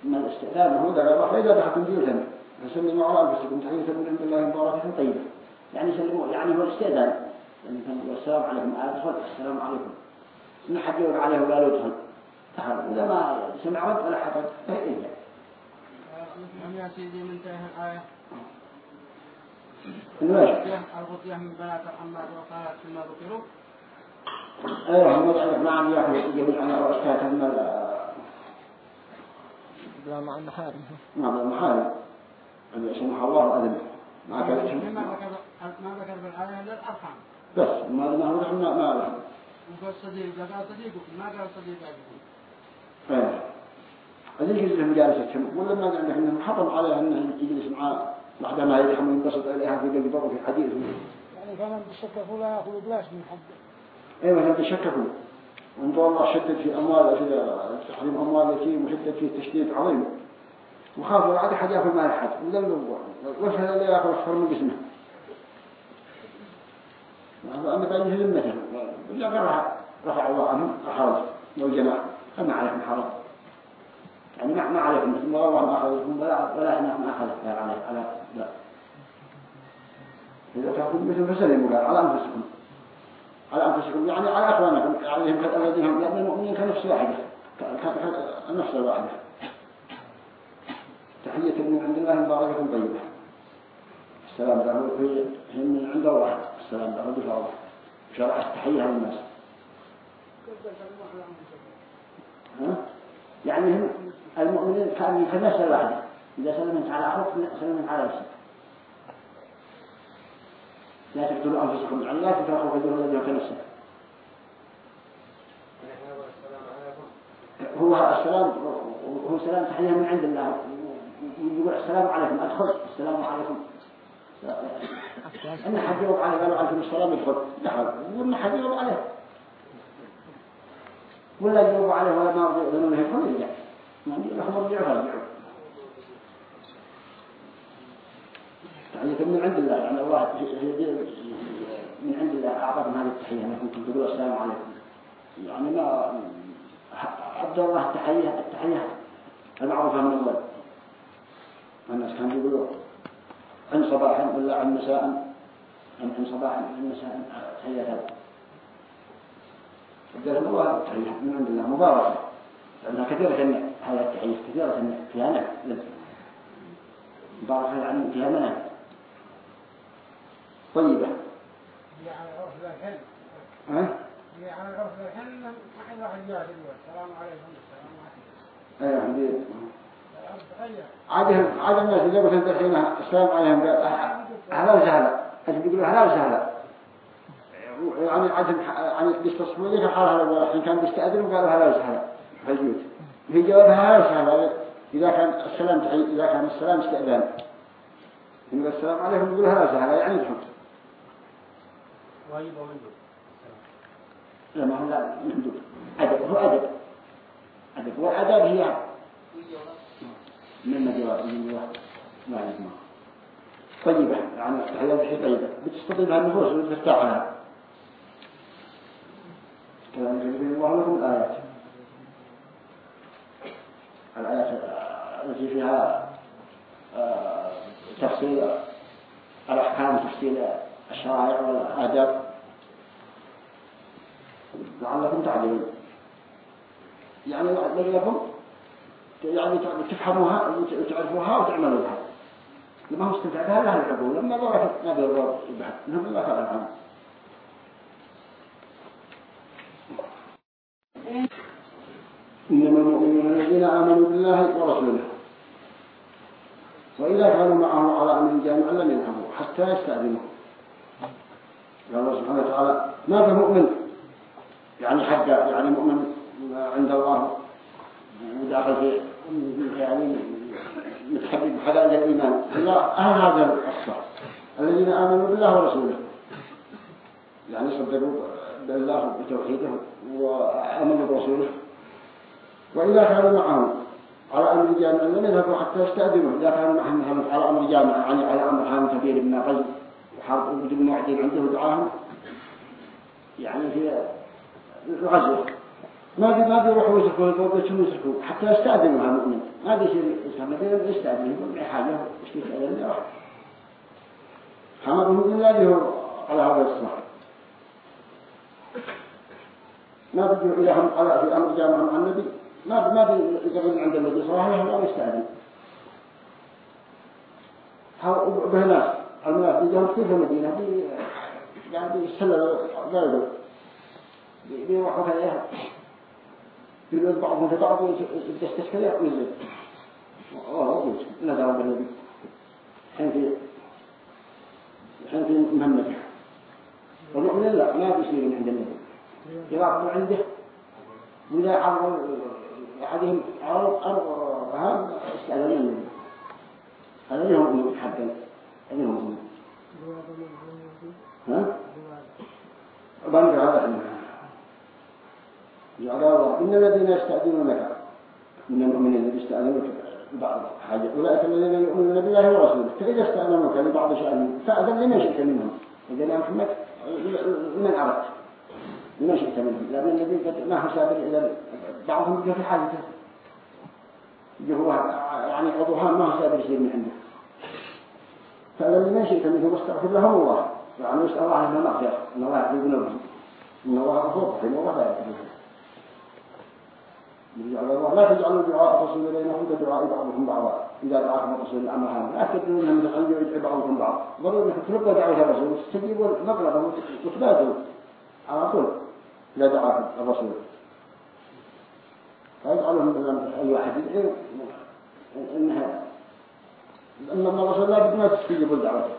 ما الاستئذان هو ده الله. فإذا دخلتم بيوتا فسلموا على أنفسكم تحية من عند الله مباركة طيبة. يعني سلموا يعني هو الاستئذان. يعني السلام عليكم. أدخل السلام عليكم. إن حد يقول عليه ولا يدخل. إذا ما سمع ولا حد فإذا يا سيدي من تاه الآية الغطية من بنات الحماد وقالت فيما ذكروا أيوه هم نعم ياخذ جميعا رؤسات من لا مع المحارم نعم المحارم اللي سمح الله أذن ما كان ما ذكر ما ذكر بالآية إلا الأرحام بس ما ما هو ما ما له وقال صديق؟ قال صديقك ما قال صديق أبيكم هذيك اللي مجالستهم ولا ما عندك إنهم حرم عليه انه يجلس مع بعد ما يرحم وينبسط عليها في قلبه وفي حديث. يعني كمان بيشككوا لا يأخذوا بلاش من حد. أيوه هذا بيشككوا وانت الله شدد في أموال كذا تحريم أموال اليتيم وشدد فيه تشديد عظيم. وخاف لو عاد حد ياكل مال حد وذل وش هذا اللي ياكل أكثر من جسمه. أما ذمته ولا رفع الله عنهم الحرج والجماعة فما عليكم حرج. يعني ما ما عليكم ما الله ما أخذكم ولا ولا إحنا ما أخذ على على لا. إذا تأخذ مثل فسلموا قال على أنفسكم. على أنفسكم يعني على أخوانكم عليهم الذين هم لأن المؤمنين كنفس واحدة. كنفس الواحدة تحية من عند الله مباركة طيبة. السلام له هي من عند الله. السلام له الله. شرع التحية للناس ها؟ يعني هم المؤمنين كانوا في نفس الواحدة إذا سلمت على أخوك سلمت على نفسك. لا تقتلوا أنفسكم. لا تتركوا فجر الذي في نفسك هو السلام هو سلام تحية من عند الله. يقول السلام عليكم. أدخل. السلام عليكم. حد يوم عليه قالوا عليكم السلام يدخل. دخل. وإن يوم عليه. ولا يجاوب عليه ولا ما رضي يؤذنون يدخل. يرجع يعني من عند الله يعني الله من عند الله أعطاكم هذه التحية أنكم تقولوا السلام عليكم يعني ما عبد الله التحية التحية المعروفة من الله الناس كانوا يقولوا عن صباحا ولا عن مساء عن صباحا عن مساء تحية قال الله تحية من عند الله مباركة لأنها كثيرة هذه التحية كثيرة نعم مباركة يعني فيها منام طيبة هي على عرف الحين ها؟ هي على عرف الحين ما حد واحد السلام عليكم السلام عليكم. أيوه عندي تغير عادهم عاد الناس اللي الحين السلام عليهم. قال أهلا وسهلا انت بيقولوا أهلا وسهلا يعني عادهم يعني بيستصحبوا ذيك الحالة الأولى الحين كان بيستأذنوا قالوا هلا وسهلا في البيوت في جوابها وسهلا إذا كان السلام تحي إذا كان السلام استئذان. يقول السلام عليكم يقول هلا وسهلا يعني يدخل واجب ومندوب لا ما هو لا مندوب. أدب هو أدب. أدب والأدب هي. من جواب؟ من جواب؟ ما. يسمع طيبة يعني تحيات شيء طيبة بتستطيبها النفوس وترتاح لها كلام يبين الله لكم الآيات الآيات التي فيها آه، تفصيل الأحكام تفصيل الشرائع والآداب. لعلكم تعلمون يعني لعلكم يعني تفهموها وتعرفوها وتعملوا بها لما هو استمتع بها العقول لما ضرفت ما بيضر بها لهم الله تعالى عنه إنما المؤمنون الذين آمنوا بالله ورسوله. وإذا كانوا معه على أمر جامع لم يذهبوا حتى يستأذنوا. قال الله سبحانه وتعالى ما في مؤمن؟ يعني حق يعني مؤمن عند الله وداخل في يعني متحدد بحلال الإيمان. أهل هذا الصح الذين آمنوا بالله ورسوله. يعني صدقوا بالله وبتوحيده وآمنوا برسوله. وإذا كانوا معهم على أمر جامع لم يذهبوا حتى يستأذنوا إذا كانوا معهم على أمر جامع يعني على أمر حام كبير من غزو وحرب وجب معدين عنده دعاهم. يعني في الغزو ما في ما بيروحوا يسكوا يقولوا يسكوا حتى يستأذنوا هذا المؤمن؟ ما بيصير يسمى بينهم يستأذن يقول معي حاجة. وش يستأذن يروح حمدهم به على هذا الصلاة ما بيجوا إليهم على في أمر جامع مع النبي. ما ما بيقرن عند النبي صلى الله عليه وسلم يستأذن به ناس الناس بيجوا كيف المدينة بي يعني بيسللوا غيره بيروحوا فيها يلوذ بعضهم في بعض ويستشكل ويزيد والله نظر بالنبي حين في حين في مهمته والمؤمن لا ما بيصير من عند النبي. عنده. وإذا عرض أحدهم عرض أرض هذا استأذن النبي هذا لهم حقا لهم ها؟ بنجا هذا جعل الله إن الذين يستأذنونك من المؤمنين الذين يستأذنونك بعض حاجة. أولئك الذين يؤمنون بالله ورسوله. فإذا استأذنوك لبعض شأنهم فأذن لمن شئت منهم. إذا يا محمد من أردت؟ لمن شئت منهم؟ لأن قد ما هو سابق إلى بعضهم جه في حاجته جه يعني عضوها ما هو سابق يصير من عنده. فأذن لمن شئت منهم واستغفر لهم الله. يعني يسأل الله أنه مغفر إن الله يغفر ذنوبهم إن الله غفور رحيم. الله لا يغفر يجعل الله لا تجعلوا دعاء الرسول بينكم كدعاء بعضكم بعضا. إذا دعاكم الرسول الأمر هذا. تدعوا منهم من العلم يدعي بعضكم بعض ضروري تلقوا دعوة الرسول. وتستجيبوا مطلبه وتبادلوا على طول. لا دعاكم الرسول. فيجعلهم أي واحد يدعي إنها أن الرسول لا بد ما تستجيبوا الدعوة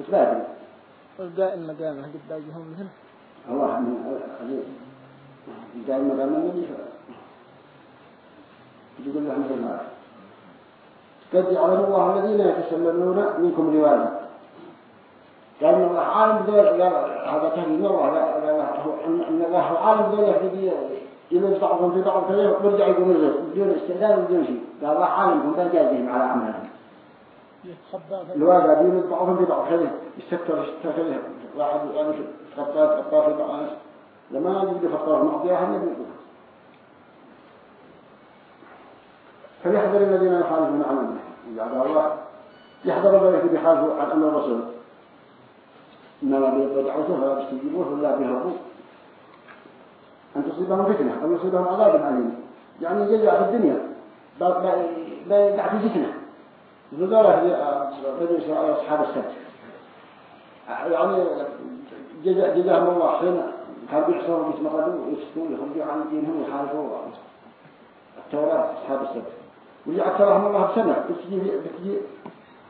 وتبادلوا والقائم مقامه قد باقيهم مثل الله من دائما مقام النبي يقول له مثل هذا. قد يعلم الله الذين يتسللون منكم رواية قال إن الله عالم بدول هذا تهديد الله ان الله عالم بدول يلبس بعضهم في بعض كذا ويرجع يقوم بدون استعداد وبدون شيء. قال الله عالم بل جازهم على عملهم الواقع يلبس بعضهم في بعض كذا يستكتر يستكتر كذا واحد يعني خطات خطات في بعض لما يجد فطار معطيها النبي يقول. فليحذر الذين يخالفون عن أمره. وجعل الله يحضر ذلك بحاله عن أمر الرسول. إنما بيدعوته فلا يستجيبوه ولا بيهربوا أن تصيبهم فتنة أو يصيبهم عذاب أليم. يعني جزاء في الدنيا بيقع في فتنة. وذلك إسرائيل أصحاب السبت. يعني جزاء جزاهم الله حين كان بيحصروا ويتمردوا ويسكتوا ويخرجوا عن دينهم ويحاربوا التوراة أصحاب السبت. واللي عترهم الله بسنة بتجي بتجي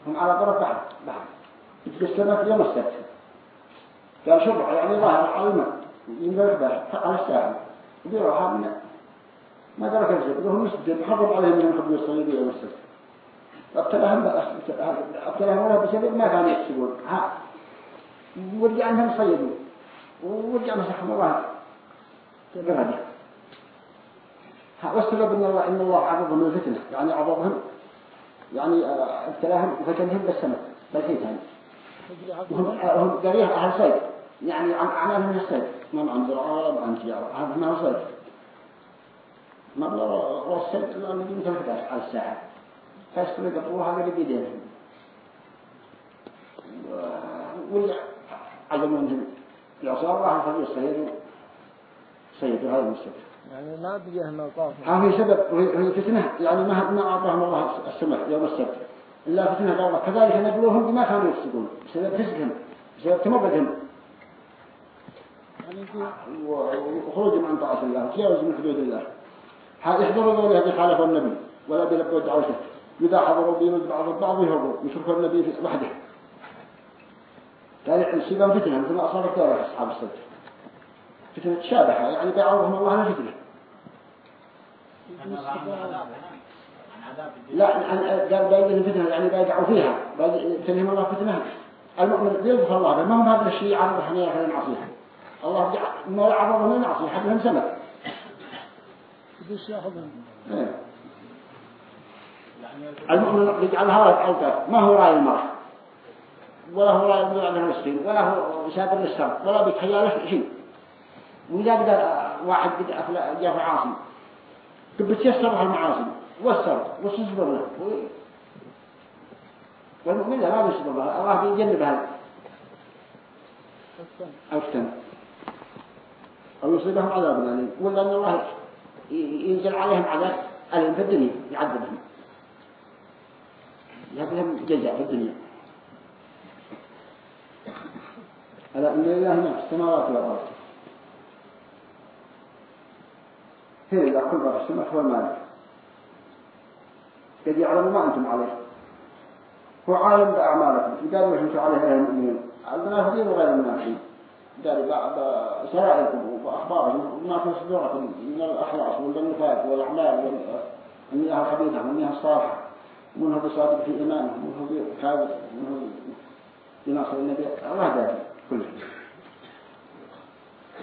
هم على طرف بحر بحر بتجي السنة في يوم السبت. كان شبع يعني ظاهر على بحر على الساحل يديروا من. ما درك الزبد وهم مسجد حرم عليهم من الحب الصليبي يوم السبت أبتلاهم أبتلاهم الله بسبب ما كانوا يكسبون. ها. ورجع عنهم صيدوا. ورجع مسحهم الله. برهده والسبب إن الله إن الله عرضهم الفتنه يعني عرضهم. يعني آه، أبتلاهم وفتنهم بالسمك بالحيتان هم قرية أهل صيد. يعني اعمالهم الصيد ما عن زراعة ولا عن تجارة هذا ما صيد مبلغ والصيد لأنه يمكن على الساعة. فيسكنوا يقطعوها هذا بيدينهم واللي عزموا منهم العصار راح يخلوا الصيد صيدوا هذا المستقبل يعني ما بيجيهم موقف هذه سبب. وهي فتنة. يعني ما ما أعطاهم الله السمح يوم السبت. إلا فتنة الله كذلك نبلوهم بما كانوا يفسقون بسبب فسقهم بسبب تمردهم وخروجهم عن طاعة الله وتجاوز من حدود الله. يحضروا هذه خالفوا النبي ولا بيلبوا دعوته إذا حضروا بيرد بعض البعض ويهربوا يشركوا النبي وحده. ذلك السبب فتنة مثل ما أصابت أصحاب السبت. فتنة تشابهة يعني بيعوضهم الله على فتنة لا قال بايدهم فتنة يعني بيدعوا فيها. بيدعوا الله فتنة. المؤمن بيلبس الله ما هم هذا الشيء عرض حنيا خلال معصيها الله ما عرض من المعصية حتى سمك. إيه. المؤمن يجعل هذا الأوقات ما هو رأي المرأة؟ ولا هو رأي المرأة المسكين ولا هو سابر للسر ولا بيتخيله شيء. وإذا قدر واحد جاء في عاصم. بتيسر المعاصي والسر وتصبر له. والمؤمن لا له الله بيجنب هذا أفتن. أو يصيبهم عذاب أليم ولا أن الله ينزل عليهم عذاب أليم في الدنيا يعذبهم يعذبهم جزاء في الدنيا. ألا إن الله ما في السماوات والأرض. هنا إذا كل رب السماء هو المالك قد يعلم ما أنتم عليه. هو عالم بأعمالكم. وش أنتم عليه أيها المؤمنين. المنافقين وغير المنافقين. قال سرائركم وأخبارهم وما في صدوركم من الأخلاص والنفاق والأعمال والنية الخبيثة والنية الصالحة منه بصادق في إيمانه منه بكاذب منه بناصر النبي. الله ذلك كله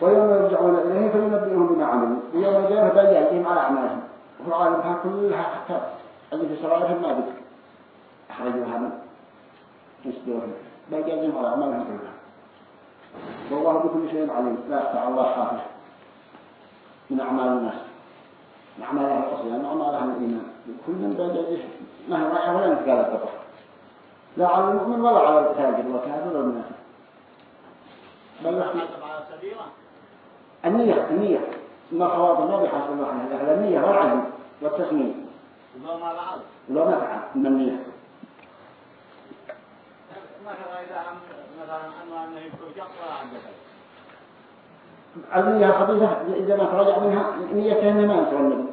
ويوم يرجعون إليه فينبئهم بما عملوا. ويوم القيامة بيأتيهم على أعمالهم. وهو عالمها كلها حتى اللي في سرائرهم ما بد أخرجوها من يسدورهم بيأتيهم على أعمالهم كلها. والله بكل شيء عليم. لا يخفى الله خافه من أعمال الناس من أعمالها الأصلية من أعمالها الإيمان. كل من بيأتيه ما هي رايحة ولا انتقال التقوى لا على المؤمن ولا على التاجر والكافر والمنافق بل النية النية. ما خواطر ما بيحصل الله عنها النية والعزم والتصميم ولو ما فعل ولو ما فعل. من النية. مثلا إذا النية خبيثة إذا ما ترجع منها نيته إنه ما النبي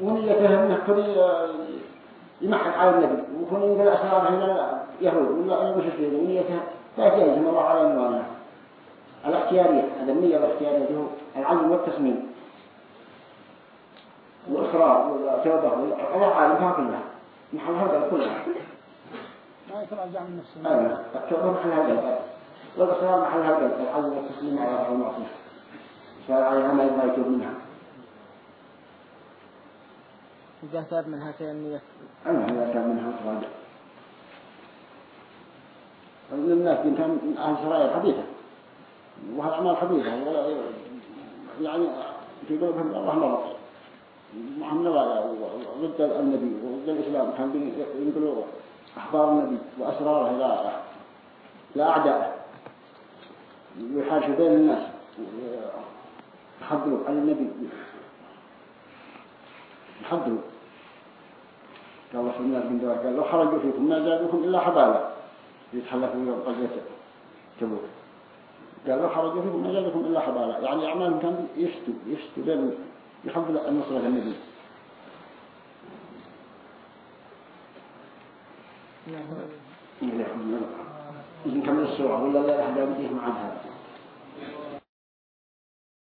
ونيته إنه كل يمحك على النبي. وكل ينقل أسراره إلى اليهود ولا المشركين ونيته فأتيه الله على الموالاة الاختيارية هذا النية الاختيارية هو العلم والتصميم والإصرار والتوبة الله عالمها كلها محل هذا كلها ما يتراجع من نفسه. أيوة التوبة محل هذا والإصرار محل هذا العلم والتصميم على المعصية سواء عليها ما يبغى يتوب منها. إذا تاب منها النية أيوة إذا تاب منها تراجع الناس كان أهل سرايا حديثة. وهذا أعمال خبيثة يعني في قلوبهم الله مرض. معهم نوايا ضد النبي. للإسلام كان ينقلوا أخبار النبي وأسراره إلى إلى أعدائه ويحاشوا بين الناس. يحضروا على النبي. يحضروا. قال الله سبحانه بن دوار قال لو خرجوا فيكم ما زادوكم إلا حبالا. يتحلفوا يوم قضية تبوك. قال لو خرجوا فيكم ما زادوكم إلا حبالا. يعني أعمالهم كان يفتوا يفتوا بين يحفظوا النصرة النبي. نعم إذن كمل السورة ولا لا أحد يمديه مع هذا؟